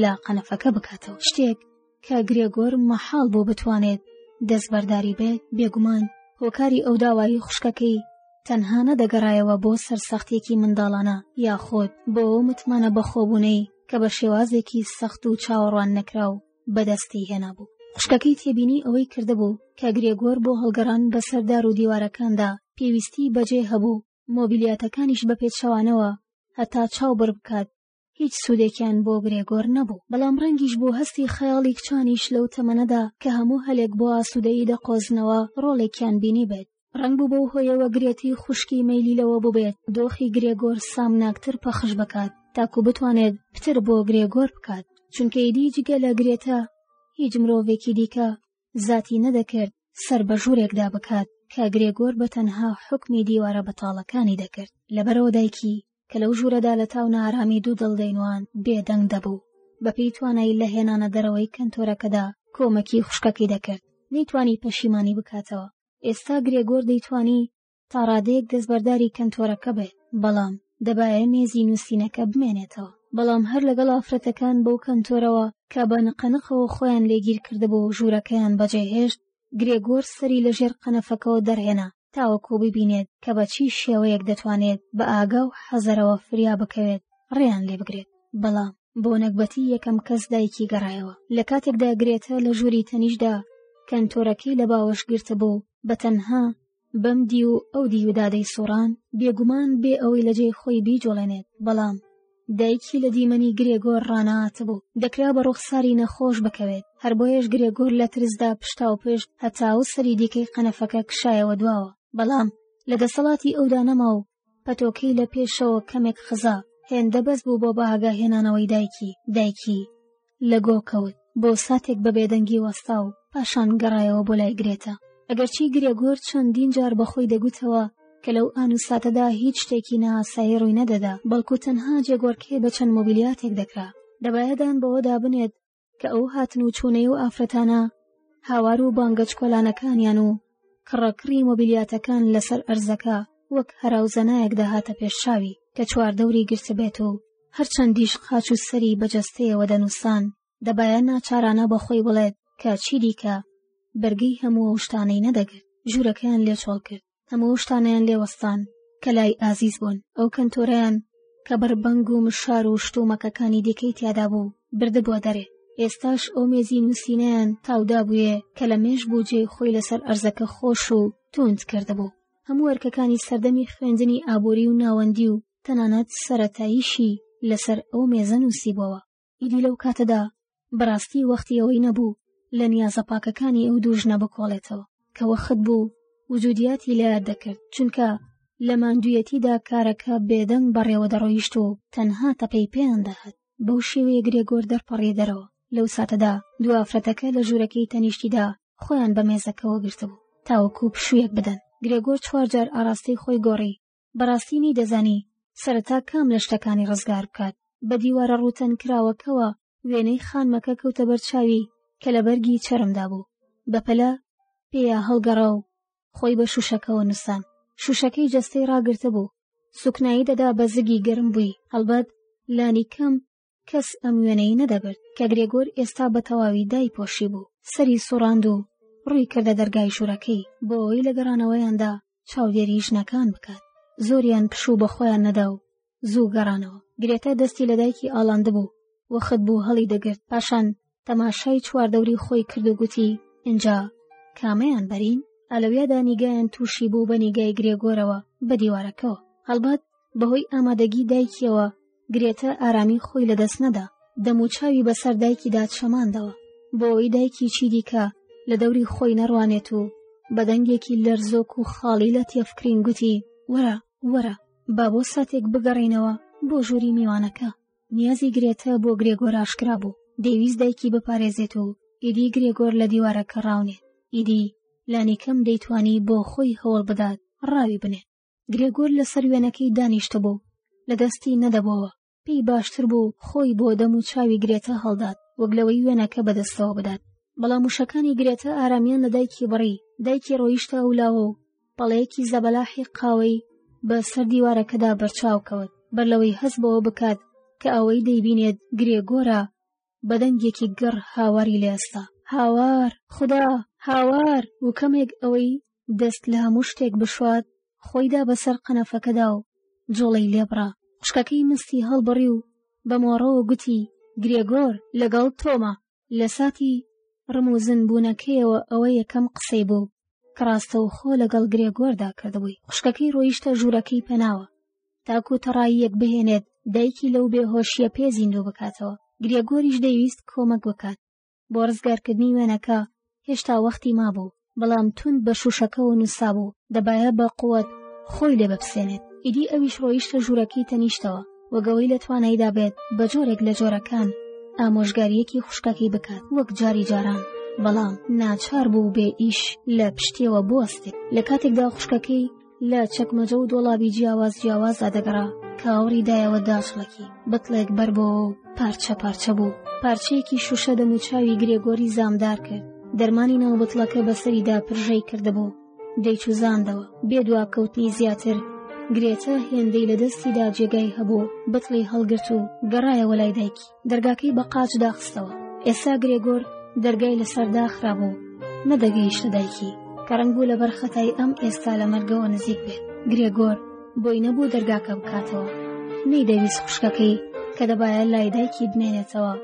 Speaker 1: لە قەنەفەکە بکاتەوە شتێک کە گرێگۆر مەحاڵ بوو بتوانێت دەستبەرداری بێت، بێگومان هۆکاری ئەو داوایی خوشکەکەی تەنها نەدەگەڕایەوە بۆ سەرسەختییەکی منداڵانە یاخود بۆ ئەو متمانە بەخۆبوونەی کە بە شێوازێکی سەخت و چاوەڕواننەکراو بەدەستی هێنابوو. خوشکەکەی تێبینی ئەوەی کردبوو کە گرێگۆر بۆ هەڵگەڕان بەسەر دار و دیوارەکاندا پێویستیی بەجێ هەبوو، مۆبیلیاتەکانیش بەپێچەوانەوە هەتا چاو بڕ بکات، هیچ سوودێکیان بۆ گرێگۆر نەبوو بەڵام ڕەنگیش بۆ هەستی خەیاڵی کچانیش لەو تەمەنەدا کە هەموو هەلێک بۆ ئاسوودەیی دەقۆزنەوە ڕۆڵێکیان بینی بێت ڕنگ بوو بەو هۆیەوە گرێتی خوشکی مەلی لەوە ببێت دۆخی گرێگۆر سامناکتر پەخش بکات تاکو بتوانێت پتر بۆ گرێگۆر بکات چونکە ئیدی جگە لە گرێتە هیچ مرۆڤێکی دیکە زاتی نەدەکرد سەر بە ژوورێکدا بکات کە گرێگۆر بە تەنها حکمی دیوارە بەتاڵەکانی دەکرد لەبەرەوە دایکی کە لەو ژوورەدا لە تاو نارامی دوو دڵ دەینوان بێدەنگ دەبوو بەپێی توانایی لە هێنانە دەرەوەی کەنتۆرەکەدا کۆمەکی خوشکەکەی دەکرد نەیتوانی پەشیمانی بکاتەوە ئێستا گرێگۆر دەیتوانی تا ڕادەیەک دەستبەرداری کەنتۆرەکە بێت، بەڵام دەبایە مێزی نووسینەکە بمێنێتەوە. بەڵام هەر لەگەڵ ئافرەتەکان بەو کەنتۆرەوە کە بە نقەنقەوە خۆیان لێگیر کردبوو و ژوورەکەیان بەجێهێشت، گرێگۆر سەری لە ژێر قەنەفەکەوە دەرهێنا تاوەکو ببینێت کە بە چی شێوەیەک دەتوانێت بە ئاگا و حەزەرەوە فریا بکەوێت ڕێیان لێ بگرێت. بەڵام بۆ نەگبەتی یەکەم کەس دایکی گەڕایەوە. لە کاتێکدا گرێتە لە ژووری تەنیشدا کەنتۆرەکەی لە باوەش گرتبوو، بە تەنها بەم دیو ئەو دیودا دەیسوڕان بێگومان بێ ئەوەی لە جێی خۆی بیجوڵێنێت بەڵام دایکی لە دیمەنی گرێگۆر ڕاناتبوو دەکرا بە ڕوخساری نەخۆش بکەوێت هەر بۆیەش گرێگۆر لە ترسدا پشتا و پشت هەتا و سەری دیکەی قەنەفەکە کشایەوە دواوە بەڵام لە دەسەڵاتی ئەودا نەما و پەتۆکەی لە پێشەوە کەمێک خزا هێندە بەس بوو بۆ بەهاگا هێنانەوەی دایکی دایکی لە گۆ کەوت بۆ ساتێک بە بێدەنگی وەستا و پاشان گەڕایەوە بۆ لای گرێتە ئەگەرچی گرێگۆر چەندین جار بەخۆی دەگوتەوە کە لەو ئان و ساتەدا هیچ شتێکی ناسایی ڕووی نەدەدا بەڵکو تەنها جێگۆڕکێ بە چەند مۆبیلیاتێک دەکرا دەبایەدان بەوەدا بنێت کە ئەو هاتن و چوونەی و ئافرەتانە هاوار و بانگە چکۆلانەکانیان و کڕەکڕی مۆبیلیاتەکان لەسەر ئەرزەکە وەک هەراوزەنایەک دەهاتە پێش چاوی کە چواردەوری گرتبێت و هەرچەندیش قاچ و سەری بەجەستەیەوە دەنووسان دەبایە ناچارانە بە خۆی بڵێت کە چی دیکە بەرگەی هەموو ئەو شتانەی نەدەگرت ژوورەکەیان لێ چۆڵ کرد هەموو ئەو شتانەیان لێوەستان کە لای ئازیز بوون ئەو کەنتۆرەیان کە بەربەنگ و مشار و شتومەکەکانی دیکەی تیادا بوو بردبووە دەرێ ئێستاش ئەو مێزی نووسینیان تاودا بووێ کە لە مێش بوو جێی خۆی لەسەر ئەرزەکە خۆش و توند کردبوو هەموو ئەرکەکانی سەردەمی خوێندنی ئابووری و ناوەندی و تەنانەت سەرەتاییشی لەسەر ئەو مێزە نووسیبەوە ئیدی لەو کاتەدا بەڕاستی وەختی ئەوەی نەبوو لە نیازە پاکەکانی ئەو دوو ژنە بکۆڵێتەوە کە وەخت بوو وجودیاتی لە یاد دەکرد چونکە لە ماندوویەتیدا کارەکە بێدەنگ بەڕێوە دەڕۆیشت و تەنها تەپەی پێیان دەهات بەو شێوەیە گرێگۆر دەرپەڕی دەرەوە لەو ساتەدا دو ئافرەتەکە لە ژوورەکەی تەنیشتیدا خۆیان بە مێزەکەوە گرتبوو تاوەکو پشوویەک بدەن گرێگۆر چوارجار ئاراستەی خۆی گۆڕی بەڕاستی نەیدەزانی سەرەتا کام لە شتەکانی ڕزگار بکات بە دیوارە ڕووتەن کراوەکەوە وێنەی خانمەکە کەوتە بەر چاوی کە لە بەرگی چەرمدا بوو بەپەلە پێیا هەڵگەڕا و خۆی بە شوشەکەەوە نووسان شوشەکەی جەستەی ڕاگرتە بوو سوکنایی دەدا بە زگی گەرم بووی هەڵبەت لانی کەم کەس ئەم وێنەی نەدەبرد کە گرێگۆر ئێستا بە تەواوی دای پۆشی بوو سەری سوڕاند و ڕووی کردە دەرگای ژوورەکەی بۆ ئەوەی لە گەڕانەوەیاندا چاودێری ژنەکان بکات زۆریان پشوو بە خۆیان نەدا و زوو گەڕانەوە گرێتە دەستی لە دایکی ئاڵاندبوو وەخت بوو هەڵی دەگرت پاشان تەماشای چواردەوری خۆی کرد و گوتی ئینجا کامەیان بەرین ئەلەویادا نیگایان تووشی بوو بە نیگای گرێگۆرەوە بە دیوارەکەەوە هەڵبەت بەهۆی ئامادەگی دایکیەوە گرێتە ئارامی خۆی لەدەست نەدا دەم و چاوی بەسەر دایکیدا چەماندەوە بۆی دایکی چی دیکە لە دەوری خۆی نەڕوانێت و بە دەنگێکی لەرزۆک و خاڵی لە تێفکرین گوتی وەرە وەرە با بۆ ساتێک بگەڕینەوە بۆ ژووری میوانەکە نیازی گرێتە بۆ گرێگۆر ئاشکرا بوو دەیویست دایکی بپارێزێت و ئیدی گرێگۆر لە دیوارەکە ڕاونێت ئیدی لانیکەم دەیتوانی بۆ خۆی هەوڵ بدات ڕاوی بنێت گرێگۆر لەسەر وێنەکەی دانیشتبوو لە دەستی نەدەبەوە پێی باشتر بوو خۆی بۆ دەم و چاوی گرێتە هەڵدات وەک لەوەی وێنەکە بەدەستەوە بدات بەڵام وشەکانی گرێتە ئارامیان لە دایکی بڕی دایکی ڕۆیشتە ئەولاوە و پەڵەیەکی زەبەلاحی قاوەی بە سەر دیوارەکەدا بەرچاو کەوت بەر لەوەی هەست بەوە بکات کە ئەوەی دەیبینێت گرێگۆرە بە دەنگێکی گڕ هاواری لێستا هاوار خدا هاوار و کەمێک ئەوەی دەست لە هەموو شتێک بشوات خۆیدا بەسەر قەنەفەکەدا و جۆڵەی لێبڕا خوشکەکەی مستی هەڵبڕی و بە مۆڕەوە گوتی گرێگۆر لەگەڵ تۆمە لە ساتی ڕموزن بوونەکەیەوە ئەوە یەکەم قسەی بۆ کە ڕاستەوخۆ لەگەڵ گرێگۆردا کردبووی خوشکەکەی ڕۆیشتە ژوورەکەی پەناوە تاکو تەڕاییەک بهێنێت دایکی لەو بێهۆشیە پێ زیندوو بکاتەوە گرێگۆریش دەیویست کۆمەک بکات بۆ ڕزگارکردنی وێنەکە هێشتا وەختی مابوو بەڵام توند بە شوشەکەوە نووسابوو دەبایە بە قوت خۆی لێ بەپسێنێت ئیدی ئەویش ڕۆیشتە ژوورەکەی تەنیشتەوە وەگەوەی لە توانایدا بێت بە جۆرێک لە جۆرەکان ئامۆژگاریەکی خوشکەکەی بکات وەک جاری جاران بەڵام ناچار بوو بێ ئیش لە پشتیەوە بوەستێت لە کاتێکدا خوشکەکەی لە چەکمەجە و دۆڵابی جیاواز جیاوازدا دەگەڕا کە ئاوڕی دایەوە داشڵکی بتڵێک بەربەوە و پارچە پارچە بوو پارچەیەکی شوشە دەموچاوی گرێگۆری زامدار کرد دەرمانی ناو بتڵەکە بەسەریدا پرژەی کردبوو دەیچوزاندەوە بێ دواکەوتنی زیاتر گرێتە هێندەی لە دەستیدا جێگای هەبوو بتڵی هەڵگرت و گەڕایەوە لای دایکی دەرگاکەی بە قاچ داخستەوە ئێستا گرێگۆر دەرگای لەسەر داخرابوو نەدەگەیشتە دایکی کە ڕنگ بوو لەبەر خەتای ئەم ئێستا لە مەرگەوە نزیک بێت گرێگۆر بۆی نەبوو دەرگاکە بکاتەوە نەیدەویست خوشکەکەی کە دەبایە لای دایکی بمێنێتەوە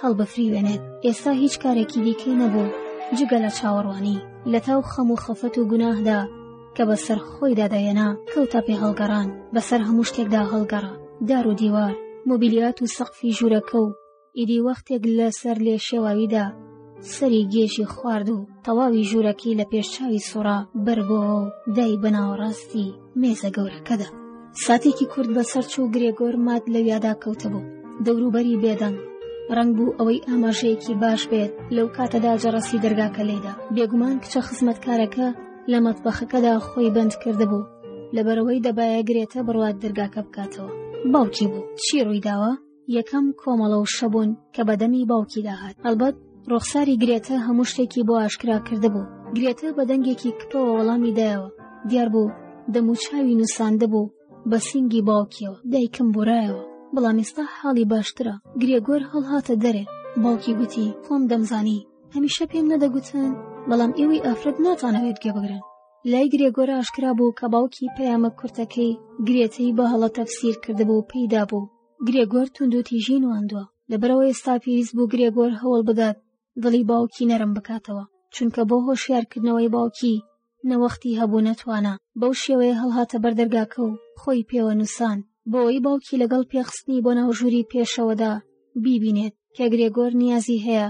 Speaker 1: هەڵبفریوێنێت ئێستا هیچ کارێکی دیکەی نەبوو جگە لە چاوەڕوانی لە تاو خەم و خەفەت و گوناهدا کە بەسەر خۆیدا دەهێنا کەوتە پێ هەڵگەڕان بەسەر هەموو شتێکدا هەڵگەڕا دار و دیوار مۆبیلیات و سەقفی ژوورەکە و ئیدی وەختێک لەسەر لێ شێواویدا سەری گێژی خوارد و تەواوی ژوورەکەی لە پێشچوی سوڕا بەرگۆەوە و دای بەناوەڕاستی مێزە گەورەکەدا ساتێکی کورد بەسەر چوو گرێگۆر مات لە یادا کەوتە بوو دەوروبەری بێدەنگ ڕنگ بوو ئەوەی ئاماژەیەکی باش بێت لەو کاتەدا جەڕەسی دەرگاکە لێدا بێگومان کچە خزمەتکارەکە لە مەتبەخەکەدا خۆی بەند کردبوو لەبەرەوەی دەبایە گرێتە بڕوات دەرگاکە بکاتەوە باوکی بوو چی ڕوویداوە یەکەم کۆمەڵە و شەبوون کە بەدەمی باوکی داهات ئەلبەت ڕوخساری گرێتە هەموو شتێکی بۆ ئاشکرا کردبوو گرێتە بە دەنگێکی کپەوە وەڵامی دایەوە دیار بوو دەموچاوی نووساندە بوو بە سینگی باوکیەوە دایکم بورایەوە بەڵام ئێستا حاڵی باشترە گرێگۆر هەڵهاتە دەرێ باوکی گوتی خۆم دەمزانی هەمیشە پێم نەدەگوتن بەڵام ئێوەی ئافرەت ناتانەوێت گوێ بگرن لای گرێگۆرە ئاشکرا بوو کە باوکی پەیامە کورتەکەی گرێتەی بە هەڵە تەفسیر کردبوو پێیدا بوو گرێگۆر توندوتیژین واندوە لەبەرەوە ئێستا پێویست بوو گرێگۆر هەوڵ بدات دڵی باوکی نەرم بکاتەوە چونکە بۆ هۆشیارکردنەوەی باوکی نەوەختی هەبوو نەتوانا بەو شێوەیە هەڵهاتە بەر دەرگاکە و خۆی پێوە نووسان بۆی باوکی لەگەڵ پێخستنی بۆ ناو ژووری پێشەوەدا بیبینێت کە گرێگۆر نیازی هەیە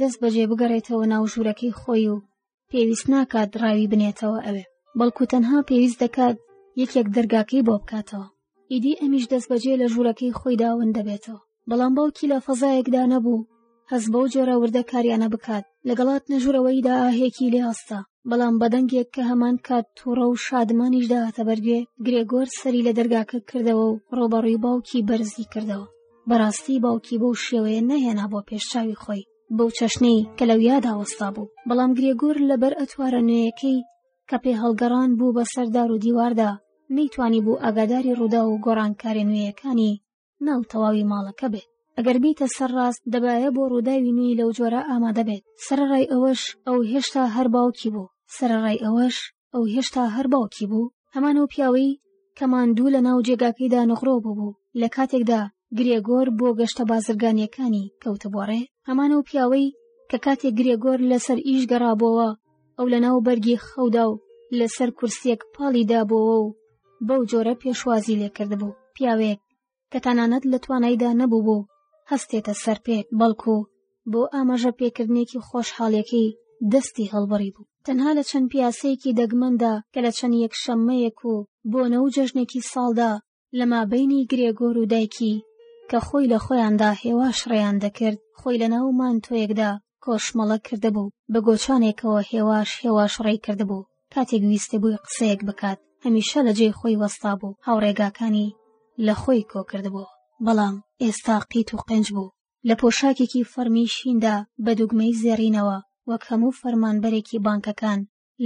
Speaker 1: دەست بەجێ بگەڕێتەوە ناو ژوورەکەی خۆی و پێویست ناکات ڕاوی بنێتەوە ئەوێ بەڵکو تەنها پێویست دەکات یەکێک دەرگاکەی بۆ بکاتەوە ئیدی ئەمیش دەستبەجێ لە ژوورەکەی خۆی داون دەبێتەوە بەڵام باوکی لە فەزایەکدا نەبوو هەز بەو جۆرە وردە کاریانە بکات لەگەڵات نەژورەوەیدا ئاهێکی لێ ئاستا بەڵام بەدەنگێک کە هەمان کات تووڕە و شادمانیش داهاتە بەرگێ گرێگۆر سەری لە دەرگاکە کردەوە و ڕۆبەڕووی باوکی بەرزی کردەوە بەڕاستی باوکی بەو شێوەیە نەهێنا بۆ پێشچوی خۆی بەو چەشنەی کە لەویادا وەستا بوو بەڵام گرێگۆر لەبەر ئەتوارە نوێیەکەی کە پێ هەڵگەڕان بوو بە سەر دار و دیواردا، نەیتوانی بوو ئاگاداری ڕووداو و گۆڕانکارێ نوێیەکانی ناو تەواوی ماڵەکە بێت. ئەگەر بیتە سەر ڕاست، دەبایە بۆ ڕووداوی نوێی لەو جۆرە ئامادە بێت. سەرەڕای ئەوەش، ئەو هێشتا هەر باوکی بوو. سەرەڕای ئەوەش، ئەو هێشتا هەر باوکی بوو. هەمان ئەو پیاوەی، کە ماندوو لە ناو جێگاکەیدا نغرۆ بووبوو، لە کاتێکدا، گرێگۆر بۆ گەشتە بازرگانیەکانی کەوتە بۆ ڕێ هەمان و پیاوەی کە کاتێ گرێگۆر لەسەر ئیش گەڕابەوە ئەو لەناو بەرگی خەودا و لەسەر کورسیەک پاڵی دابەوە و بەو جۆرە پێشوازی لێکردبوو پیاوێک کە تەنانەت لە توانایدا نەبوو بوو هەستێتە سەر پێ بەڵکو بۆ ئاماژە پێکردنێکی خۆشحاڵیەکەی دەستی هەڵبڕی بوو تەنها لە چەند پیاسەیەکی دەگمەندا کە لە چەند یەک شەممەیەک و بۆنە و جەژنێکی ساڵدا لە مابەینی گرێگۆر و دایکی کە خۆی لە خۆیاندا هێواش ڕێیان دەکرد، خۆی لە ناو مانتۆیەکدا کۆشمەڵە کردبوو، بە گۆچانێکەوە هێواش هێواش ڕێی کردبوو، کاتێک ویستبووی قسەیەک بکات، هەمیشە لە جێی خۆی وەستابوو، هاوڕێگاکانی لە خۆی کۆ کردبوو، بەڵام ئێستا قیت و قنج بوو، لە پۆشاکێکی فەڕمی شیندا بە دوگمەی زێڕینەوە، وەک هەموو فەرمانبەرێکی بانکەکان،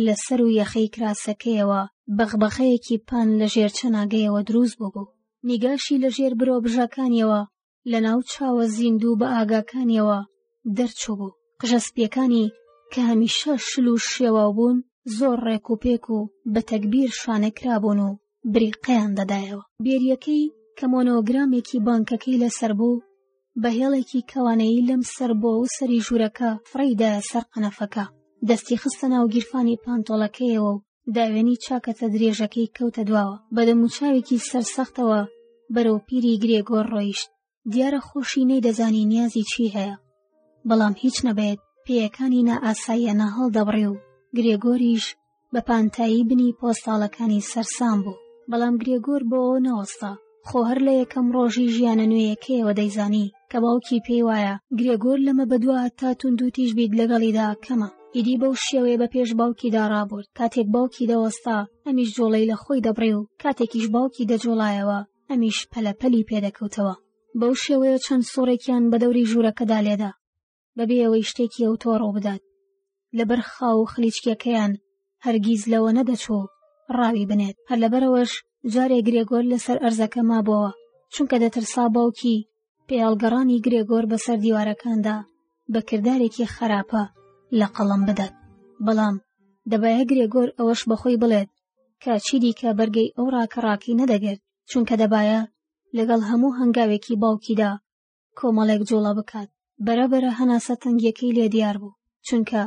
Speaker 1: لە سەر و یەخەی کراسەکەیەوە بەغبەخەیەکی پان لە ژێر چەناگەیەوە دروست بووبوو نیگاشی لە ژێر برۆ بژەکانیەوە لە ناو چاوە زیندوو بە ئاگاکانیەوە دەرچوو بوو قژە سپیەکانی کە هەمیشە شل و شێواو بوون زۆر ڕێک و پێک و بە تەکبیر شانە کرابوون و بریقەیان دەدایەوە. بێرییەکەی کە مۆنۆگرامێکی بانکەکەی لەسەر بوو، بە هێڵێکی کەوانەیی لەم سەر بۆ ئەو سەری ژوورەکە فڕێی دایە سەر قەنەفەکە. دەستی خستە ناو گیرفانی پانتۆڵەکەیەوە و داوێنی چاکەتە درێژەکەی کەوتە دواوە. بە دەموچاوێکی سەرسەختەوە بەرەو پیری گرێگۆر ڕۆیشت. دیارە خۆشی نەیدەزانی نیازی چی هەیە بەڵام هیچ نەبێت پێیەکانی نائاساییانە هەڵدەبڕی و گرێگۆریش بە پانتایی بنی پۆستاڵەکانی سەرسام بوو بەڵام گرێگۆر بۆ ئەو نەوەستا خۆ هەر لە یەکەم ڕۆژی ژیانە نوێیەکەیەوە دەیزانی کە باوکی پێی وایە گرێگۆر لەمە بەدووە تا توندوتیش بیت لەگەڵیدا کەمە ئیدی بەو شێوەیە بە پێش باوکی داڕابرد کاتێک باوکی دەوەستا ئەمیش جۆڵەی لە خۆی دەبڕێ و کاتێکیش باوکی دەجۆڵایەوە ئەمیش پەلە پەلی پێدەکەوتەوە، بەو شێوەیە چەند سوڕێکیان بە دەوری ژوورەکەدا لێدا، بەبێ ئەوەی شتێکی ئەوتۆ ڕووبدات. لەبەر خاو و خلیچکەکەیان هەرگیز لەوە نەدەچوو ڕاوی بنێت، هەر لەبەرئەوەش جارێ گرێگۆر لەسەر ئەرزەکە مابۆوە، چونکە دەترسا باوکی پێڵگەڕانی گرێگۆر بەسەر دیوارەکاندا بە کردارێکی خراپە لە قەڵم بدات بەڵام دەبایە گرێگۆر ئەوەش بەخۆی بڵێت کە چی دیکە بەرگەی ئەو ڕاکە ڕاکی نەدەگرت چونکە دەبایە لەگەڵ هەموو هەنگاوێکی باوکیدا کۆمەڵێک جوڵە بکات بەرەبەرە هەناسە تەنگیەکەی لێ دیار بوو چونکە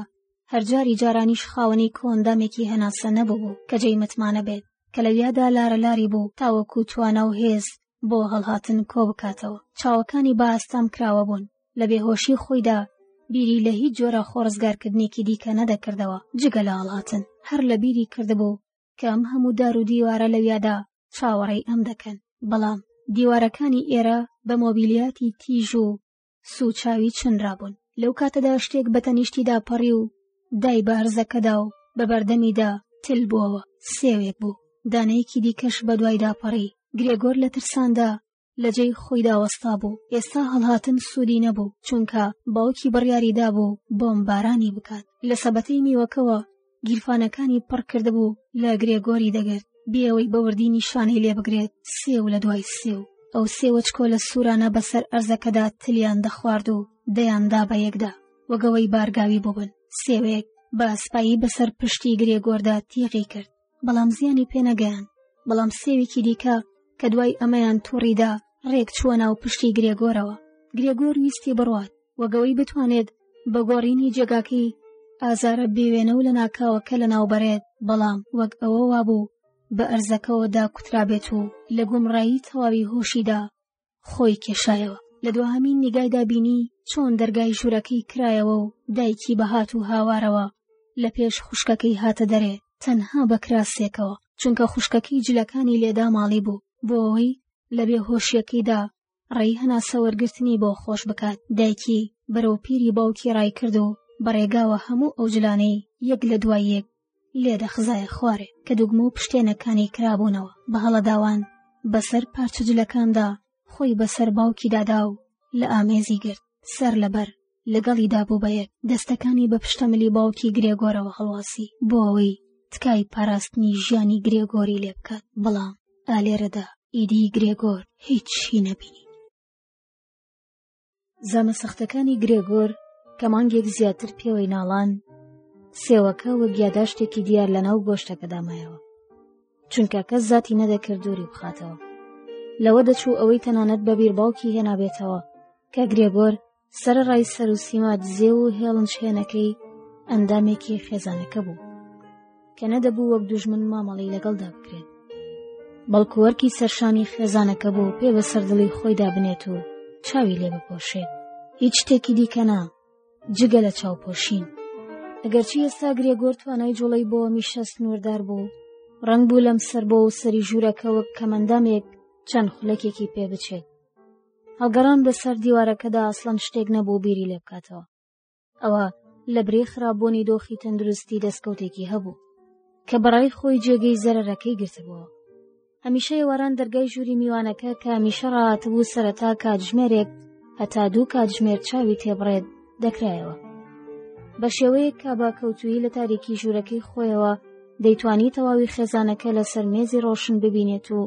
Speaker 1: هەرجاری جارانیش خاوەنی کۆندامێکی هەناسە نەبوو کە جێی متمانە بێت کە لەویادا لارە لاری بوو تاوەکو توانا و هێز بۆ هەڵهاتن کۆ بکاتەوە چاوەکانی بە ئاستام کراوە بوون لە بێهۆشی خۆیدا بیری لە هیچ جۆرە خۆڕزگارکردنێکی دیکە نەدەکردەوە جگە لە هەڵهاتن هەر لە بیری کردبوو کە ئەم هەموو دار و دیوارە لەویادا چاوەڕێی ئەم دەکەن بەڵام دیوارەکانی ئێرە بە مۆبیلیاتی تیژ و سوو چاوی چنرابوون لەو کاتەدا شتێک بە تەنیشتیدا پەڕی و دای بە هەرزەکەدا و بە بەردەمیدا تل بووەوە سێوێک بوو دانەیەکی دیکەش بە دوایدا پەڕی گرێگۆر لە ترساندا لە جێی خۆی داوەستا بوو ئێستا هەڵهاتن سوودی نەبوو چونکە باوکی بڕیاریدا بوو بۆم بارانی بکات لە سەبەتەی میوەکەوە گیرفانەکانی پڕ کردبوو لە گرێگۆری دەگرت بێەوەی بەوردی نیشانەی لێ بگرێت سێو لە دوای سێو ئەو سێوە چکۆلە سوورانە بەسەر ئەرزەکەدا تلیان دەخوارد و دەیاندا بە یەکدا وەگەوەی بارگاوی بووبن سێوێک بە سپایی بەسەر پشتی گرێگۆردا تیغی کرد بەڵام زیانی پێنەگەیان بەڵام سێوێکی دیکە کە دوای ئەمەیان توڕیدا ڕێک چووە ناو پشتی گرێگۆرەوە گرێگۆر ویستی بڕوات وەگەوەی بتوانێت بە گۆڕینی جێگاکەی ئازارە بێوێنە و لە ناکاوەکە لە ناوبەرێت بەڵام وەک ئەوە وابوو بە ئەرزەکەەوە دا کوترابێت و لە گومڕایی تەواوی هۆشیدا خۆی کێشایەوە لە دوهامین نیگایدا بینی چۆن دەرگای ژوورەکەی کرایەوە و دایکی بەهات و هاوارەوە لە پێش خوشکەکەی هاتە دەرێ تەنها بە کراسێکەوە چونکە خوشکەکەی جلەکانی لێدا ماڵی بوو بۆ ئەوەی لە بێهۆشیەکەیدا ڕێی هەناسە وەرگرتنی بۆ خۆش بکات دایکی بەرەو پیری باوکی ڕای کرد و بەڕێگاوە هەموو ئەو جلانەی یەک لە دوای یەک لێدە خزایە خوارێ کە دوگمە و پشتێنەکانی کرابوونەوە بە هەڵەداوان بەسەر پارچە جلەکاندا خۆی بەسەر باوکی دادا و لە ئامێزی گرت سەر لەبەر لەگەڵیدا بوو بە یەک دەستەکانی بە پشتەملی باوکی گرێگۆرەوە هەڵواسی بۆ ئەوەی تکای پاراستنی ژیانی گرێگۆری لێ بکات بەڵام ئالێرەدا ئیدی گرێگۆر هیچ شی نەبینی زەمە سەختەکانی گرێگۆر کە مانگێک زیاتر پێوەی ناڵان سێوەکە وە گیاداشتێکی دیار لەناو گۆشتەکە دامایەوە چونکە کەس زاتی نەدەکرد دووری بخاتەوە لەوە دەچوو ئەوەی تەنانەت بەبییر باوکی هێنابێتەوە کە گرێگۆر سەرەڕای سەر و سیما دزێ و هێڵن شێنەکەی ئەندامێکی خێزانەکە بوو کە نەدەبوو وەک دوژمن مامەڵی لەگەڵدا بکرێت بەڵکووەرکی سەرشانی خێزانەکە بوو پێ بە سەردڵی خۆیدا بنێت و چاوی لێ بپۆشێت هیچ شتێکی دیکەنا جگە لە چاوپۆشین ئەگەرچی ئێستا گرێگۆر توانای جوڵەی بۆ میشە سنووردار بوو ڕنگ بوو لەم سەر بۆ و سەری ژوورەکە وەک کەمەندامێک چەند خولەکێکی پێ بچێت هەڵگەڕان بەسەر دیوارەکەدا ئەسڵەن شتێک نەبوو بیری لێ بکاتەوە ئەوە لە برێ خراپبوونی دۆخی تەندروستی دەستکەوتێکی هەبوو کە بەڕای خۆی جێگەی زەرەرەکەی گرتبووە هەمیشە ئێواران دەرگای ژووری میوانەکە کە هەمیشە ڕاتبوو سەرەتا کاتژمێرێک هەتا دوو کاتژمێر چاوی تێبڕێت دەکرایەوە بە شێوەیەک کا بە کەوتویی لە تاریکی ژوورەکەی خۆیەوە دەیتوانی تەواوی خێزانەکە لەسەر مێزی ڕۆشن ببینێت و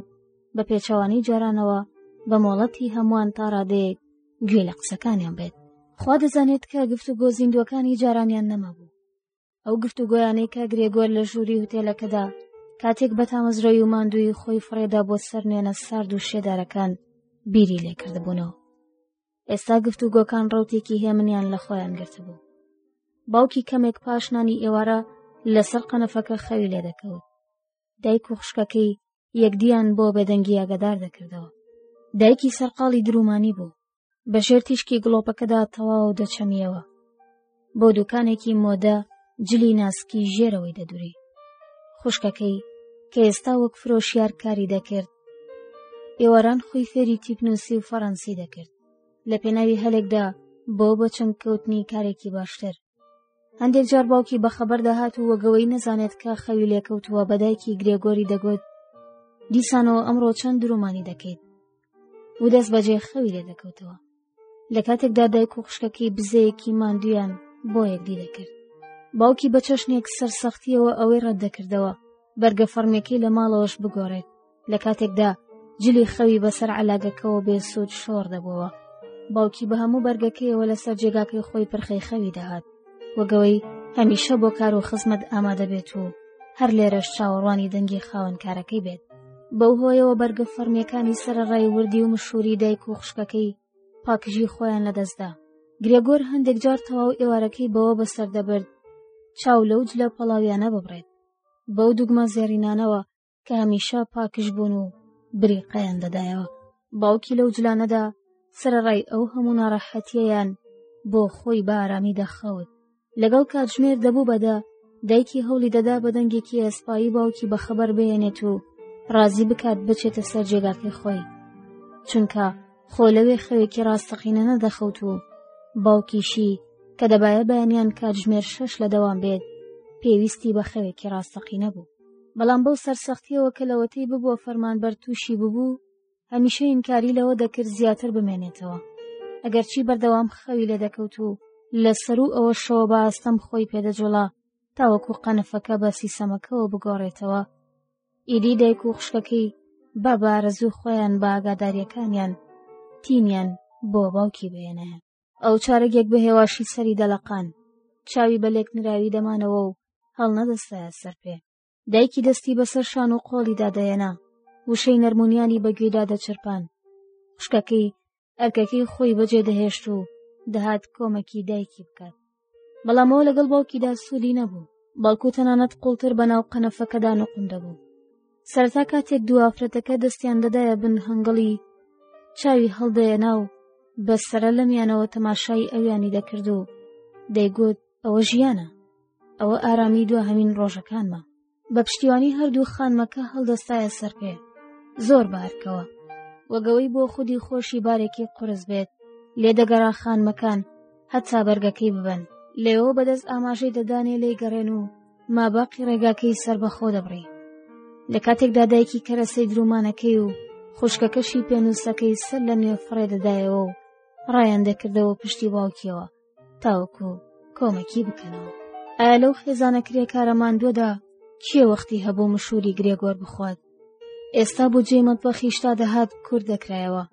Speaker 1: بە پێچەوانەی جارانەوە بە مۆڵەتی هەمووان تا ڕادەیەک گوێ لە قسەکانیان بێت خوا دەزانێت کە گفت و گۆ زیندوەکانی جارانیان نەمابوو ئەو گفت و گۆیانەی کە گرێگۆر لە ژووری هوتێلەکەدا کاتێک بە تامەزرۆی و ماندووی خۆی فڕێدا بۆ سەر نوێنە سارد و شێدارەکان بیری لێ کردبوونەوە ئێستا گفت و گۆکان ڕوتێکی هێمنیان لە خۆیان گرتبوو باوکی کەمێک پاشنانی ئێوارە لەسەر قەنەفەکە خەوی لێ دەکەوت دایک و خوشکەکەی یەکدیان بۆ بەدەنگی ئاگادار دەکردەوە دایکی سەرقاڵی درومانی بوو بە ژێر تیشکی گڵۆپەکەدا تەواو دەچەمیەوە بۆ دوکانێکی مۆدە جلی ناسکی ژێرەوەی دەدوری خوشکەکەی کە ئێستا وەک فرۆشیار کاری دەکرد ئێواران خۆی فێری تیپنووسی و فەڕەنسی دەکرد لە پێناوی هەلێکدا بۆ بۆ چەند کەوتنی کارێکی باشتر هەندێک جار باوکی بەخەبەر دەهات و وەگەوەی نەزانێت کە خەوی لێکەوتووە بەدایکی گرێگۆری دەگوت دیسانەوە ئەمڕۆ چەند درۆمانی دەکەیت و دەست بەجێ خەوی لێ دەکەوتەوە لە کاتێکدا دایک و خوشکەکەی بزەیەکی ماندویان بۆ یەکدی دەکرد باوکی بە چەشنێک سەرسەختیەوە ئەوەی ڕەت دەکردەوە بەرگە فەرمیەکەی لە ماڵەوەش بگۆڕێت لە کاتێکدا جلی خەوی بەسەر علاگەکەەوە بێ سوود شۆڕ دەبەوە باوکی بە هەموو بەرگەکەیەوە لەسەر جێگاکەی خۆی پرخەی خەوی دەهات وەگەوەی هەمیشە بۆ کار و خزمەت ئامادە بێت و هەر لێرەش چاوەڕوانی دەنگی خاوەنکارەکەی بێت بەو هۆیەوە بەرگە فەرمیەکانی سەرڕای وردی و مشوری دایک و خوشکەکەی پاکژی خۆیان لەدەستدا گرێگۆر هەندێک جار تەواو ئێوارەکەی بەوە بەسەر دەبرد چاو لەوج لە پەڵاویانە ببڕێت بەو دوگمە زێڕینانەوە کە هەمیشە پاکش بوون و بریقەیان دەدایەوە باوکی لەو جلانەدا سەرڕای ئەو هەموو ناڕەحەتیەیان بۆ خۆی بە ئارامی دەخەوت لەگەڵ کاتژمێر دەبوو بەدە دایکی هەولی دەدا بە دەنگێکی ئەسپایی باوکی بەخەبەر بێنێت و ڕازی بکات بچێتە سەر جێگاکەی خۆی چونکە خۆ لەوێ خەوێکی ڕاستەقینە نەدەخەوت و باوکیشی کە دەبایە بەیانیان کاتژمێر شەش لە دەوام بێت پێویستی بە خەوێکی ڕاستەقینە بوو بەڵام بەو سەرسەختیەوە کە لەوەتەی ببووە فەرمانبەر تووشی ببوو هەمیشە ئینکاری لەوە دەکرد زیاتر بمێنێتەوە ئەگەرچی بەردەوام خەوی لێ دەکەوت و لە سەرو ئەوە شەوە بە ئاستەم خۆی پێدەجوڵا تاوەکو قەنەفەکە بە سیسەمەکەەوە بگۆڕێتەوە ئیدی دایک و خوشکەکەی با بارەزوو خۆیان بە ئاگاداریەکانیان تینیان بۆ باوکی بێنێ ئەو چارەگێک بە هێواشی سەری دەلەقان چاوی بە لێک نراوی دەمانەوە و هەڵنەدەستایە سەر پێ دایکی دەستی بەسەر شان و قۆڵی دادەیەنا وشەی نەرمونیانی بەگوێدا دەچرپان خوشکەکەی ئەرکەکەی خۆی بەجێ دەهێشت و دەهات کۆمەکی دایکی بکات بەڵام ئەو لەگەڵ باوکیدا سوودی نەبوو بەڵکو تەنانەت قوڵتر بە ناو قەنەفەکەدا نوقم دەبوو سەرتا کاتێک دوافرەتەکە دەستیان دەدایە بن هەنگڵی چاوی هەڵدەیە ناو بە سرە لەمیانەوە تەماشای ئەویانی دەکرد و دەیگوت ئەوە ژیانە ئەوە ئارامی دو هەمین ڕۆژەکانمە بە پشتیوانی هەردوو خانمەکە هەڵدەستایە سەر پێ زۆر بارکەوە وەگەوەی بۆ خودی خۆشی بارێکی قرس بێت لێدەگەڕا خانمەکان هەتا بەرگەکەی ببن لێەوە بەدەست ئاماژەی دەدانێ لی گەڕێن و ماباقی ڕێگاکەی سەر بەخۆ دەبڕی لە کاتێکدا دایکی کەرەسەی درومانەکەی و خوشکەکەشی پێنووسەکەی سەر لە نوێ فڕێ دەدایەوە و ڕایان دەکردەوە پشتی باوکیەوە تاوەکو کۆمەکی بکەنەوە ئایا لەو خێزانە کرێکارە ماندوەدا کێ وەختی هەبوو مشوری گرێگۆر بخوات ئێستا بۆ جێ مەتبەخیشتا دەهات کورد دەکرایەوە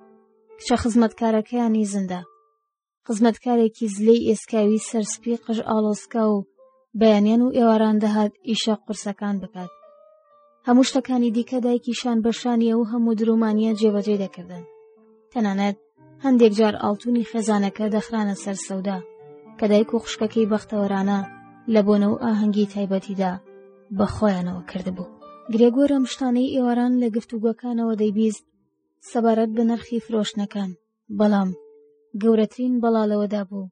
Speaker 1: کچە خزمەتکارەکەیانی زندە خزمەتکارێکی زلەی ئێسکاوی سەرسپی قژ ئاڵۆسکا و بەیانیان و ئێواران دەهات ئیشە قورسەکان بکات هەموو شتەکانی دیکە دایکی شان بەشانیە و هەموو درۆمانە جێبەجێ دەکردن تەنانەت هەندێک جار ئاڵتونی خێزانەکە دەخرانە سەر سەودا کە دایک و خوشکەکەی بەختەوەرانە لە بۆنە و ئاهەنگی تایبەتیدا بە خۆیانەوە کردبوو گرێگۆرە مشتانەی ئێواران لە گفتوگۆکانەوە دەیبیست سەبارەت بە نرخی فرۆشتنەکان بەڵام گەورەترین بەڵا لەوەدا بوو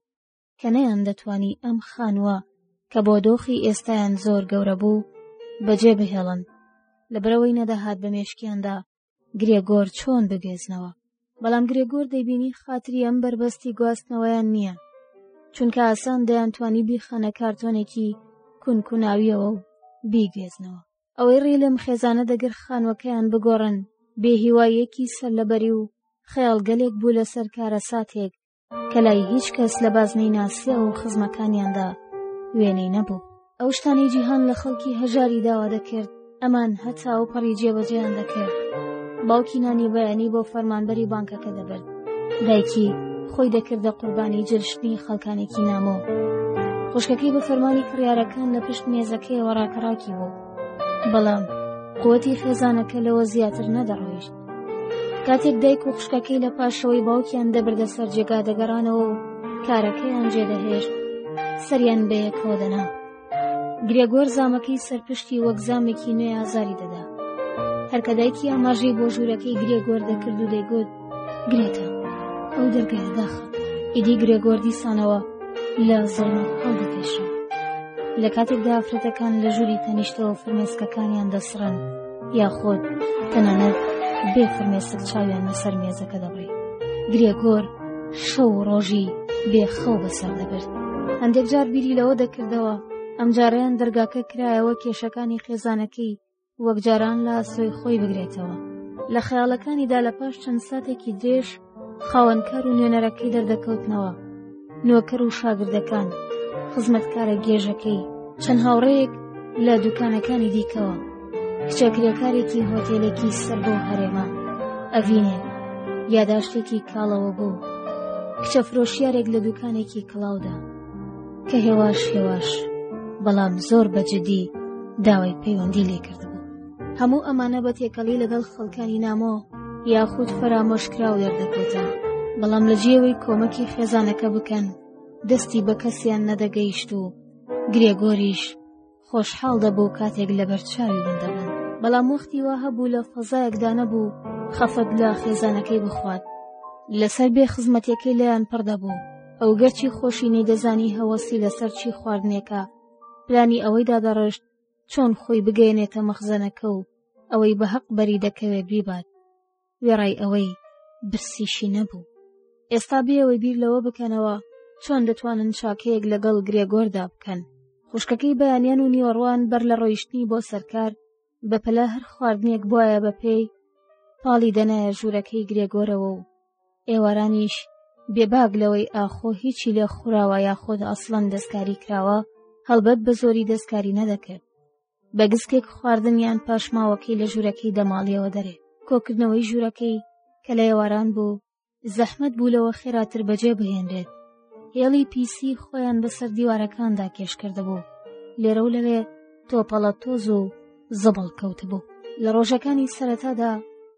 Speaker 1: کە نەیاندەتوانی ئەم خانووە کە بۆ دۆخی ئێستایان زۆر گەورە بوو بەجێ بهێڵن لەبەرەوەی نەدەهات بە مێشکیاندا گرێگۆر چۆن بگوێزنەوە بەڵام گرێگۆر دەیبینی خاتری ئەم بەربەستی گواستنەوەیان نییە چونکە ئاسان دەیانتوانی بیخەنە کارتۆنێکی کونکوناویەوە و بیگوێزنەوە ئەوەی ڕێ لەم خێزانە دەگر خانوەکەیان بگۆڕن بێهیوایەکی سەرلەبەری و خەیاڵگەلێک بوو لەسەر کارە ساتێک کە لای هیچ کەس لە بازنەی ناسیە و خزمەکانیاندا وێنەی نەبوو ئەو شتانی جیهان لە خەڵکی هەژاری داوا دەکرد ئەمان هەتا و پەڕی جێبەجێیان دەکرد باوکی نانی بەیانی بۆ فەرمانبەری بانکەکە دەبرد دایکی خۆی دەکردە قوربانی جلشتنی خەڵکانێکی نامۆ خوشکەکەی بە فەرمانی کڕیارەکان لە پشت مێزەکەیەوە ڕاکەڕاکی بوو بەڵام قوتی خێزانەکە لەوە زیاتر نەدەڕۆیشت کاتێک دایک و خوشکەکەی لە پاشەوەی باوکیان دەبردە سەر جێگا دەگەڕانەوە و کارەکەیان جێدەهێشت سەریان بەیەکەوە دەنا گرێگۆر زامەکەی سەرپشتی وەک زامێکی نوێ ئازاری دەدا هەرکە دایکی ئاماژەی بۆ ژوورەکەی گرێگۆر دەکرد و دەیگوت گرێتە ئەو دەرگایە داخە ئیدی گرێگۆر دیسانەوە لە زەمە هەڵدەکێشە لە کاتێکدا ئافرەتەکان لە ژووری تەنیشتەوە فرمێسکەکانیان دەسڕن یاخۆد تەنانەت بێ فرمێسک چاویان لەسەر مێزەکە دەبڕی گرێگۆر شەو و ڕۆژی بێخەو بەسەر دەبرد هەندێک جار بیری لەوە دەکردەوە ئەم جارەیان دەرگاکە کرایەوە کێشەکانی خێزانەکەی وەک جاران لە سۆی خۆی بگرێتەوە لە خەیاڵەکانیدا لە پاش چەند ساتێکی درێژ خاوەنکار و نوێنەرەکەی دەردەکەوتنەوە نۆکەر و شاگردەکان خزمەتکارە گێژەکەی چەند هاوڕەیەک لە دوکانەکانی دیکەوە کچەکرێکارێکی هۆتێلێکی سەر بۆ هەرێمە ئەڤینێ یاداشتێکی کاڵەوە بوو کچە فرۆشیارێک لە دوکانێکی کڵاودا کە هێواش هێواش بەڵام زۆر بەجددی داوای پەیوەندی لێکردن هەموو ئەمانە بە تێکەڵی لەگەڵ خەڵکانی نامۆ یاخود فەرامۆشکراو دەردەکەوتن بەڵام لە جێوەی کۆمەکی خێزانەکە بکەن دەستی بە کەسیان نەدەگەیشت و گرێگۆریش خۆشحاڵ دەبوو کاتێک لە بەرچاوی بندەبن بەڵام وەختی وا هەبوو لە فەزایەکدا نەبوو خەفەت لە خێزانەکەی بخوات لەسەر بێ خزمەتەکەی لەیان پڕدەبوو ئەو گەرچی خۆشی نەیدەزانی هەوەسی لەسەر چی خواردنێکە پلانی ئەوەی دادەڕشت چۆن خۆی بگەێنێتە مەخزەنەکە و ئەوەی بە هەق بەری دەکەوێ بیبات وێڕای ئەوەی برسیشی نەبوو ئێستا بێەوەی بیر لەوە بکەنەوە چۆن دەتوانن چاکەیەک لەگەڵ گرێگۆردا بکەن خوشکەکەی بەیانیان و نیوەڕوان بەر لە ڕۆیشتنی بۆ سەرکار بەپەلا هەر خواردنێک بواە بە پێی پاڵی دەنایە ژوورەکەی گرێگۆرەوە و ئێوارانیش بێباک لەوەی ئاخۆ هیچی لێ خوراوە یاخود ئەسڵەن دەستکاری کراوە هەڵبەت بە زۆری دەستکاری نەدەکرد بە گسکێک خواردن یان پاشماوەکەی لە ژوورەکەی دەماڵیەوە دەرێ کۆکردنەوەی ژوورەکەی کە لە ئێواران بوو زەحمەت بوو لەوە خێراتر بەجێ بهێنرێت هێڵی پیسی خۆیان بەسەر دیوارەکاندا کێش کردبوو لێرە و لەوێ تۆپەڵە تۆز و زبڵ کەوتبوو لە ڕۆژەکانی سەرەتادا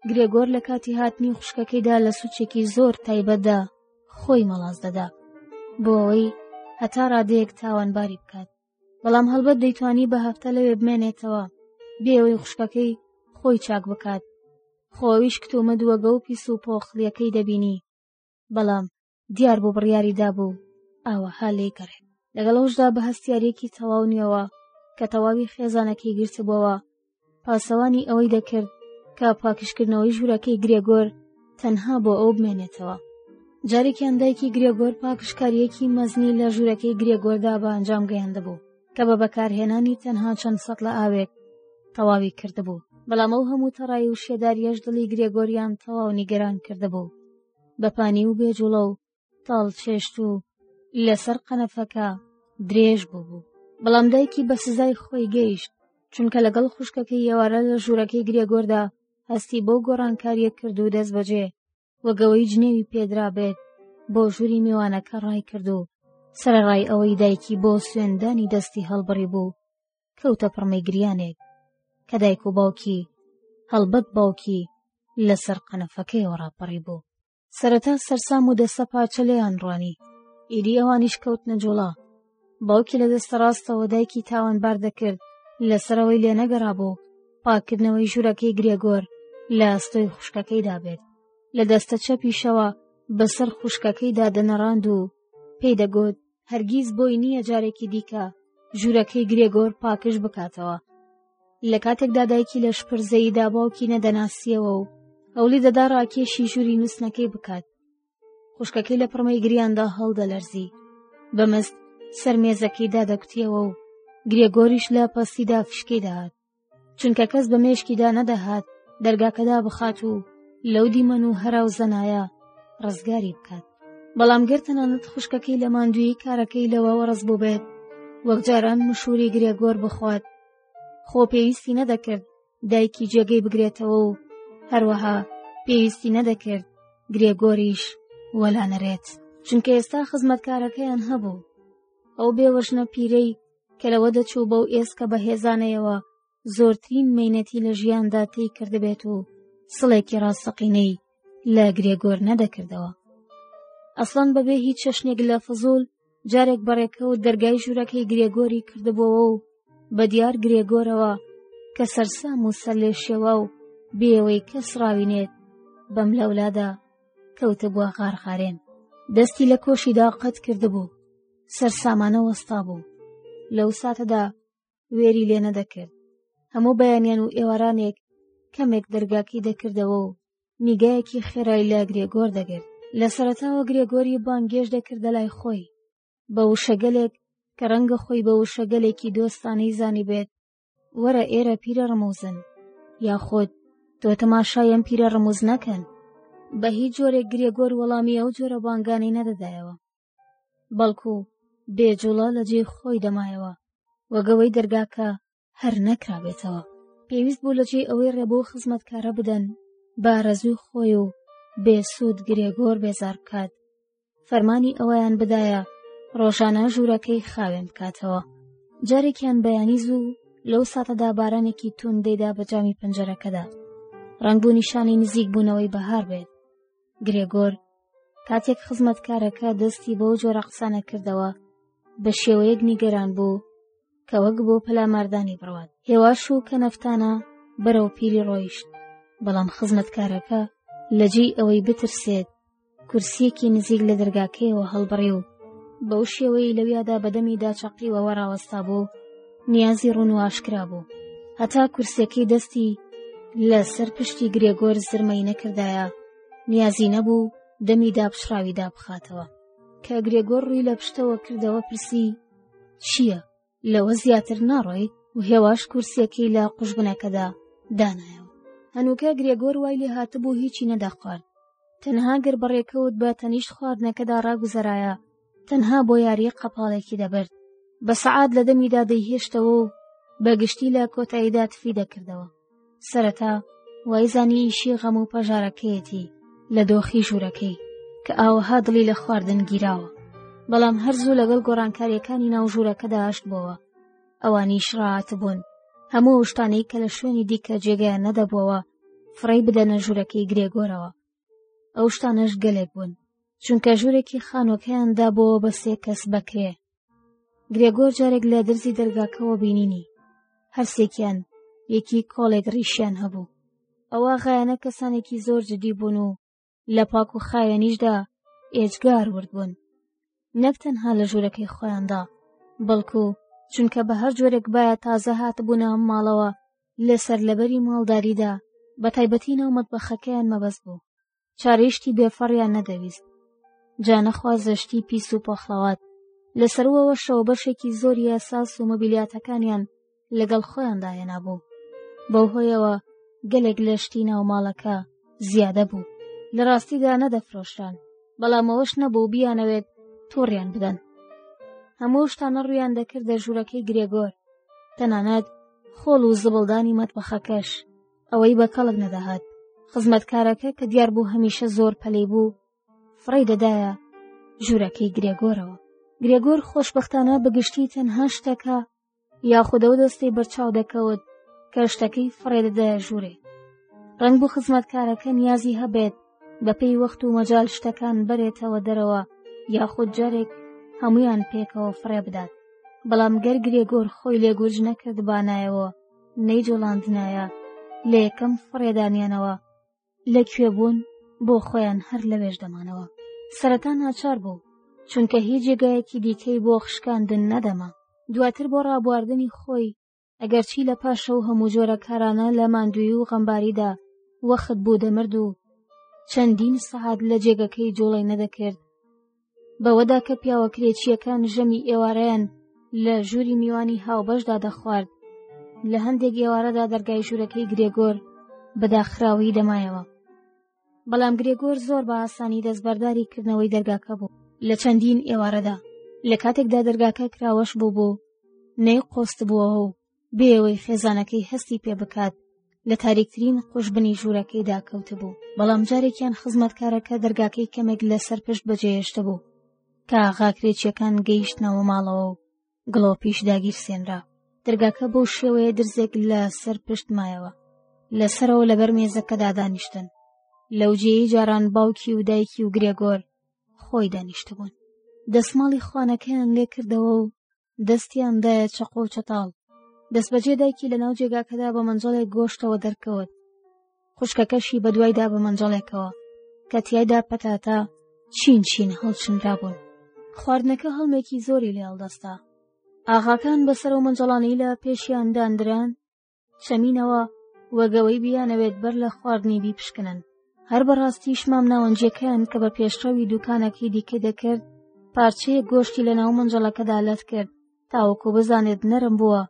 Speaker 1: گرێگۆر لە کاتی هاتنی خوشکەکەیدا لە سوچێکی زۆر تایبەتدا خۆی مەڵاز دەدا بۆ ئەوەی هەتا ڕادەیەک تاوانباری بکات بەڵام هەڵبەت دەیتوانی بە هەفتە لەوێ بمێنێتەوە بێەوەی خوشکەکەی خۆی چاک بکات خۆویش کتومە دووەگە و پیس و پۆخلیەکەی دەبینی بەڵام دیار بۆ بڕیاری دابوو ئاوەها لێ گەڕێ لەگەڵ ئەوشدا بە هەستیارێکی تەواو نیەوە کە تەواوی خێزانەکەی گرتبووەوە پاسەوانی ئەوەی دەکرد کە پاکشکردنەوەی ژوورەکەی گرێگۆر تەنها بۆ ئەو بمێنێتەوە جارێکیان دایکی گرێگۆر پاکشکاریەکی مەزنی لە ژوورەکەی گرێگۆردا بە ئەنجام گەیاندبوو کە بە بەکارهێنانی تەنها چەند سەد لە ئاوێک تەواوی کردبوو بەڵام ئەو هەموو تەڕایی و شێداریەش دڵی گرێگۆریان تەواو نیگەران کردبوو بە پانی و بێ جوڵە و تاڵ چێشت و لەسەر قەنەفەکە درێژ بوو بەڵام دایکی بە سزای خۆی گەیشت چونکە لەگەڵ خوشکەکەی یێوارە لە ژوورەکەی گرێگۆردا هەستی بۆ گۆڕانکاریە کرد و دەست بەجێ وەگەوەی جنێوی پێدرا بێت بۆ ژووری میوانەکە ڕای کرد و سەرڕای ئەوەی دایکی بۆ سوێندانی دەستی هەڵبڕی بوو کەوتە پڕمەی گریانێک کە دایک و باوکی هەڵبەت باوکی لەسەر قەنەفەکەیەوە ڕاپەڕی بوو سەرەتا سەرسام و دەسە پاچە لێیان ڕوانی ئیدی ئەوانیش کەوتنە جوڵا باوکی لە دەستە ڕاستەوە دایکی تاوانبار دەکرد لەسەرەوەی لێ نەگەرا بوو پاکردنەوەی ژوورەکەی گرێگۆر لە ئەستۆی خوشکەکەی دابێت لە دەستە چەپیشەوە بەسەر خوشکەکەی دادەنەڕاند و پێی دەگوت هەرگیز بۆی نییە جارێکی دیکە ژوورەکەی گرێگۆر پاکش بکاتەوە لە کاتێکدا دایکی لە شپرزەیدا باوکی نەدەناسیەوە و هەوڵی دەدا ڕاکێشی ژووری نووسنەکەی بکات خوشکەکەی لە پڕمەی گریاندا هەڵدەلەرزی بەمەست سەرمێزەکەی دادەکوتیەوە و گرێگۆریش لە پەستیدا فشکەی دەهات چونکە کەس بە مێشکیدا نەدەهات دەرگاکەدا بخات و لەو دیمەن و هەرا و زەنایە ڕزگاری بکات بەڵام گەر تەنانەت خوشکەکەی لە ماندووی کارەکەی لەوەوە ڕز بووبێت وەک جاران مشوری گرێگۆر بخوات خۆ پێویستی نەدەکرد دایکی جێگەی بگرێتەوە و هەروەها پێویستی نەدەکرد گرێگۆریش وەلا نەرێت چونکە ئێستا خزمەتکارەکەیان هەبوو ئەو بێوەژنە پیرەی کە لەوە دەچوو بەو ئێسکە بەهێزانەیەوە زۆرترین مینەتی لە ژیاندا تێی کردبێت و سڵێکی ڕاستەقینەی لە گرێگۆر نەدەکردەوە ئەسڵان بەبێ هیچ چەشنێک لە فزول جارێک بەڕێکەوت دەرگای ژوورەکەی گرێگۆری کردبووەوە و بە دیار گرێگۆرەوە کە سەرسام و سەر لێ شێوا و بێەوەی کەس ڕاوینێت بەم لەولادا کەوتە بووە غارغارێن دەستی لە کۆشیدا قەت کردبوو سەرسامانە وەستا بوو لەو ساتەدا وێری لێ نەدەکرد هەموو بەیانیان و ئێوارانێک کەمێک دەرگاکی دەکردەوە و نیگایەکی خێرای لە گرێگۆر دەگرت لە سەرەتاوە گرێگۆری بانگێش دەکردە لای خۆی بە وشەگەلێک کە ڕەنگە خۆی بە وشەگەلێکی دۆستانەی زانی بێت وەرە ئێرە پیرە ڕموزن یاخود تۆ تەماشایەم پیرە ڕموز نەکەن بە هیچ جۆرێک گرێگۆر وەڵامی ئەو جۆرە بانگانی نەدەدایەوە بەڵکو بێجوڵە لە جێ خۆی دەمایەوە وەگەوەی دەرگاکە هەر نەکرابێتەوە پێویست بوو لە جێ ئەوەی ڕێبوو خزمەتکارە بدەن بارەزوو خۆی و بێسوود گرێگۆر بێزار بکات فەرمانی ئەویان بدایە ڕۆژانە ژوورەکەی خاوێن بکاتەوە جارێکیان بەیانی زوو لەو ساتەدا بارانێکی تون دەیدا بە جامی پەنجەرەکەدا ڕنگبوو نیشانی نزیک بوونەوەی بەهار بێت گرێگۆر کاتێک خزمەتکارەکە دەستی بەو جۆرە قسانە کردەوە بە شێوەیەک نیگەران بوو کە وەک بۆ پەلاماردانی بڕوات هێواش و کە نەفتانە بەرەو پیری ڕۆیشت بەڵام خزمەتکارەکە لەجێی ئەوەی بترسێت کورسیەکی نزیک لە دەرگاکەیەوە هەڵبڕی و بەو شێوەی لەویادا بەدەمیدا چەقیوەوە ڕاوەستا بوو نیازی ڕون و ئاشکرا بوو هەتا کورسەکەی دەستی لە سەر پشتی گرێگۆر زرمەی نەکردایە نیازی نەبوو دەمی داپشراوی دابخاتەوە کە گرێگۆر ڕووی لە پشتەوە کردەوە پرسی چییە لەوە زیاتر ناڕۆی و هێواش کورسیەکەی لە قوژبنەکەدا دانایەوە هەنووکە گرێگۆر وای لێ هاتبوو هیچی نەدەخوارد تەنها گەر بەڕێکەوت بە تەنیشت خواردنەکەدا ڕاگوزەرایە تەنها بۆ یاریە قەپاڵێکی دەبرد بە سەعات لە دەمیدا دەیهێشتەوە و بەگشتی لە کۆتاییدا تفی دەکردەوە سەرەتا وایزانی ئیشی غەم و پەژارەکەیەتی لە دۆخی ژوورەکەی کە ئاوەها دڵی لە خواردن گیراوە بەڵام هەرزوو لەگەڵ گۆڕانکاریەکانی ناو ژوورەکەدا هەشت بۆوە ئەوانیش ڕات بوون هەموو شتانەی کە لە شوێنی دیکە جێگەیان نەدەبووەوە فڕی بدەنە ژوورەکەی گرێگۆرەوە ئەو شتانەش گەلێک بوون چونکە ژوورێکی خانۆکەیان دابەوە بە سێ کەس بەکرێ گرێگۆر جارێک لە درزی دەرگاکەوە بینینی هەرسێکیان یەکی کۆڵێک ڕیشیان هەبوو ئەوە غایەنە کەسانێکی زۆر جدی بوون و لە پاک و خاوێنیشدا ئێجگار وردبوون نەک تەنها لە ژوورەکەی خۆیاندا بەڵکو چونکە بە هەر جۆرێک باە تازە هاتبوونە ماڵەوە لە سەرلەبەری ماڵداریدا بە تایبەتی ناو مەتبەخەکەیان مەبەست بوو چارەیشتی بێفەڕیان نەدەویست جا نەخوازە شتی پیس و پۆخڵەوات لە سەروەوەشەوە بەشێکی زۆر یاساس و مەبیلیاتەکانیان لەگەڵ خۆیان داهێنا بوو بەو هۆیەوە گەلێک لە شتی ناو ماڵەکە زیادە بوو لە ڕاستیدا نەدەفرۆشران بەڵامەوەش نەبوو بیانەوێت تۆڕیان بدەن هەموو شتانە ڕویان دەکردە ژوورەکەی گرێگۆر تەنانەت خۆڵ و زبڵدانی مەتبەخەکەش ئەوەی بە کەڵک نەدەهات خزمەتکارەکە کە دیار بوو هەمیشە زۆر پەلەی بوو فڕی دەدایە ژوورەکەی گرێگۆرەوە گرێگۆر خۆشببختانە بەگشتی تەنها شتەکە یاخودەوە دەستی بەرچاو دەکەوت کە شتەکەی فڕێدەدایە ژوورێ ڕنگ بوو خزمەتکارەکە نیازی هەبێت بەپێی وەخت و مەجال شتەکان بەرێتەوە دەرەوە یاخود جارێک هەمویان پێکەوە فڕێ بدات بەڵام گەر گرێگۆر خۆی لێ گورج نەکرد بانایەوە نەیجوڵاندنایە لە یەکەم فڕێدانیانەوە لە کوێ بوون بۆ خۆیان هەر لەوێش دەمانەوە سەرەتا ناچار بوو چونکە هیچ جێگایەکی دیکەی بۆ خشکاندن نەدەما دواتر بۆ ڕابواردنی خۆی ئەگەرچی لە پاشە و هەموو جۆرە کارانە لە ماندووی و غەمباریدا وەخت بوو دەمرد و چەندین سەعات لە جێگەکەی جوڵەی نەدەکرد بەوەدا کە پیاوە کرێچیەکان ژەمی ئێوارەیان لە ژووری میوانی هاوبەشدا دەخوارد لە هەندێک ئێوارەدا دەرگای ژوورەکەی گرێگۆر بەداخراوی دەمایەوە بەڵام گرێگۆر زۆر بە ئاسانی دەستبەرداری کردنەوەی دەرگاکە بوو لە چەندین ئێوارەدا لە کاتێکدا دەرگاکە کراوەش بوو بوو نەی قۆست بووەوە و بێەوەی خێزانەکەی هەستی پێ بکات لە تاریکترین قوشببنی ژوورەکەیدا کەوتبوو بەڵام جارێکیان خزمەتکارەکە دەرگاکەی کەمێک لەسەر پشت بەجێهێشتە بوو کە غاکرێچیەکان گەیشتنەوە ماڵەوە و گڵۆپیش داگیرسێنرا دەرگاکە بەو شێوەیە درزێک لە سەر پشت مایەوە لەسەرەوە لەبەر مێزەکەدا دانیشتن لەو جێی جاران باوکی و دایکی و گرێگۆر خۆی دانیشتبوون دەسماڵی خوانەکەیان لێ کردەوە و دەستیان دایە چەقۆ چەتاڵ دەستبەجێ دایکی لە ناو جێگاکەدا بە مەنجەڵێک گۆشتەوە دەرکەوت خوشکەکەشی بە دوایدا بە مەنجەڵێکەوە کە تیایدا پەتاتە چین چین هەڵچنرا بوون خواردنەکە هەڵمێکی زۆری لێ هەڵدەستا ئاغاکان بەسەر و مەنجەڵانی لە پێشیان داندران چەمینەوە وەگەوەی بیانەوێت بەر لە خواردنی بی پشکنن هەر بەڕاستیش مام ناوەنجەکەیان کە بە پێشڕەوی دوکانەکەی دیکە دەکرد پارچەیە گۆشتی لە ناو منجەڵەکەدا لەت کرد تاوەکو بزانێت نەرم بووە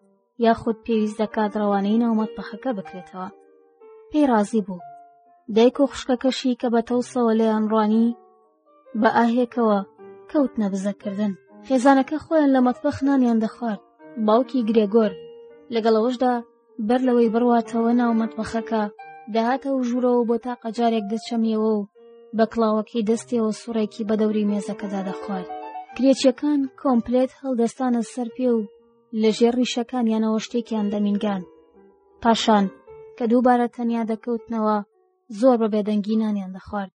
Speaker 1: یاخود پێویست دەکات ڕەوانەی ناو مەتبەخەکە بکرێتەوە پێی ڕازی بوو دایک و خوشکەکەشی کە بە تەوسەوە لەیان ڕوانی بە ئاهێکەوە کەوت نەبزەکردن خێزانەکە خۆیان لە مەتبەخ نانیان دەخوارد باوکی گرێگۆر لەگەڵەوەشدا بەر لەوەی بڕواتەوە ناو مەتبەخەکە دەهاتەوە ژوورەوە بۆ تاقە جارێک دەچەمیەوە و بە کڵاوەکەی دەستیەوە سوڕێکی بە دەوری مێزەکەدا دەخوارد کرێچیەکان کۆمپلێت هەڵدەستانە سەر پێ و لە ژێر ڕیشەکانیانەوە شتێکیان دەمینگان پاشان کە دووبارە تەنیا دەکەوتنەوە زۆر بە بێدەنگی نانیان دەخوارد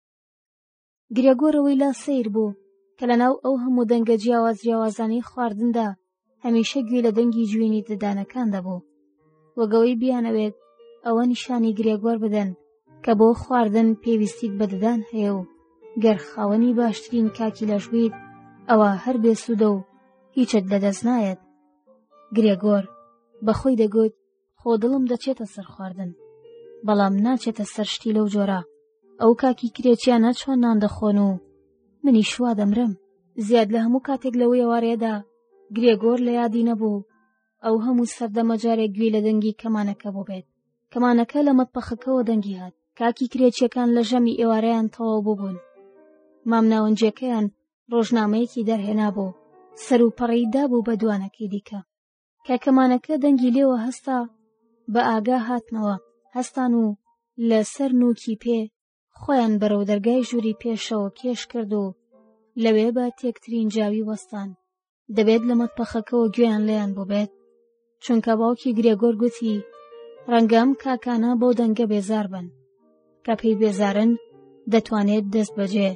Speaker 1: گرێگۆرەوەی لا سیر بوو کە لەناو ئەو هەموو دەنگە جیاواز جیاوازانی خواردندا هەمیشە گوێ لە دەنگی جوێنی ددانەکان دەبوو وەگەوەی بیانەوێت ئەوە نیشانی گرێگۆر بدەن کە بۆ خواردن پێویستیت بە ددان هەیە و گەر خاوەنی باشترین کاکی لەش بیت ئەوە هەر بێسوودە و هیچت لەدەست نایەت گرێگۆر بەخۆی دەگوت خۆ دڵم دەچێتە سەر خواردن بەڵام ناچێتە سەر شتی لەو جۆرە ئەو کاکی کرێچیانە چۆن نان دەخۆن و منی شوا دەمرم زیاد لە هەموو کاتێک لەو ێوارەیەدا گرێگۆر لە یادی نەبوو ئەو هەموو سەردەمە جارێک گوێ لە دەنگی کەمانەکە بۆ بێت کەمانەکە لە مەتپەخەکەەوە دەنگی هات کاکی کرێچیەکان لە ژەمی ئێوارەیان تەواو ببوون مامناوەنجەکەیان ڕۆژنامەیەکی دەرهێنا بۆ سەر و پەڕیدا بوو بە دوانەکەی دیکە کاکەمانەکە دەنگی لێوە هەستا بە ئاگا هاتنەوە هەستان و لە سەر نوکی پێ خۆیان بەرەو دەرگای ژووری پێشەوە کێش کرد و لەوێ بە تێکترین جاوی وەستان دەبێت لە مەتپەخەکەەوە گوێیان لێیان ببێت چونکە باوکی گرێگۆر گوتی ڕەنگەم کاکانە بۆ دەنگە بێزار بن کە پێی بێزارن دەتوانێت دەست بەجێ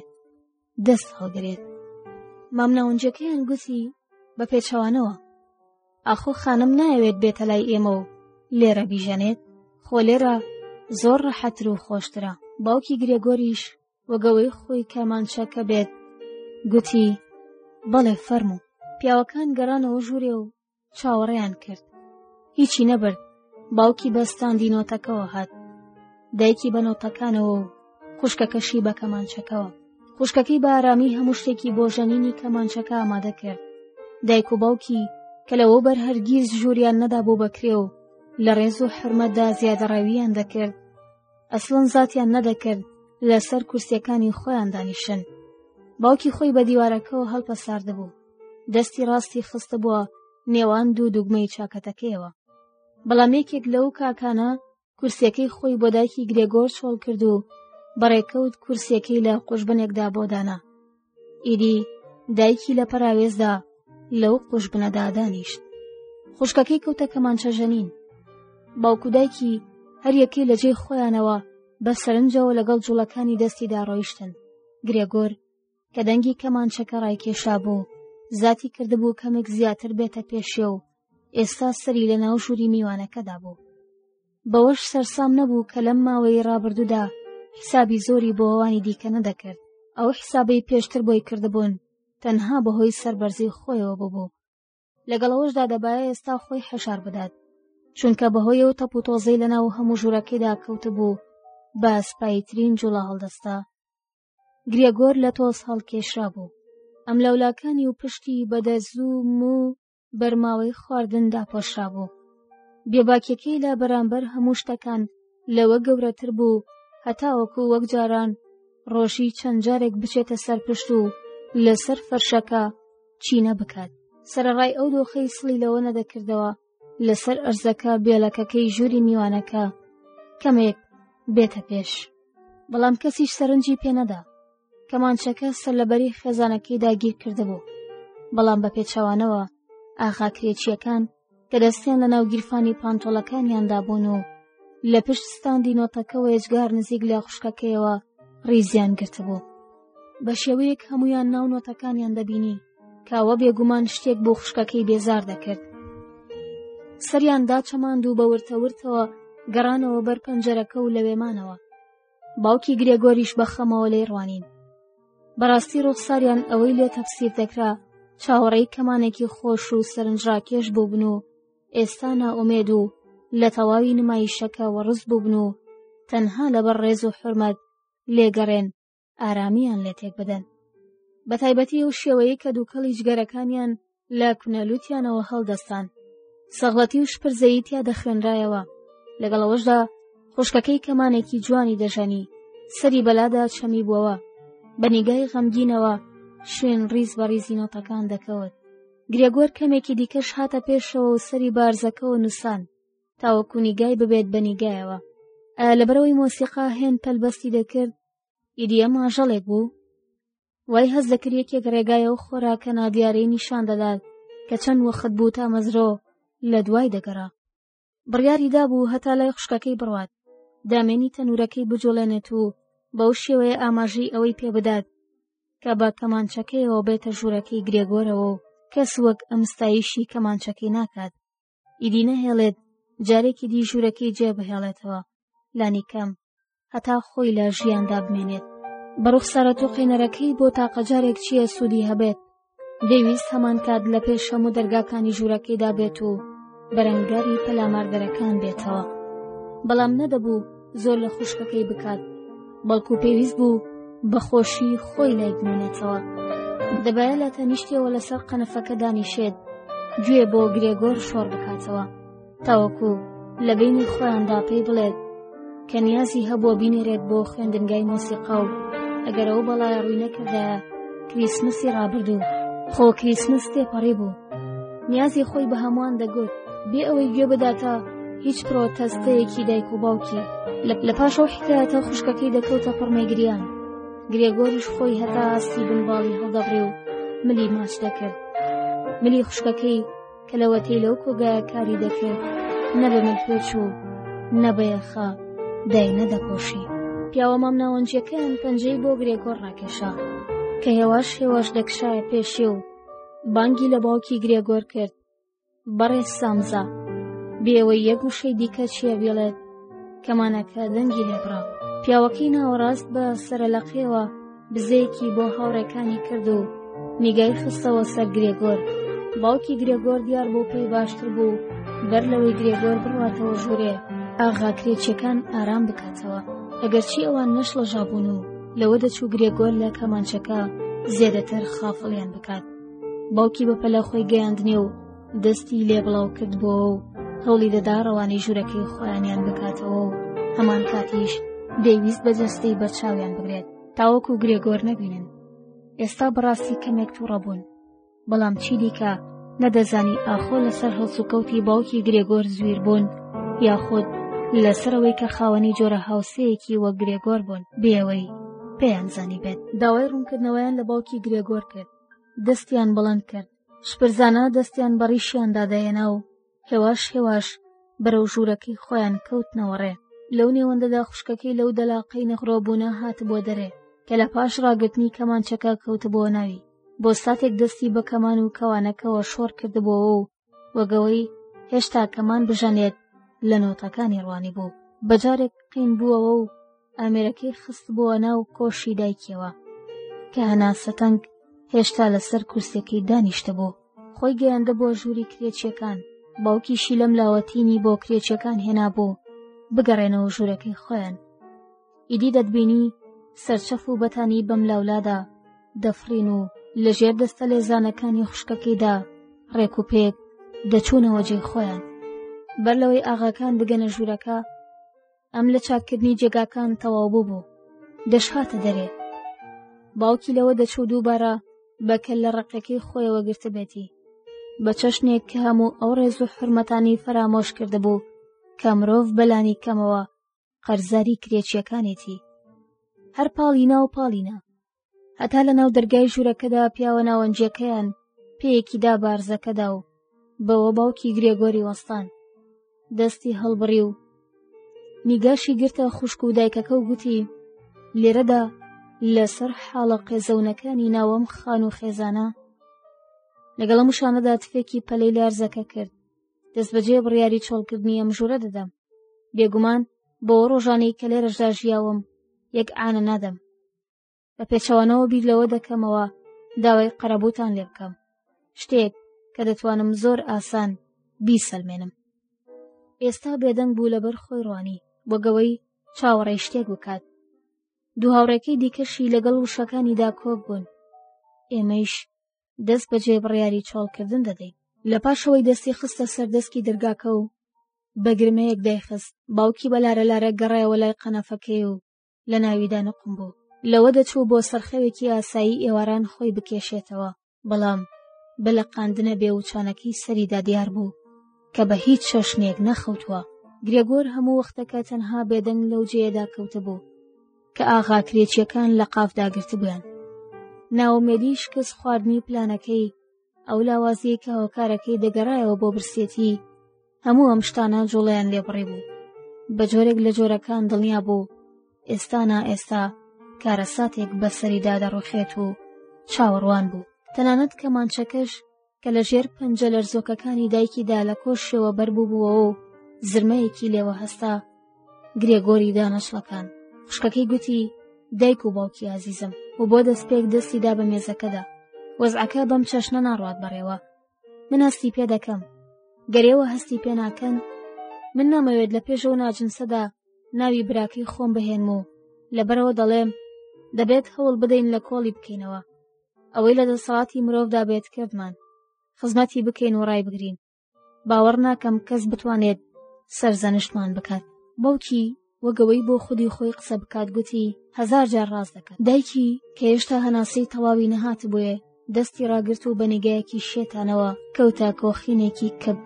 Speaker 1: دەست هەڵگرێت مامناونجەکەیان گوتی بە پێچەوانەوە ئاخۆ خانم نایەوێت بێتە لای ئێمە و لێرە بیژەنێت خۆ لێرە زۆر ڕەحەتر و خۆشترە باوکی گرێگۆریش وەگەوەی خۆی کەمانچەکە بێت گوتی بەڵێ فەرموو پیاوەکان گەڕانەوە ژوورێ و چاوەڕێیان کرد هیچی نەبرد باوکی بە ستاندی نۆتەکەەوە هات دایکی بە نۆتەکانەوە و خوشکەکەشی بە کەمانچەکەەوە خوشکەکەی بە ئارامی هەموو شتێکی بۆ ژەنینی کەمانچەکە ئامادە کرد دایک و باوکی کە لەوە بەر هەرگیز ژووریان نەدا بۆ بەکرێ و لە ڕێز و حرمەتدا زیادەڕەویان دەکرد ئەسڵن زاتیان نەدەکرد لەسەر کورسیەکانی خۆیان دانیشن باوکی خۆی بە دیوارەکەەوە هەڵپەساردبوو دەستی ڕاستی خستە بووە نێوان دوو دوگمەی چاکەتەکەیەوە بەڵام یەکێک لەو کاکانە کورسەکەی خۆی بۆ دایکی گرێگۆر چۆڵ کرد و بەڕێکەوت کورسەکەی لە قوژبنێکدا بۆ دانا ئیدی دایکی لە پەراوێزدا لەو قوژبنەدا دانیشت خوشکەکەی کەوتە کەمانچە ژەنین باوکودایکی هەریەکەی لە جێی خۆیانەوە بە سەرنجەوە لەگەڵ جوڵەکانی دەستیدا ڕۆیشتن گرێگۆر کە دەنگی کەمانچەکە ڕایکێشا بوو زیاتی کردبوو کەمێک زیاتر بێتە پێشێ و ئێستا سەری لە ناو ژووری میوانەکەدا بوو بەوەش سەرسام نەبوو کە لەم ماوەی ڕابردوودا حسابی زۆری بۆ ئەوانی دیکە نەدەکرد ئەو حسابەی پێشتر بۆی کردبوون تەنها بەهۆی سربەرزی خۆیەوە ببوو لەگەڵەوەشدا دەبایە ئێستا خۆی حەشار بدات چونکە بەهۆی و تەپ و تۆزەی لەناو هەموو ژوورەکەیدا کەوتبوو بە سپایترین جوڵە هەڵدەستا گرێگۆر لە تۆز هەڵکێشرا بوو ئەم لەولاکانی و پشتی بەدە زووم و بەرماوەی خواردندا پۆشرا بوو بێباکیەکەی لە بەرامبەر هەموو شتەکان لەوە گەورەتر بوو هەتاوەکو وەک جاران ڕۆژی چەند جارێک بچێتە سەر پشت و لەسەر فەرشەکە چینە بکات سەرڕای ئەو دۆخەی سڵی لەوە نەدەکردەوە لەسەر ئەرزەکە بێلەکەکەی ژووری میوانەکە کەمێک بێتە پێش بەڵام کەسیش سەرنجی پێنەدا کەمانچەکە سەرلەبەری خێزانەکەی داگیر کردبوو بەڵام بە پێچەوانەوە ئاغا کرێچیەکان کە دەستیان لە ناو گیرفانی پانتۆڵەکانیاندا بوون و لە پشت ستاندی نۆتەکەەوە یەجگار نزیک لە خوشکەکەیەوە ڕیزیان گرتبوو بە شێوەیەک هەمویان ناو نۆتەکانیان دەبینی کاوە بێگومان شتێک بۆ خوشکەکەی بێزار دەکرد سەریان داچەماند و بە ورتەورتەوە گەڕانەوە بەر پەنجەرەکە و لەوێمانەوە باوکی گرێگۆریش بە خەمەوە لێ ڕوانین بەڕاستی ڕوخساریان ئەوەی لێ تەفسیر دەکرا چاوەڕێی کەمانێکی خۆش و سەرنجڕاکێش بووبن و ئێستا نائومێد و لە تەواوی نمایشەکە وەڕز بووبن و تەنها لەبەر ڕێز و حرمەت لێگەڕێن ئارامیان لێ تێک بدەن بە تایبەتی ئەو شێوەیە کە دووکەڵی جگەرەکانیان لە کونەلووتیانەوە هەڵدەستان سەغڵەتی و شپرزەیی تیا دەخوێنرایەوە لەگەڵەوەشدا خوشکەکەی کەمانێکی جوانی دەژەنی سەری بەلادا چەمی بووەوە بە نیگای غەمگینەوە شوێن ڕیز بە ڕیزی نۆتەکان دەکەوت گرێگۆر کەمێکی دیکەش هاتە پێشەوە و سەری بارزەکەەوە نووسان تاوەکو نیگای ببێت بە نیگایەوە لەبەرەوەی مۆسیقا هێن پەلبەستی دەکرد ئیدی ئەم ئاژەڵێک بوو وای هەز دەکرد یەکێک ڕێگایە و خۆراکە نادیارەی نیشان دەدات کە چەند وەخت بوو تا مەزرۆ لە دوای دەگەڕا بڕیاری دابوو هەتا لای خوشکەکەی بڕوات دامێنی تەنورەکەی بجوڵێنێت و بەو شێوەیە ئاماژەی ئەوەی پێ بدات کە بە کەمانچەکەیەوە بێتە ژوورەکەی گرێگۆرەوە و کەس وەک ئەمستایشی کەمانچەکەی ناکات ئیدی نەهێڵێت جارێکی دی ژوورەکەی جێ بهێڵێتەوە لانی کەم هەتا خۆی لە ژیاندا بمێنێت بە ڕوخسارە تۆقێنەرەکەی بۆ تاقەجارێک چییە سوودی هەبێت دەویست هەمان کات لە پێش هەموو دەرگاکانی ژوورەکەیدا بێت و بەرەنگاری پەلاماردەرەکان بێتەوە بەڵام نەدەبوو زۆر لە خوشکەکەی بکات بەڵکو پێویست بوو بەخۆشی خۆی لای بمێنێتەوە دەبایە لە تەنیشتەوە لەسەر قەنەفەکە دانیشێت گوێ بۆ گرێگۆر شۆڕ بکاتەوە تاوەکو لە بینی خۆیاندا پێی بڵێت کە نیازی هەبووە بینێرێت بۆ خوێندنگای مۆسیقا و ئەگەر ئەو بەڵایە ڕووی نەکردایە کریسمسی ڕابردوو خۆ کریسمس تێپەڕی بوو نیازی خۆی بە هەمووان دەگوت بێ ئەوەی گوێ بداتە هیچ پرۆتەستەیەکی دایک و باوکی لە پاش ئەو حکایەتە خوشکەکەی دەکەوتە پڕمەگریان گرێگۆریش خۆی هەتا ئاستی بنباڵی هەڵدەبڕێ و ملی ماچ دەکرد ملی خوشکەکەی کە لەوەتەی لەو کۆگایە کاری دەکرد نە بە ملپێچ و نە بە یەخە دای نەدەپۆشی پیاوە مام ناوەنجەکەیان پەنجەی بۆ گرێگۆر ڕاکێشا کە هێواش هێواش دەکشایە پێشێ و بانگی لە باوکی گرێگۆر کرد بەڕێ سامزا بێەوەی یەک وشەی دیکە چیە بێڵێت کەمانەکە دەنگی لێبڕا پیاوەکەی ناوەڕاست بە سەرلەقێەوە بزەیەکی بۆ هاوڕێکانی کرد و نیگای خستەوە سەر گرێگۆر باوکی گرێگۆر دیار بۆ پێی باشتر بوو بەر لەوەی گرێگۆر بڕاتەوە ژوورێ ئاغا کرێچەکان ئارام بکاتەوە ئەگەرچی ئەوان نەشڵەژابوون و لەوە دەچوو گرێگۆر لە کەمانچەکە زێدەتر خافڵیان بکات باوکی بەپەلە خۆی گەیاندنێ و دەستی لێ بڵاو کرد بۆ و هەوڵی دەدا ڕەوانەی ژوورەکەی خۆیانیان بکاتەوە و هەمان کاتیش دەیویست بە جەستەی بەرچاویان بگرێت تاوەکو گرێگۆر نەبینن ئێستا بەڕاستی کەمێک تووڕە بوون بەڵام چی دیکە نەدەزانی ئاخۆ لەسەر هەڵسوکەوتی باوکی گرێگۆر زویر بوون یاخود لەسەرەوەی کە خاوەنی جۆرە هاوسەیەکی وە گرێگۆر بوون بێەوەی پێیان زانی بێت داوای ڕوونکردنەوەیان لە باوکی گرێگۆر کرد دەستیان بڵند کرد شپرزانە دەستیان بەڕیشیان دادەێنا و هێواش هێواش بەرەو ژوورەکەی خۆیان کەوتنەوە ڕێ لەو نێوەندەدا خوشکەکەی لەو دەلاقەی نەخڕۆبوونە هاتبووە دەرێ کە لە پاش ڕاگرتنی کەمانچەکە کەوتبووە ناوی بۆ ساتێک دەستی بە کەمان و کەوانەکەەوە شۆڕ کردبووەوە و وەگەوەی هێشتا کەمان بژەنێت لە نۆتەکانی ڕوانی بوو بەجارێک قین بووەوە و ئامێرەکەی خست بۆە ناو کۆشی دایکیەوە کە هەناسە تەنگ هێشتا لەسەر کورسەکەی دانیشتە بوو خۆی گەیاندە بۆ ژووری کرێچیەکان باوکیشی لەم لاوەتینی بۆ کرێچەکان هێنا بوو بگەڕێنەوە ژوورەکەی خۆیان ئیدی دەتبینی سەرچەف و بەتانی بەم لاولادا دەفرین و لەژێر دەستە لێزانەکانی خوشکەکەیدا ڕێک و پێک دەچوونەوە جێ خۆیان بەر لەوەی ئاغاکان بگەنە ژوورەکە ئەم لە چاککردنی جێگاکان تەواو بوو بوو دەشهاتە دەرێ باوکی لەوە دەچوو دووبارە بەکە لە ڕقەکەی خۆیەوە گرتبێتی بە چەشنێک کە هەموو ئەو ڕێز و حرمەتانی فەرامۆش کردبوو کە مرۆڤ بەلانی کەمەوە قەرزاری کرێچیەکانێتی هەر پاڵینا و پاڵینا هەتا لە ناو دەرگای ژوورەکەدا پیاوە ناوەنجەکەیان پێیەکیدا بارزەکەدا و بەوە باوکی گرێگۆری وەستان دەستی هەڵبڕی و نیگاشی گرتە خوشک و دایکەکە و گوتی لێرەدا لەسەر حاڵە قێزەونەکانی ناوەم خان و خێزانە لەگەڵە مشانەدا تفێکی پەلەی لارزەکە کرد دەست بەجێ بڕیاری چۆڵکردنی ئەم ژوورە دەدەم بێگومان بۆ ڕۆژانەی کە لێرەشدا ژیاوم یەک ئاە نادەم بە پێچەوانەوە بیر لەوە دەکەمەوە داوای قەرەبووتان لێ بکەم شتێک کە دەتوانم زۆر ئاسان بیسەلمێنم ئێستا بێدەنگ بوو لەبەر خۆی ڕوانی بۆ گەوەی چاوەڕێ شتێک بکات دوو هاوڕێکەی دیکەشی لەگەڵ وشەکانیدا کۆک بوون ئێمەیش دەست بەجێ بڕیاری چۆڵکردن دەدەین لە پاشەوەی دەستی خستە سەردەستکی دەرگاکە و بەگرمەیەک دایخست باوکی بە لارە لارە گەڕایەوە لای قەنەفەکەی و لە ناویدا نقم بوو لەوە دەچوو بۆ سەرخەوێکی ئاسایی ئێواران خۆی بکێشێتەوە بەڵام بە لە قاندنە بێوچانەکەی سەریدا دیار بوو کە بە هیچ چەشنێک نەخەوتووە گرێگۆر هەموو وەختەکە تەنها بێدەنگ لەو جێدا کەوتە بوو کە ئاغا کرێچیەکان لە قافداگرتبوویان ناومێدی شکست خواردنی پلانەکەی ئەو لاوازیەی کە هۆکارەکەی دەگەڕایەوە بۆ برسێتی هەموو ئەم شتانە جوڵیان لێبڕی بوو بە جۆرێک لە جۆرەکان دڵنیا بوو ئێستا نا ئێستا کارەساتێک بەسەریدا دەڕوخێت و چاوەڕوان بوو تەنانەت کەمانچەکەش کە لە ژێر پەنجە لەرزۆکەکانی دایکیدا لە کۆشەوە بەربووبووەوە و زرمەیەکی لێوە هەستا گرێگۆری دانەشڵەکان خوشکەکەی گوتی دایک و باوکی ئازیزم و بۆ دەستپێک دەستیدا بە مێزەکەدا وەزعەکە بەم چەشنە ناڕات بەڕێوە من هەستی پێ دەکەم گەرێوە هەستی پێ ناکەن من نامەوێت لە پێشەوە ناجنسەدا ناوی براکەی خۆم بهێنم و لەبەرەوە دەڵێم دەبێت هەوڵ بدەین لە کۆڵی بکەینەوە ئەوەی لە دەسەڵاتی مرۆڤدا بێت کردمان خزمەتی بکەین و ڕای بگرین باوەڕ ناکەم کەس بتوانێت سەرزەنشتمان بکات باوکی وەگەوەی بۆ خودی خۆی قسە بکات گوتی هزار جار ڕاز دەکات دایکی کە هێشتا هەناسەی تەواوی نەهات بووێ دەستی ڕاگرت و بەنیگایەکی شێتانەوە کەوتە کۆخینێکی کەب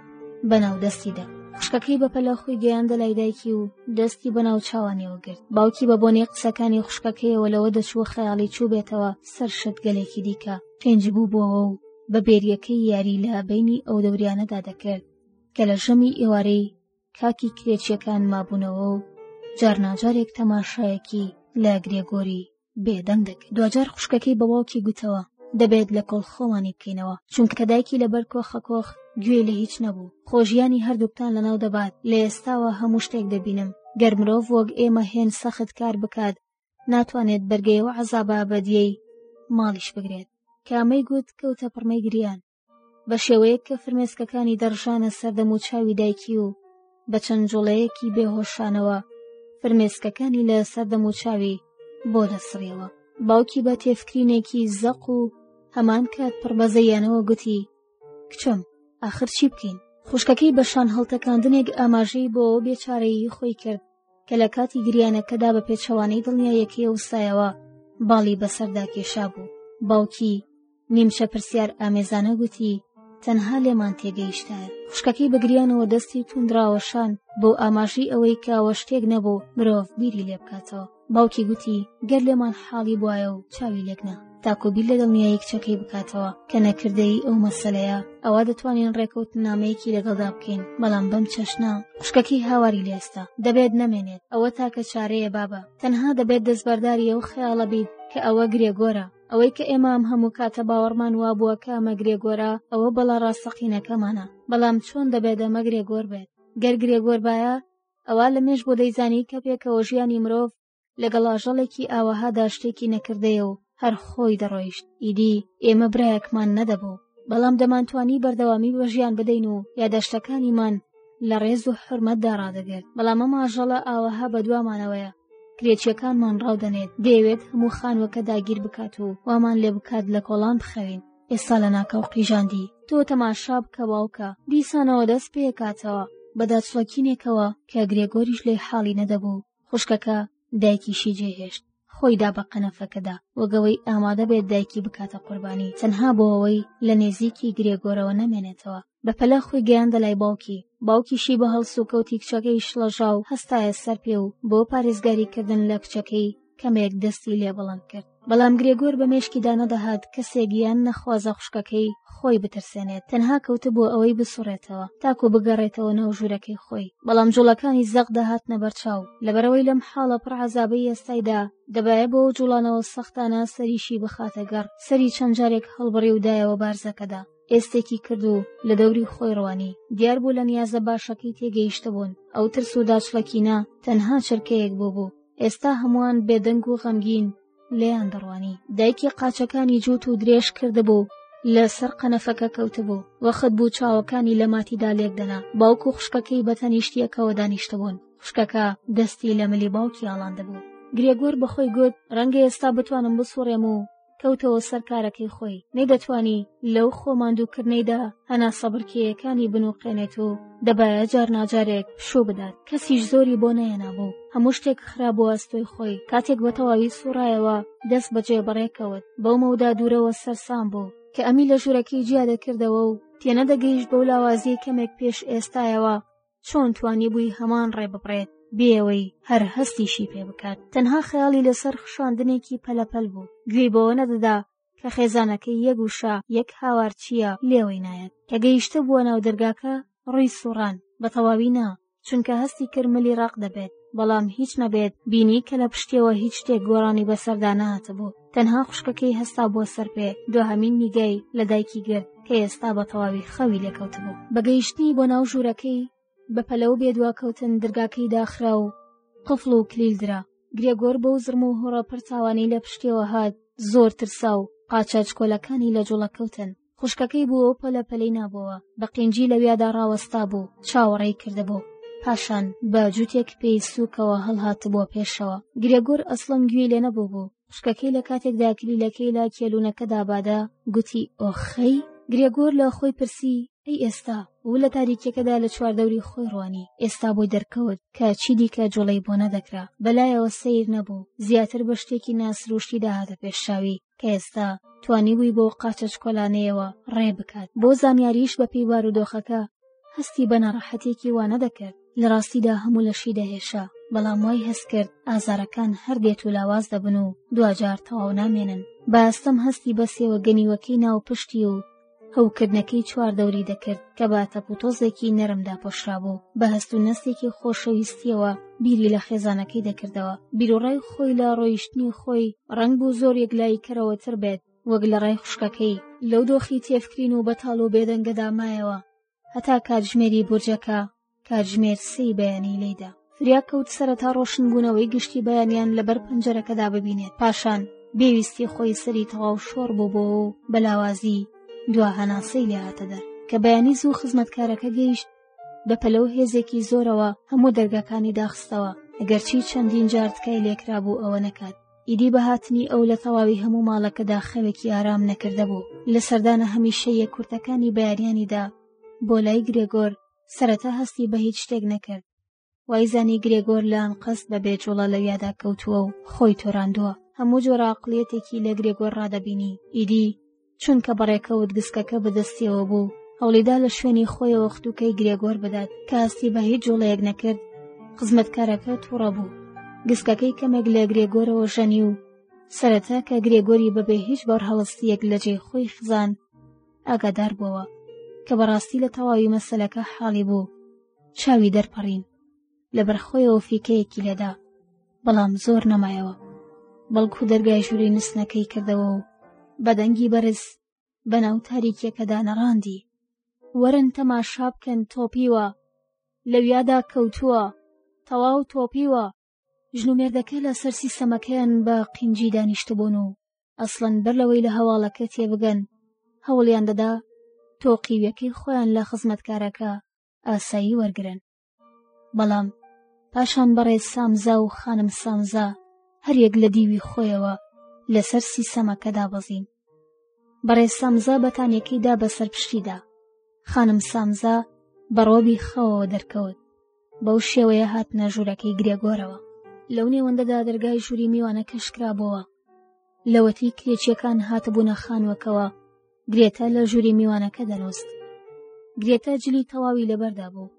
Speaker 1: بەناو دەستیدا خوشکەکەی بەپەلە خۆی گەیاندە لای دایکی و دەستی بەناو چاوانەوە گرت باوکی بە بۆنی قسەکانی خوشکەکەیەوە لەوە دەچووە خەیاڵی چوو بێتەوە سەر شتگەلێکی دیکە پێنج بوو بۆەوە و بە بێریەکەی یاری لە بینی ئەو دەوریانەدا دەکرد کە لە ژەمی ئێوارەی کاکی کرێچیەکان مابوونەوە و جارناجارێک تەماشایەکی لە گرێگۆری بێدەنگ دەکرد دوجار خوشکەکەی بە باوکی گوتەوە دەبێت لە کۆڵخۆوانی بکەینەوە چونکە دایکی لەبەر کۆخە کۆخ گوێ لە هیچ نەبوو خۆژیانی هەردووکتان لەناو دەبات لە ئێستاوە هەموو شتێک دەبینم گەر مرۆڤ وەک ئێمە هێن سەخت کار بکات ناتوانێت بەرگەیەوە عەزابە ئەبەدیەی ماڵیش بگرێت کامەی گوت کەوتە پڕمەی گریان بە شێوەیەک کە فرمێسکەکانی دەڕژانە سەردەم و چاوی دایکی و بە چەند جوڵەیەکی بێهۆشانەوە فرمێسکەکانی لە سەردەم و چاوی بۆ دەسڕیەوە باوکی بە تێفکرینێکی زەق و هەمان کات پڕبەزەیانەوە گوتی کچم ئاخر چی بکەین خوشکەکەی بە شان هەڵتەکاندنێک ئاماژەی بۆ بێچارەیی خۆی کرد کە لە کاتی گریانەکەدا بە پێچەوانەی دڵنیایەکەی وسایەوە باڵی بەسەردا کێشا بوو باوکی نیمچە پرسیار ئامێزانە گوتی تەنها لێمان تێگەیشتە خوشکەکەی بەگریانەوە دەستی توندراوەشان بۆ ئاماژی ئەوەی کاوە شتێک نەبوو مرۆڤ بیری لێ بکاتەوە باوکی گوتی گەر لێمان حاڵی بواە و چاوی لێکنا تاکۆ بیر لە دڵنیایی کچەکەی بکاتەوە کە نەکردەی ئەو مەسلەیە ئەوە دەتوانین ڕێکەوت نامەیەکی لەگەڵدا بکەین بەڵام بەم چەشنا خوشکەکەی هاواری لێستا دەبێت نەمێنێت ئەوە تاکە چارەیە بابە تەنها دەبێت دەستبەرداری ئەو خەیاڵە بیت کە ئەوە گرێگۆرە ئەوەی کە ئێمام هەموو کاتە باوەڕمان وا بووە کە مەگرێ گۆرە ئەوە بەڵا ڕاستەقینەکەمانە بەڵام چۆن دەبێت دەمەگرێ گۆر بێت گەر گرێ گۆربایە ئەوا لە مێش بۆ دەیزانی کە پێکەوە ژیانی مرۆڤ لەگەڵ ئاژەڵێکی ئاوەهادا شتێکی نەکردەیە و هەر خۆی دەڕۆیشت ئیدی ئێمە برایەکمان نەدەبوو بەڵام دەمانتوانی بەردەوامی بە ژیان بدەین و یادەشتەکانیمان لە ڕێز و حرمەتدا ڕادەگرت بەڵام ئەم ئاژەڵە ئاوەها بەدوامانەوەیە کرێچیەکانمان ڕاودەنێت دەیەوێت هەموو خانوەکە داگیر بکات و وامان لێ بکات لە کۆڵان بخەوین ئێستا لەناکاو قیژاندی. تۆ تەماشا بکە باوکە، دیسانەوە دەست پێکاتەوە. بە داچڵەکینێکەوە کە گرێگۆریش لێی حاڵی نەدەبوو، خوشکەکە دایکیشی جێهێشت. خۆی دا بە قەنەفەکەدا، وەگەوەی ئامادە بێت دایکی بکاتە قوربانی، تەنها بۆ ئەوەی لە نێزیکی گرێگۆرەوە نەمێنێتەوە. بەپەلە خۆی گەیاندە لای باوکی باوکیشی بە هەڵس و کەوتی کچەکەی شڵەژا و هەستایە سەر پێ و بۆ پارێزگاریکردن لە کچەکەی کەمێک دەستی لێ بەڵند کرد بەڵام گرێگۆر بە مێشکیدا نەدەهات کەسێک یان نەخوازە خوشکەکەی خۆی بترسێنێت تەنها کەوتە بۆ ئەوەی بسوڕێتەوە تاکو بگەڕێتەوە ناو ژوورەکەی خۆی بەڵام جوڵەکانی زەق دەهاتنە بەرچاو لەبەرەوەی لەم حاڵە پڕعذابەی ئێستایدا دەبایە بۆ جوڵانەوە سەختانە سەریشی بخاتە گەڕ سەری چەند جارێک هەڵبڕی و دایەوە بارزەکەدا ئێستێکی کرد و لە دەوری خۆی ڕوانی دیار بوو لە نیازە باشەکەی تێگەیشتە بوون ئەو ترس و داچڵەکینە تەنها چرکەیەک بۆ بوو ئێستا هەمووان بێدەنگ و غەمگین لێیان دەڕوانی دایکی قاچەکانی جووت و درێژ کردبوو لە سەر قەنەفەکە کەوتبوو وەخت بوو چاوەکانی لە ماتیدا لێکدەنا باوک و خوشکەکەی بەتەنیشتیەکەوە دانیشتبوون خوشکەکە دەستی لە ملی باوکی ئاڵاندەبوو گرێگۆر بەخۆی گوت ڕەنگە ئێستا بتوانم بسوڕێم و کەوتەوە سەر کارەکەی خۆی نەیدەتوانی لەو خۆ ماندووکردنەیدا هەناسەبرکێیەکانی بنووقێنێت و دەبایە جارناجارێک پشوو بدات کەسیش زۆری بۆ نەیەنابوو هەموو شتێک خرابووە ئەستۆی خۆی کاتێک بە تەواوی سوڕایەوە دەست بەجێ بەڕێکەوت بەو مەودا دوورەوە سەرسام بوو کە ئەمی لە ژوورەکەی جیا دەکردەوە و تێنەدەگەیشت بەو لاوازیەی کەمێک پێش ئێستایەوە چۆن توانیبووی هەمان ڕێ ببڕێت بێەوەی هەر هەستیشی پێ بکات تەنها خەیاڵی لەسەر خشاندنێکی پەلەپەل بوو گوێی بەوە نەدەدا کە خێزانەکەی یەک وشە یەک هاوارچیە لێوەی نایەت کە گەیشتە بووە ناو دەرگاکە ڕووی سوڕان بە تەواوی نا چونکە هەستی کرملی ڕق دەبێت بەڵام هیچ نەبێت بینی کە لە پشتەوە هیچ شتێک گۆڕانی بەسەردا نهاتبوو تەنها خوشکەکەی هەستا بووە سەر پێ دوهەمین نیگای لە دایکی گرت کە ئێستا بە تەواوی خەوی لێکەوتبوو بەگەیشتنی بۆ ناو ژوورەکەی بە پەلەو بێدواکەوتن درگاکەی داخرا و قفڵ و کلیل درا گرێگۆر بەو زرم و هۆڕە پرتاوانەی لە پشتیەوە هات زۆر ترسا و قاچە چکۆلەکانی لە جوڵەکەوتن خوشکەکەی بووە و پەلە پەلەی نابەوە بە قینجی لەویادا ڕاوەستا بوو چاوەڕێی کردبوو پاشان بە جووتێک پێی سووکەوە هەڵهاتبووە پێشەوە گرێگۆر ئەسڵەن گوێی لێ نەبوو بوو خوشکەکەی لە کاتێکدا کلیلەکەی لە کێلوونەکەدا بادە گوتی ئۆخەی گرێگۆر لە خۆی پرسی ئەی ئێستا و لە تاریکیەکەدا لە چواردەوری خۆی ڕوانی ئێستا بۆی دەرکەوت کە چی دیکە جوڵەی بۆ نەدەکرا بەلایەوە سیر نەبوو زیاتر بە شتێکی ناسروشتی داهاتە پێششاوی کە ئێستا توانیبووی بەو قاچە چکۆلانەیەوە ڕێ بکات بۆ زانیاریش بەپێی بارودۆخەکە هەستی بە نەڕەحەتێکی وانە دەکرد لە ڕاستیدا هەموو لەشی دەهێشا بەڵام وای هەست کرد ئازارەکان هەردێت و لاواز دەبن و دواجار تەواو نامێنن باستەم هەستی بە سێوە گەنیوەکەی ناو پشتی و هەوکردنەکەی چوار دەوری دەکرد کە بە تەپوتۆزێکی نەرم داپۆشرابوو بە هەست و نەستێکی خۆشەویستیەوە بیری لە خێزانەکەی دەکردەوە بیرۆڕای خۆی لە ڕۆیشتنی خۆی ڕنگ بوو زۆر یەکلایی کەرەوە تر بێت وەک لە ڕای خوشکەکەی لەو دۆخی تێفکرین و بەتاڵ و بێدەنگەدا مایەوە هەتا کاتژمێری بورجەکە کاتژمێر سی بەیانی لێدا فریا کەوت سەرەتا ڕۆشنبوونەوەی گشتی بەیانیان لەبەر پەنجەرەکەدا ببینێت پاشان بێویستی خۆی سەری تەواو شۆڕ بۆ بۆ و بەلاوازی دوا هەناسەی لێ هاتە دەر کە بەیانی زوو خزمەتکارەکە گەیشت بە پەلەو هێزێکی زۆرەوە هەموو دەرگاکانی داخستەوە ئەگەرچی چەندین جار تکای لێکرابوو ئەوە نەکات ئیدی بە هاتنی ئەو لە تەواوی هەموو ماڵەکەدا خەوێکی ئارام نەکردەبوو لە سەردانە هەمیشەیە کورتەکانی بەیاریانیدا بۆ لای گرێگۆر سەرەتا هەستی بە هیچ شتێک نەکرد وایزانی گرێگۆر لان قەست بە بێجوڵە لەویادا کەوتووە و خۆی تۆراندووە هەموو جۆرە عقلێتێکی لە گرێگۆر ڕادەبینی ئیدی چونکە بەڕێکەوت گسکەکە بەدەستیەوە بوو هەوڵیدا لە شوێنی خۆیەوە ختوکەی گرێگۆر بدات کاستی بە هیچ جوڵەیەک نەکرد خزمەتکارەکە تووڕە بوو گسکەکەی کەمێک لە گرێگۆرەوە ژەنی و سەرەتا کە گرێگۆری بەبێ هیچ بەڕهەڵستیەک لە جێ خۆی خزان ئاگادار بووەوە کە بەڕاستی لە تەواوی مەسلەکە حاڵی بوو چاوی دەرپەڕین لە بەرخۆیەوە فیکەیەکی لێدا بەڵام زۆر نەمایەوە بەڵکو دەرگای ژووری نووسنەکەی کردەوە و بەدەنگی بەرز بەناو تاریکیەکەدا نەڕاندی وەرن تەماشا بکەن تۆپیوە لەویادا کەوتووە تەواو تۆپیوە ژنومێردەکە لە سەر سیستەمەکەیان بە قینجی دانیشتبوون و ئەسڵەن بەر لەوەی لە هەواڵەکە تێبگەن هەوڵیان دەدا تۆقیویەکەی خۆیان لە خزمەتکارەکە ئاسایی وەرگن بەڵام پاشان بەڕێز سامزا و خانم سامزا هەریەک لە دیوی خۆیەوە لەسەر سیسەمەکە دابەزین بەڕێز سامزا بەتانەکەیدا بەسەر پشتیدا خانم سامزا بەڕۆبی خەوەوە دەرکەوت بەو شێوەیە هات نەژوورەکەی گرێگۆرەوە لەو نێوەندەدا دەرگای ژووری میوانە کەشکرابەوە لەوەتی کرێچیەکان هاتبوونە خانوەکەوە گرێتا لە ژووری میوانەکە دەنووست گرێتا جلی تەواوی لەبەردا بوو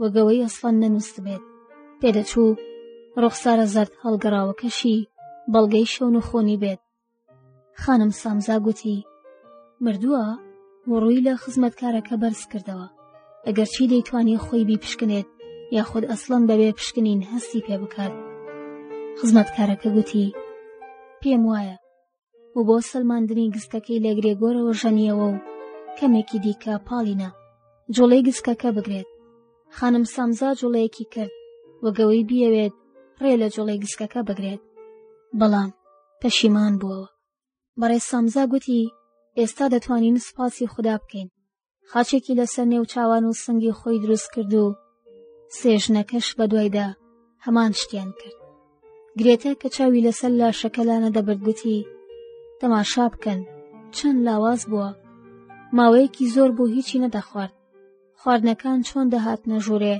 Speaker 1: وەگەوەی ئەسڵەن نەنووست بێت پێدەچوو ڕوخسارە زەرد هەڵگەڕاوەکەشی بەڵگەی شەون و خۆنی بێت خانم سامزا گوتی مردووە وڕووی لە خزمەتکارەکە بەرز کردەوە ئەگەر چی دەیتوانی خۆی بی پشکنێت یاخود ئەسڵەن بەبێ پشکنین هەستی پێ بکات خزمەتکارەکە گوتی پێم وایە و بۆ سەلماندنی گستەکەی لە گرێگۆرەوە ژەنیەوە و کەمێکی دیکە پاڵینا جوڵەی گسکەکە بگرێت خانم سامزا جوڵەیەکی کرد و گەوەی بیەوێت ڕێ لە جوڵەی گسکەکە بگرێت بەڵام پەشیمان بووەوە بەڕێ سامزا گوتی ئێستا دەتوانین سپاسی خوددا بکەین خاچێکی لەسەر نێو چاوان و سنگی خۆی دروست کرد و سێژنەکەش بە دوایدا هەمان شتیان کرد گرێتە کە چاوی لەسەر لاشەکەلانە دەبردگوتی تەماشا بکەن چەند لاواز بووە ماوەیەکی زۆر بۆ هیچی نەدەخوارد خواردنەکان چۆن دەهات نەژورێ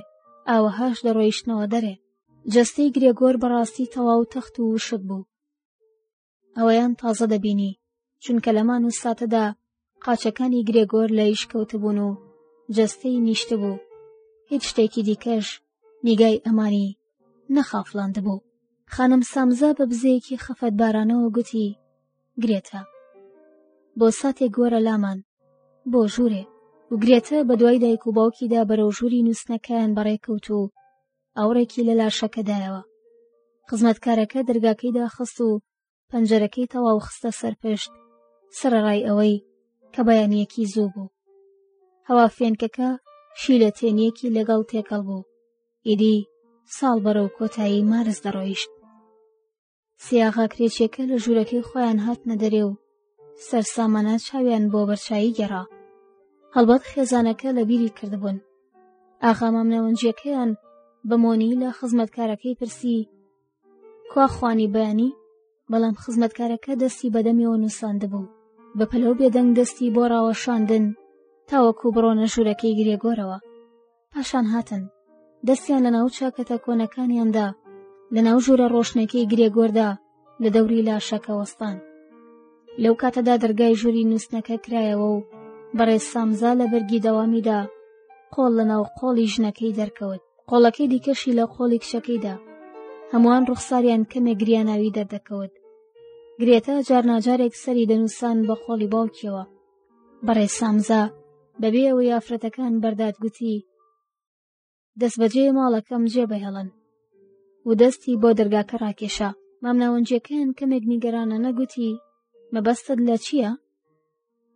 Speaker 1: ئاوەهاش دەڕۆیشتنەوە دەرێ جەستەی گرێگۆر بەڕاستی تەواو تەخت و وشک بوو ئەوەیان تازە دەبینی چونکە لەمان و ساتەدا قاچەکانی گرێگۆر لە یش کەوتبوون و جەستەی نیشتبوو هیچ شتێکی دیکەش نیگای ئەمانی نەخافڵاند بوو خانم سامزا بە بزەیەکی خەفەت بارانەوە گوتی گرێتە بۆ ساتێک گۆرە لامان بۆ ژوورێ وگرێتە بە دوای دایک و باوکیدا بەرەو ژووری نووسنەکەیان بەڕێکەوت و ئاوڕێکی لە لاشەکەدایەوە خزمەتکارەکە دەرگاکەی داخست و پەنجەرەکەی تەواو خستە سەرپشت سەرڕای ئەوەی کە بەیانیەکی زوو بوو هەوا فێنکەکە شیلە تێنیەکی لەگەڵ تێکەڵ بوو ئیدی ساڵ بەرەو کۆتایی مارس دەڕۆیشت سیاغا کرێچێکە لە ژوورەکەی خۆیان هاتنە دەرێ و سەرسامانە چاویان بۆ بەرچایی گەڕا هەڵبەت خێزانەکە لە بیری کردبوون ئاغامام نەوەنجیەکەیان بە مۆنی لە خزمەتکارەکەی پرسی کواخوانی بەیانی بەڵام خزمەتکارەکە دەستی بەدەمیەوە نووساندبوو بە پەلەو بێدەنگ دەستی بۆ ڕاوەشاندن تاوەکو بڕۆنە ژوورەکەی گرێگۆرەوە پاشان هاتن دەستیان لە ناو چاکەتە کۆنەکانیاندا لە ناو ژوورە ڕۆشنەکەی گرێگۆردا لە دەوری لاشەکە وەستان لەو کاتەدا دەرگای ژووری نووسنەکە کرایەوە و بەڕێز سامزا لە بەرگی دەوامیدا قۆڵ لە ناو قۆڵی ژنەکەی دەرکەوت قۆڵەکەی دیکەشی لە قۆڵی کچەکەیدا هەمووان ڕوخساریان کەمێک گریاناوی دەردەکەوت گرێتە جارناجارێک سەری دەنووسان بە قۆڵی باوکیەوە بەڕێ سامزا بەبێ ئەوە یافرەتەکان بەرداد گوتی دەست بەجێ ماڵەکەم جێ بەهێڵن و دەستی بۆ دەرگاکە ڕاکێشا مامناوەنجەکەیان کەمێک نیگەرانە نەگوتی مەبەستت لە چییە؟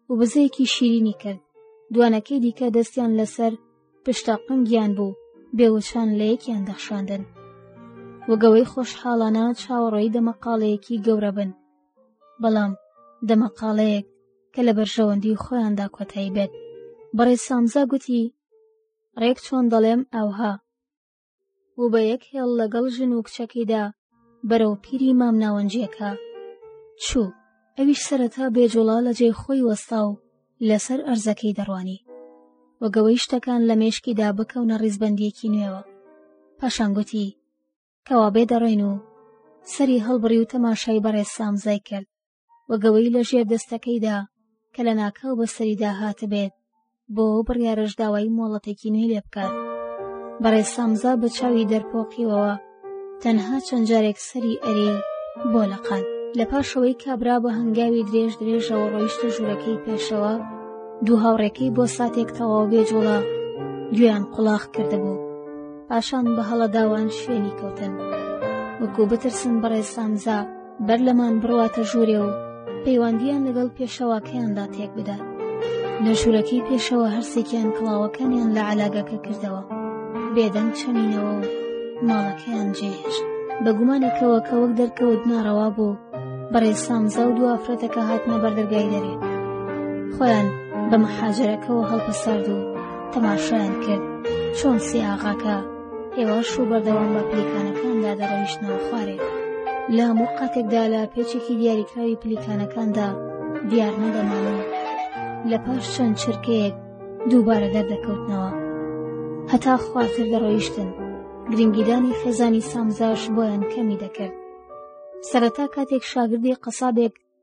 Speaker 1: و بزەیەکی شیرینی کرد دوانەکەی دیکە دەستیان لەسەر پشتا قنگیان بوو بێوچان لە یەکیان دەخشاندن وەگەوەی خۆشحاڵانە چاوەڕۆی دەمەقاڵەیەکی گەورە بن بەڵام دەمەقاڵەیەک کە لە بەرژەوەندی خۆیاندا کۆتایی بێت بەڕێ سامزا گوتی ڕێک چۆن دەڵێم ئەوها و بە یەک هێڵ لەگەڵ ژن و کچەکەیدا بەرەو پیری مام ناوەنجیەکە چوو ئەویش سەرەتا بێجوڵا لە جێ خۆی وەستا و لەسەر ئەرزەکەی دەڕوانی وەگەوەی شتەکان لە مێشکیدا بکەونە ڕیزبندیەکی نوێوە پاشان گوتی کەوا بێ دەڕێن و سەری هەڵبڕی و تەماشای بەڕێ سامزای کرد وەگەوەی لە ژێر دەستەکەیدا کە لە ناکاو بە سەریدا هاتبێت بۆ بڕیارش داوای مۆڵەتێکی نوێ لێ بکات بەڕێ سامزا بە چاوی دەرپۆقیەوە تەنها چەند جارێک سەری ئەری بۆ لەقان لە پاشەوەی کابرا بە هەنگاوی درێژ درێژەوە ڕۆیشتە ژوورەکەی پێشەوە دوو هاوڕێکەی بۆ ساتێک تەواو بێ جوڵە گوێیان قوڵاخ کردبوو پاشان بە هەڵە داوان شوێنی کەوتن وەکو بترسن بەڕێ سامزا بەر لەمان بڕواتە ژوورێ و پەیوەندیان لەگەڵ پێشەواکەیاندا تێک بدات لە ژوورەکەی پێشەوە هەرسێکیان کڵاوەکانیان لە علاگەکە کردەوە بێدەنگ چەمینەوە و ماڵەکەیان جێهێشت بە گومانێکەوە کە وەک دەرکەوت ناڕەوا بوو بەڕێ سامزا و دو ئافرەتەکە هاتنە بەردەرگای دەرێ خۆیان بە مەحاجرەکەەوە هەڵپەسارد و تەماشایان کرد چۆن سێ ئاغاکە هێواش و بەردەوام بە پلیکانەکاندا دەڕۆیشتنەوە خوارێ لە هەموو قاتێکدا لە پێچێکی دیاریکراوی پلیکانەکاندا دیار نەدەمانەوە لە پاش چەند چرکەیەک دووبارە دەردەکەوتنەوە هەتا خوارتر دەڕۆیشتن گرنگیدانی خێزانی سامزاش بۆیان کەمی دەکرد سەرەتا کاتێک شاگردی قەسابێک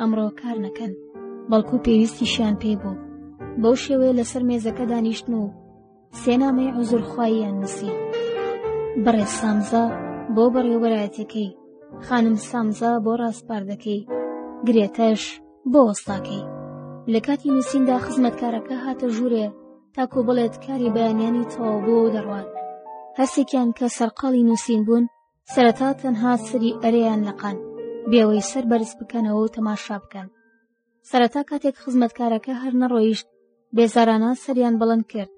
Speaker 1: ئەمڕۆ کار نەکەن بەڵکو پێویستیشیان پێی بوو بەو شێوەیە لەسەر مێزەکە دانیشتن و سێنامەی عزرخواییان نووسی بڕێ سامزا بۆ بەڕێوەبەرایەتەکەی خانم سامزا بۆ ڕاسپاردەکەی گرێتەش بۆ وەستاکەی لە کاتی نووسیندا خزمەتکارەکە هاتە ژوورێ تاکو بڵێت کاری بەیانیانی تەواو بۆ دەڕوات هەرسێکیان کە سەرقاڵی نووسین بوون سەرەتا تەنها سری ئەرێیان لەقان بێەوەی سەر بەرز بکەنەوە و تەماشا بکەن سەرەتا کاتێک خزمەتکارەکە هەر نەڕۆیشت بێزارانە سەریان بڵند کرد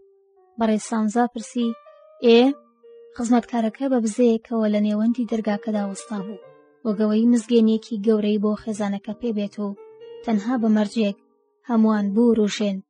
Speaker 1: بەڕێ سانزا پرسی ئێ خزمەتکارەکە بە بزەیەکەوە لە نێوەندی دەرگاکەدا وەستا بوو وەگەوەی مزگێنێکی گەورەی بۆ خێزانەکە پێبێت و تەنها بە مەرجێک هەمووان بوو ڕژێن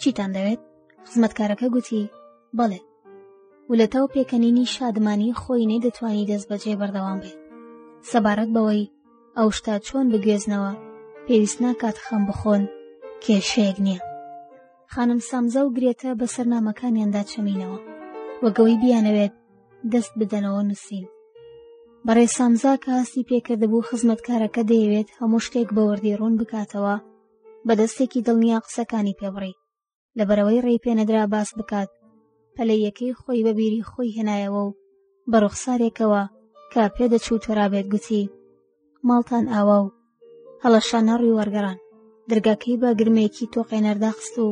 Speaker 1: چیتان دەوێت خزمەتکارەکە گوتی بەڵێ و لە تاو پێکەنینی شادمانی خۆی نەیدەتوانی دەست بەجێ بەردەوام بێت سەبارەت بەوەی ئەو شتا چۆن بگوێزنەوە پێویست ناکات خەم بخۆن کێشەیەک نییە خانم سامزا و گرێتە بە سەرنامەکانیاندا چەمینەوە وەگەوەی بیانەوێت دەست بدەنەوە نووسین بەڕێ سامزا کە هەستی پێکردبوو خزمەتکارەکە دەیەوێت هەموو شتێک بەوەردی ڕوون بکاتەوە بە دەستێکی دڵنیا قسەکانی پێبڕی لەبەرەوەی ڕێی پێنەدرا باس بکات پەلەیەکەی خۆی بەبیری خۆی هێنایەوە و بە ڕوخسارێکەوە کە پێدەچوو تۆرابێت گوتی ماڵتان ئاوا و هەڵەشانە ڕوی وەرگەڕان درگاکەی بە گرمێکی تۆقێ نەرداخست و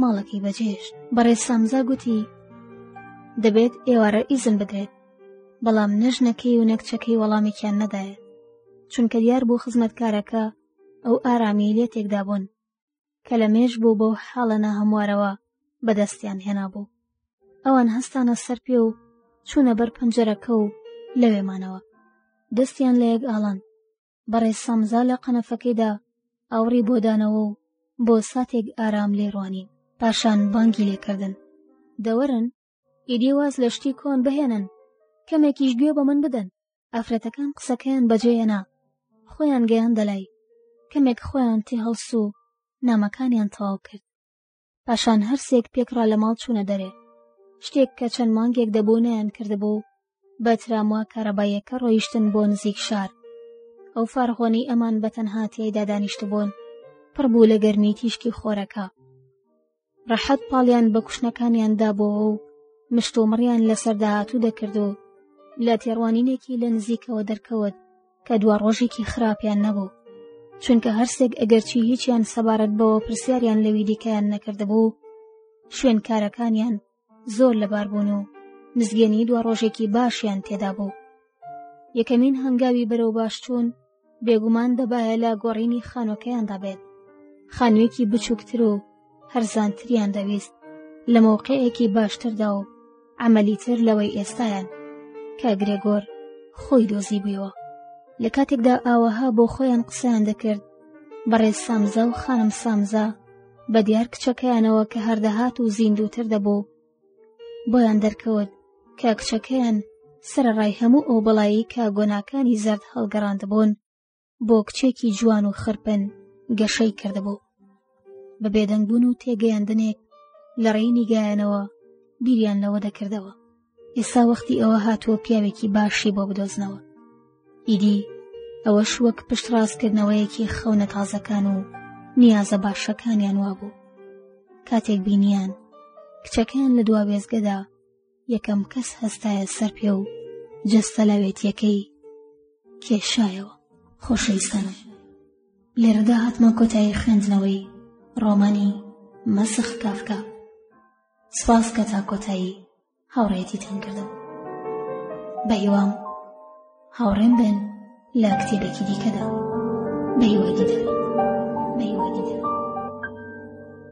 Speaker 1: ماڵەکەی بەجێش بەڕێ سامزا گوتی دەبێت ئێوارە ئیزن بدرێت بەڵام نەژنەکەی و نەکچەکەی وەڵامێکیان نەدایە چونکە دیار بوو خزمەتکارەکە ئەو ئارامی لێ تێکدا بوون کە لە مێش بوو بەو حاڵە ناهەموارەوە بەدەستیان هێنابوو ئەوان هەستانە سەر پێ و چوونە بەر پەنجەرەکە و لەوێمانەوە دەستیان لە یەک ئاڵان بەڕێ سامزا لە قەنەفەکەیدا ئاوڕی بۆدانەوە و بۆ ساتێک ئارام لێ ڕوانی پاشان بانگی لێکردن دەوەرن ئیدی واز لە شتی کۆن بهێنن کەمێکیش گوێ بە من بدەن ئافرەتەکان قسەکەیان بەجێیەنا خۆیان گەیان دەلای کەمێک خۆیان تێ هەڵسو نامەکانیان تەواو کرد پاشان هەرسێک پێکڕا لە ماڵ چوونە دەرێ شتێک کە چەند مانگێک دەبوو نەیان کردبوو بە تراموا کارەبایەکە ڕۆیشتن بۆ نزیک شار ئەو فارغۆنی ئەمان بەتەنها تێیدا دانیشتبوون پڕ بوو لە گەرمی تیشکی خۆرەکە ڕەحەت پاڵیان بە کوشنەکانیان دابەوە و مشتۆمڕیان لەسەر داهاتوو دەکرد و لە تێڕوانینێکی لە نزیکەوە دەرکەوت کە دوا ڕۆژێکی خراپیان نەبوو چونکە هەرسێک ئەگەرچی هیچیان سەبارەت بەوە پرسیاریان لەوی دیکەیان نەکردبوو شوێنکارەکانیان زۆر لەبار بوون و مزگێنی دو ڕۆژێکی باشیان تێدا بوو یەکەمین هەنگاوی بەرەو باشچوون بێگومان دەبایە لە گۆڕینی خانۆکەیاندا بێت خانوێکی بچووکتر و هەرزانتریان دەویست لە مەوقعەیەکی باشتردا و عملی تر لەوەی ئێستایان کە گرێگۆر خۆی دۆزی بوویەوە لە کاتێکدا ئاوەها بۆ خۆیان قسەیان دەکرد بەڕێز سامزا و خانم سامزا بە دیار کچەکەیانەوە کە هەردەهات و زیندووتر دەبوو بۆیان دەرکەوت کە کچەکەیان سەرڕای هەموو ئەو بەڵایی کە گۆناکانی زەرد هەڵگەڕاندبوون بۆ کچێکی جوان و خرپن گەشەی کردبوو بە بێدەنگبوون و تێگەیاندنێک لە ڕێی نیگایانەوە بیریان لەوە دەکردەوە ئێسا وەختی ئەوە هاتووە پیاوێکی باشی بۆ بدۆزنەوە ئیدی ئەوەش وەک پشتڕاستکردنەوەیەکی خەونە تازەکان و نیازە باشەکانیان وابوو کاتێک بینیان کچەکەیان لە دوا وێزگەدا یەکەم کەس هەستایە سەر پێ و جەستە لەوێتیەکەی کێشایەوە خۆشەویستانە لێرەدا هاتمە کۆتایی خوێندنەوەی ڕۆمانی مەسخ کافکە سپاس کە تا کۆتایی هاوڕێتیتان کردم بە هیوام هاوڕێم بن لە کتێبێکی دیکەدا بە هیوای دیدار بە هیوای دیدار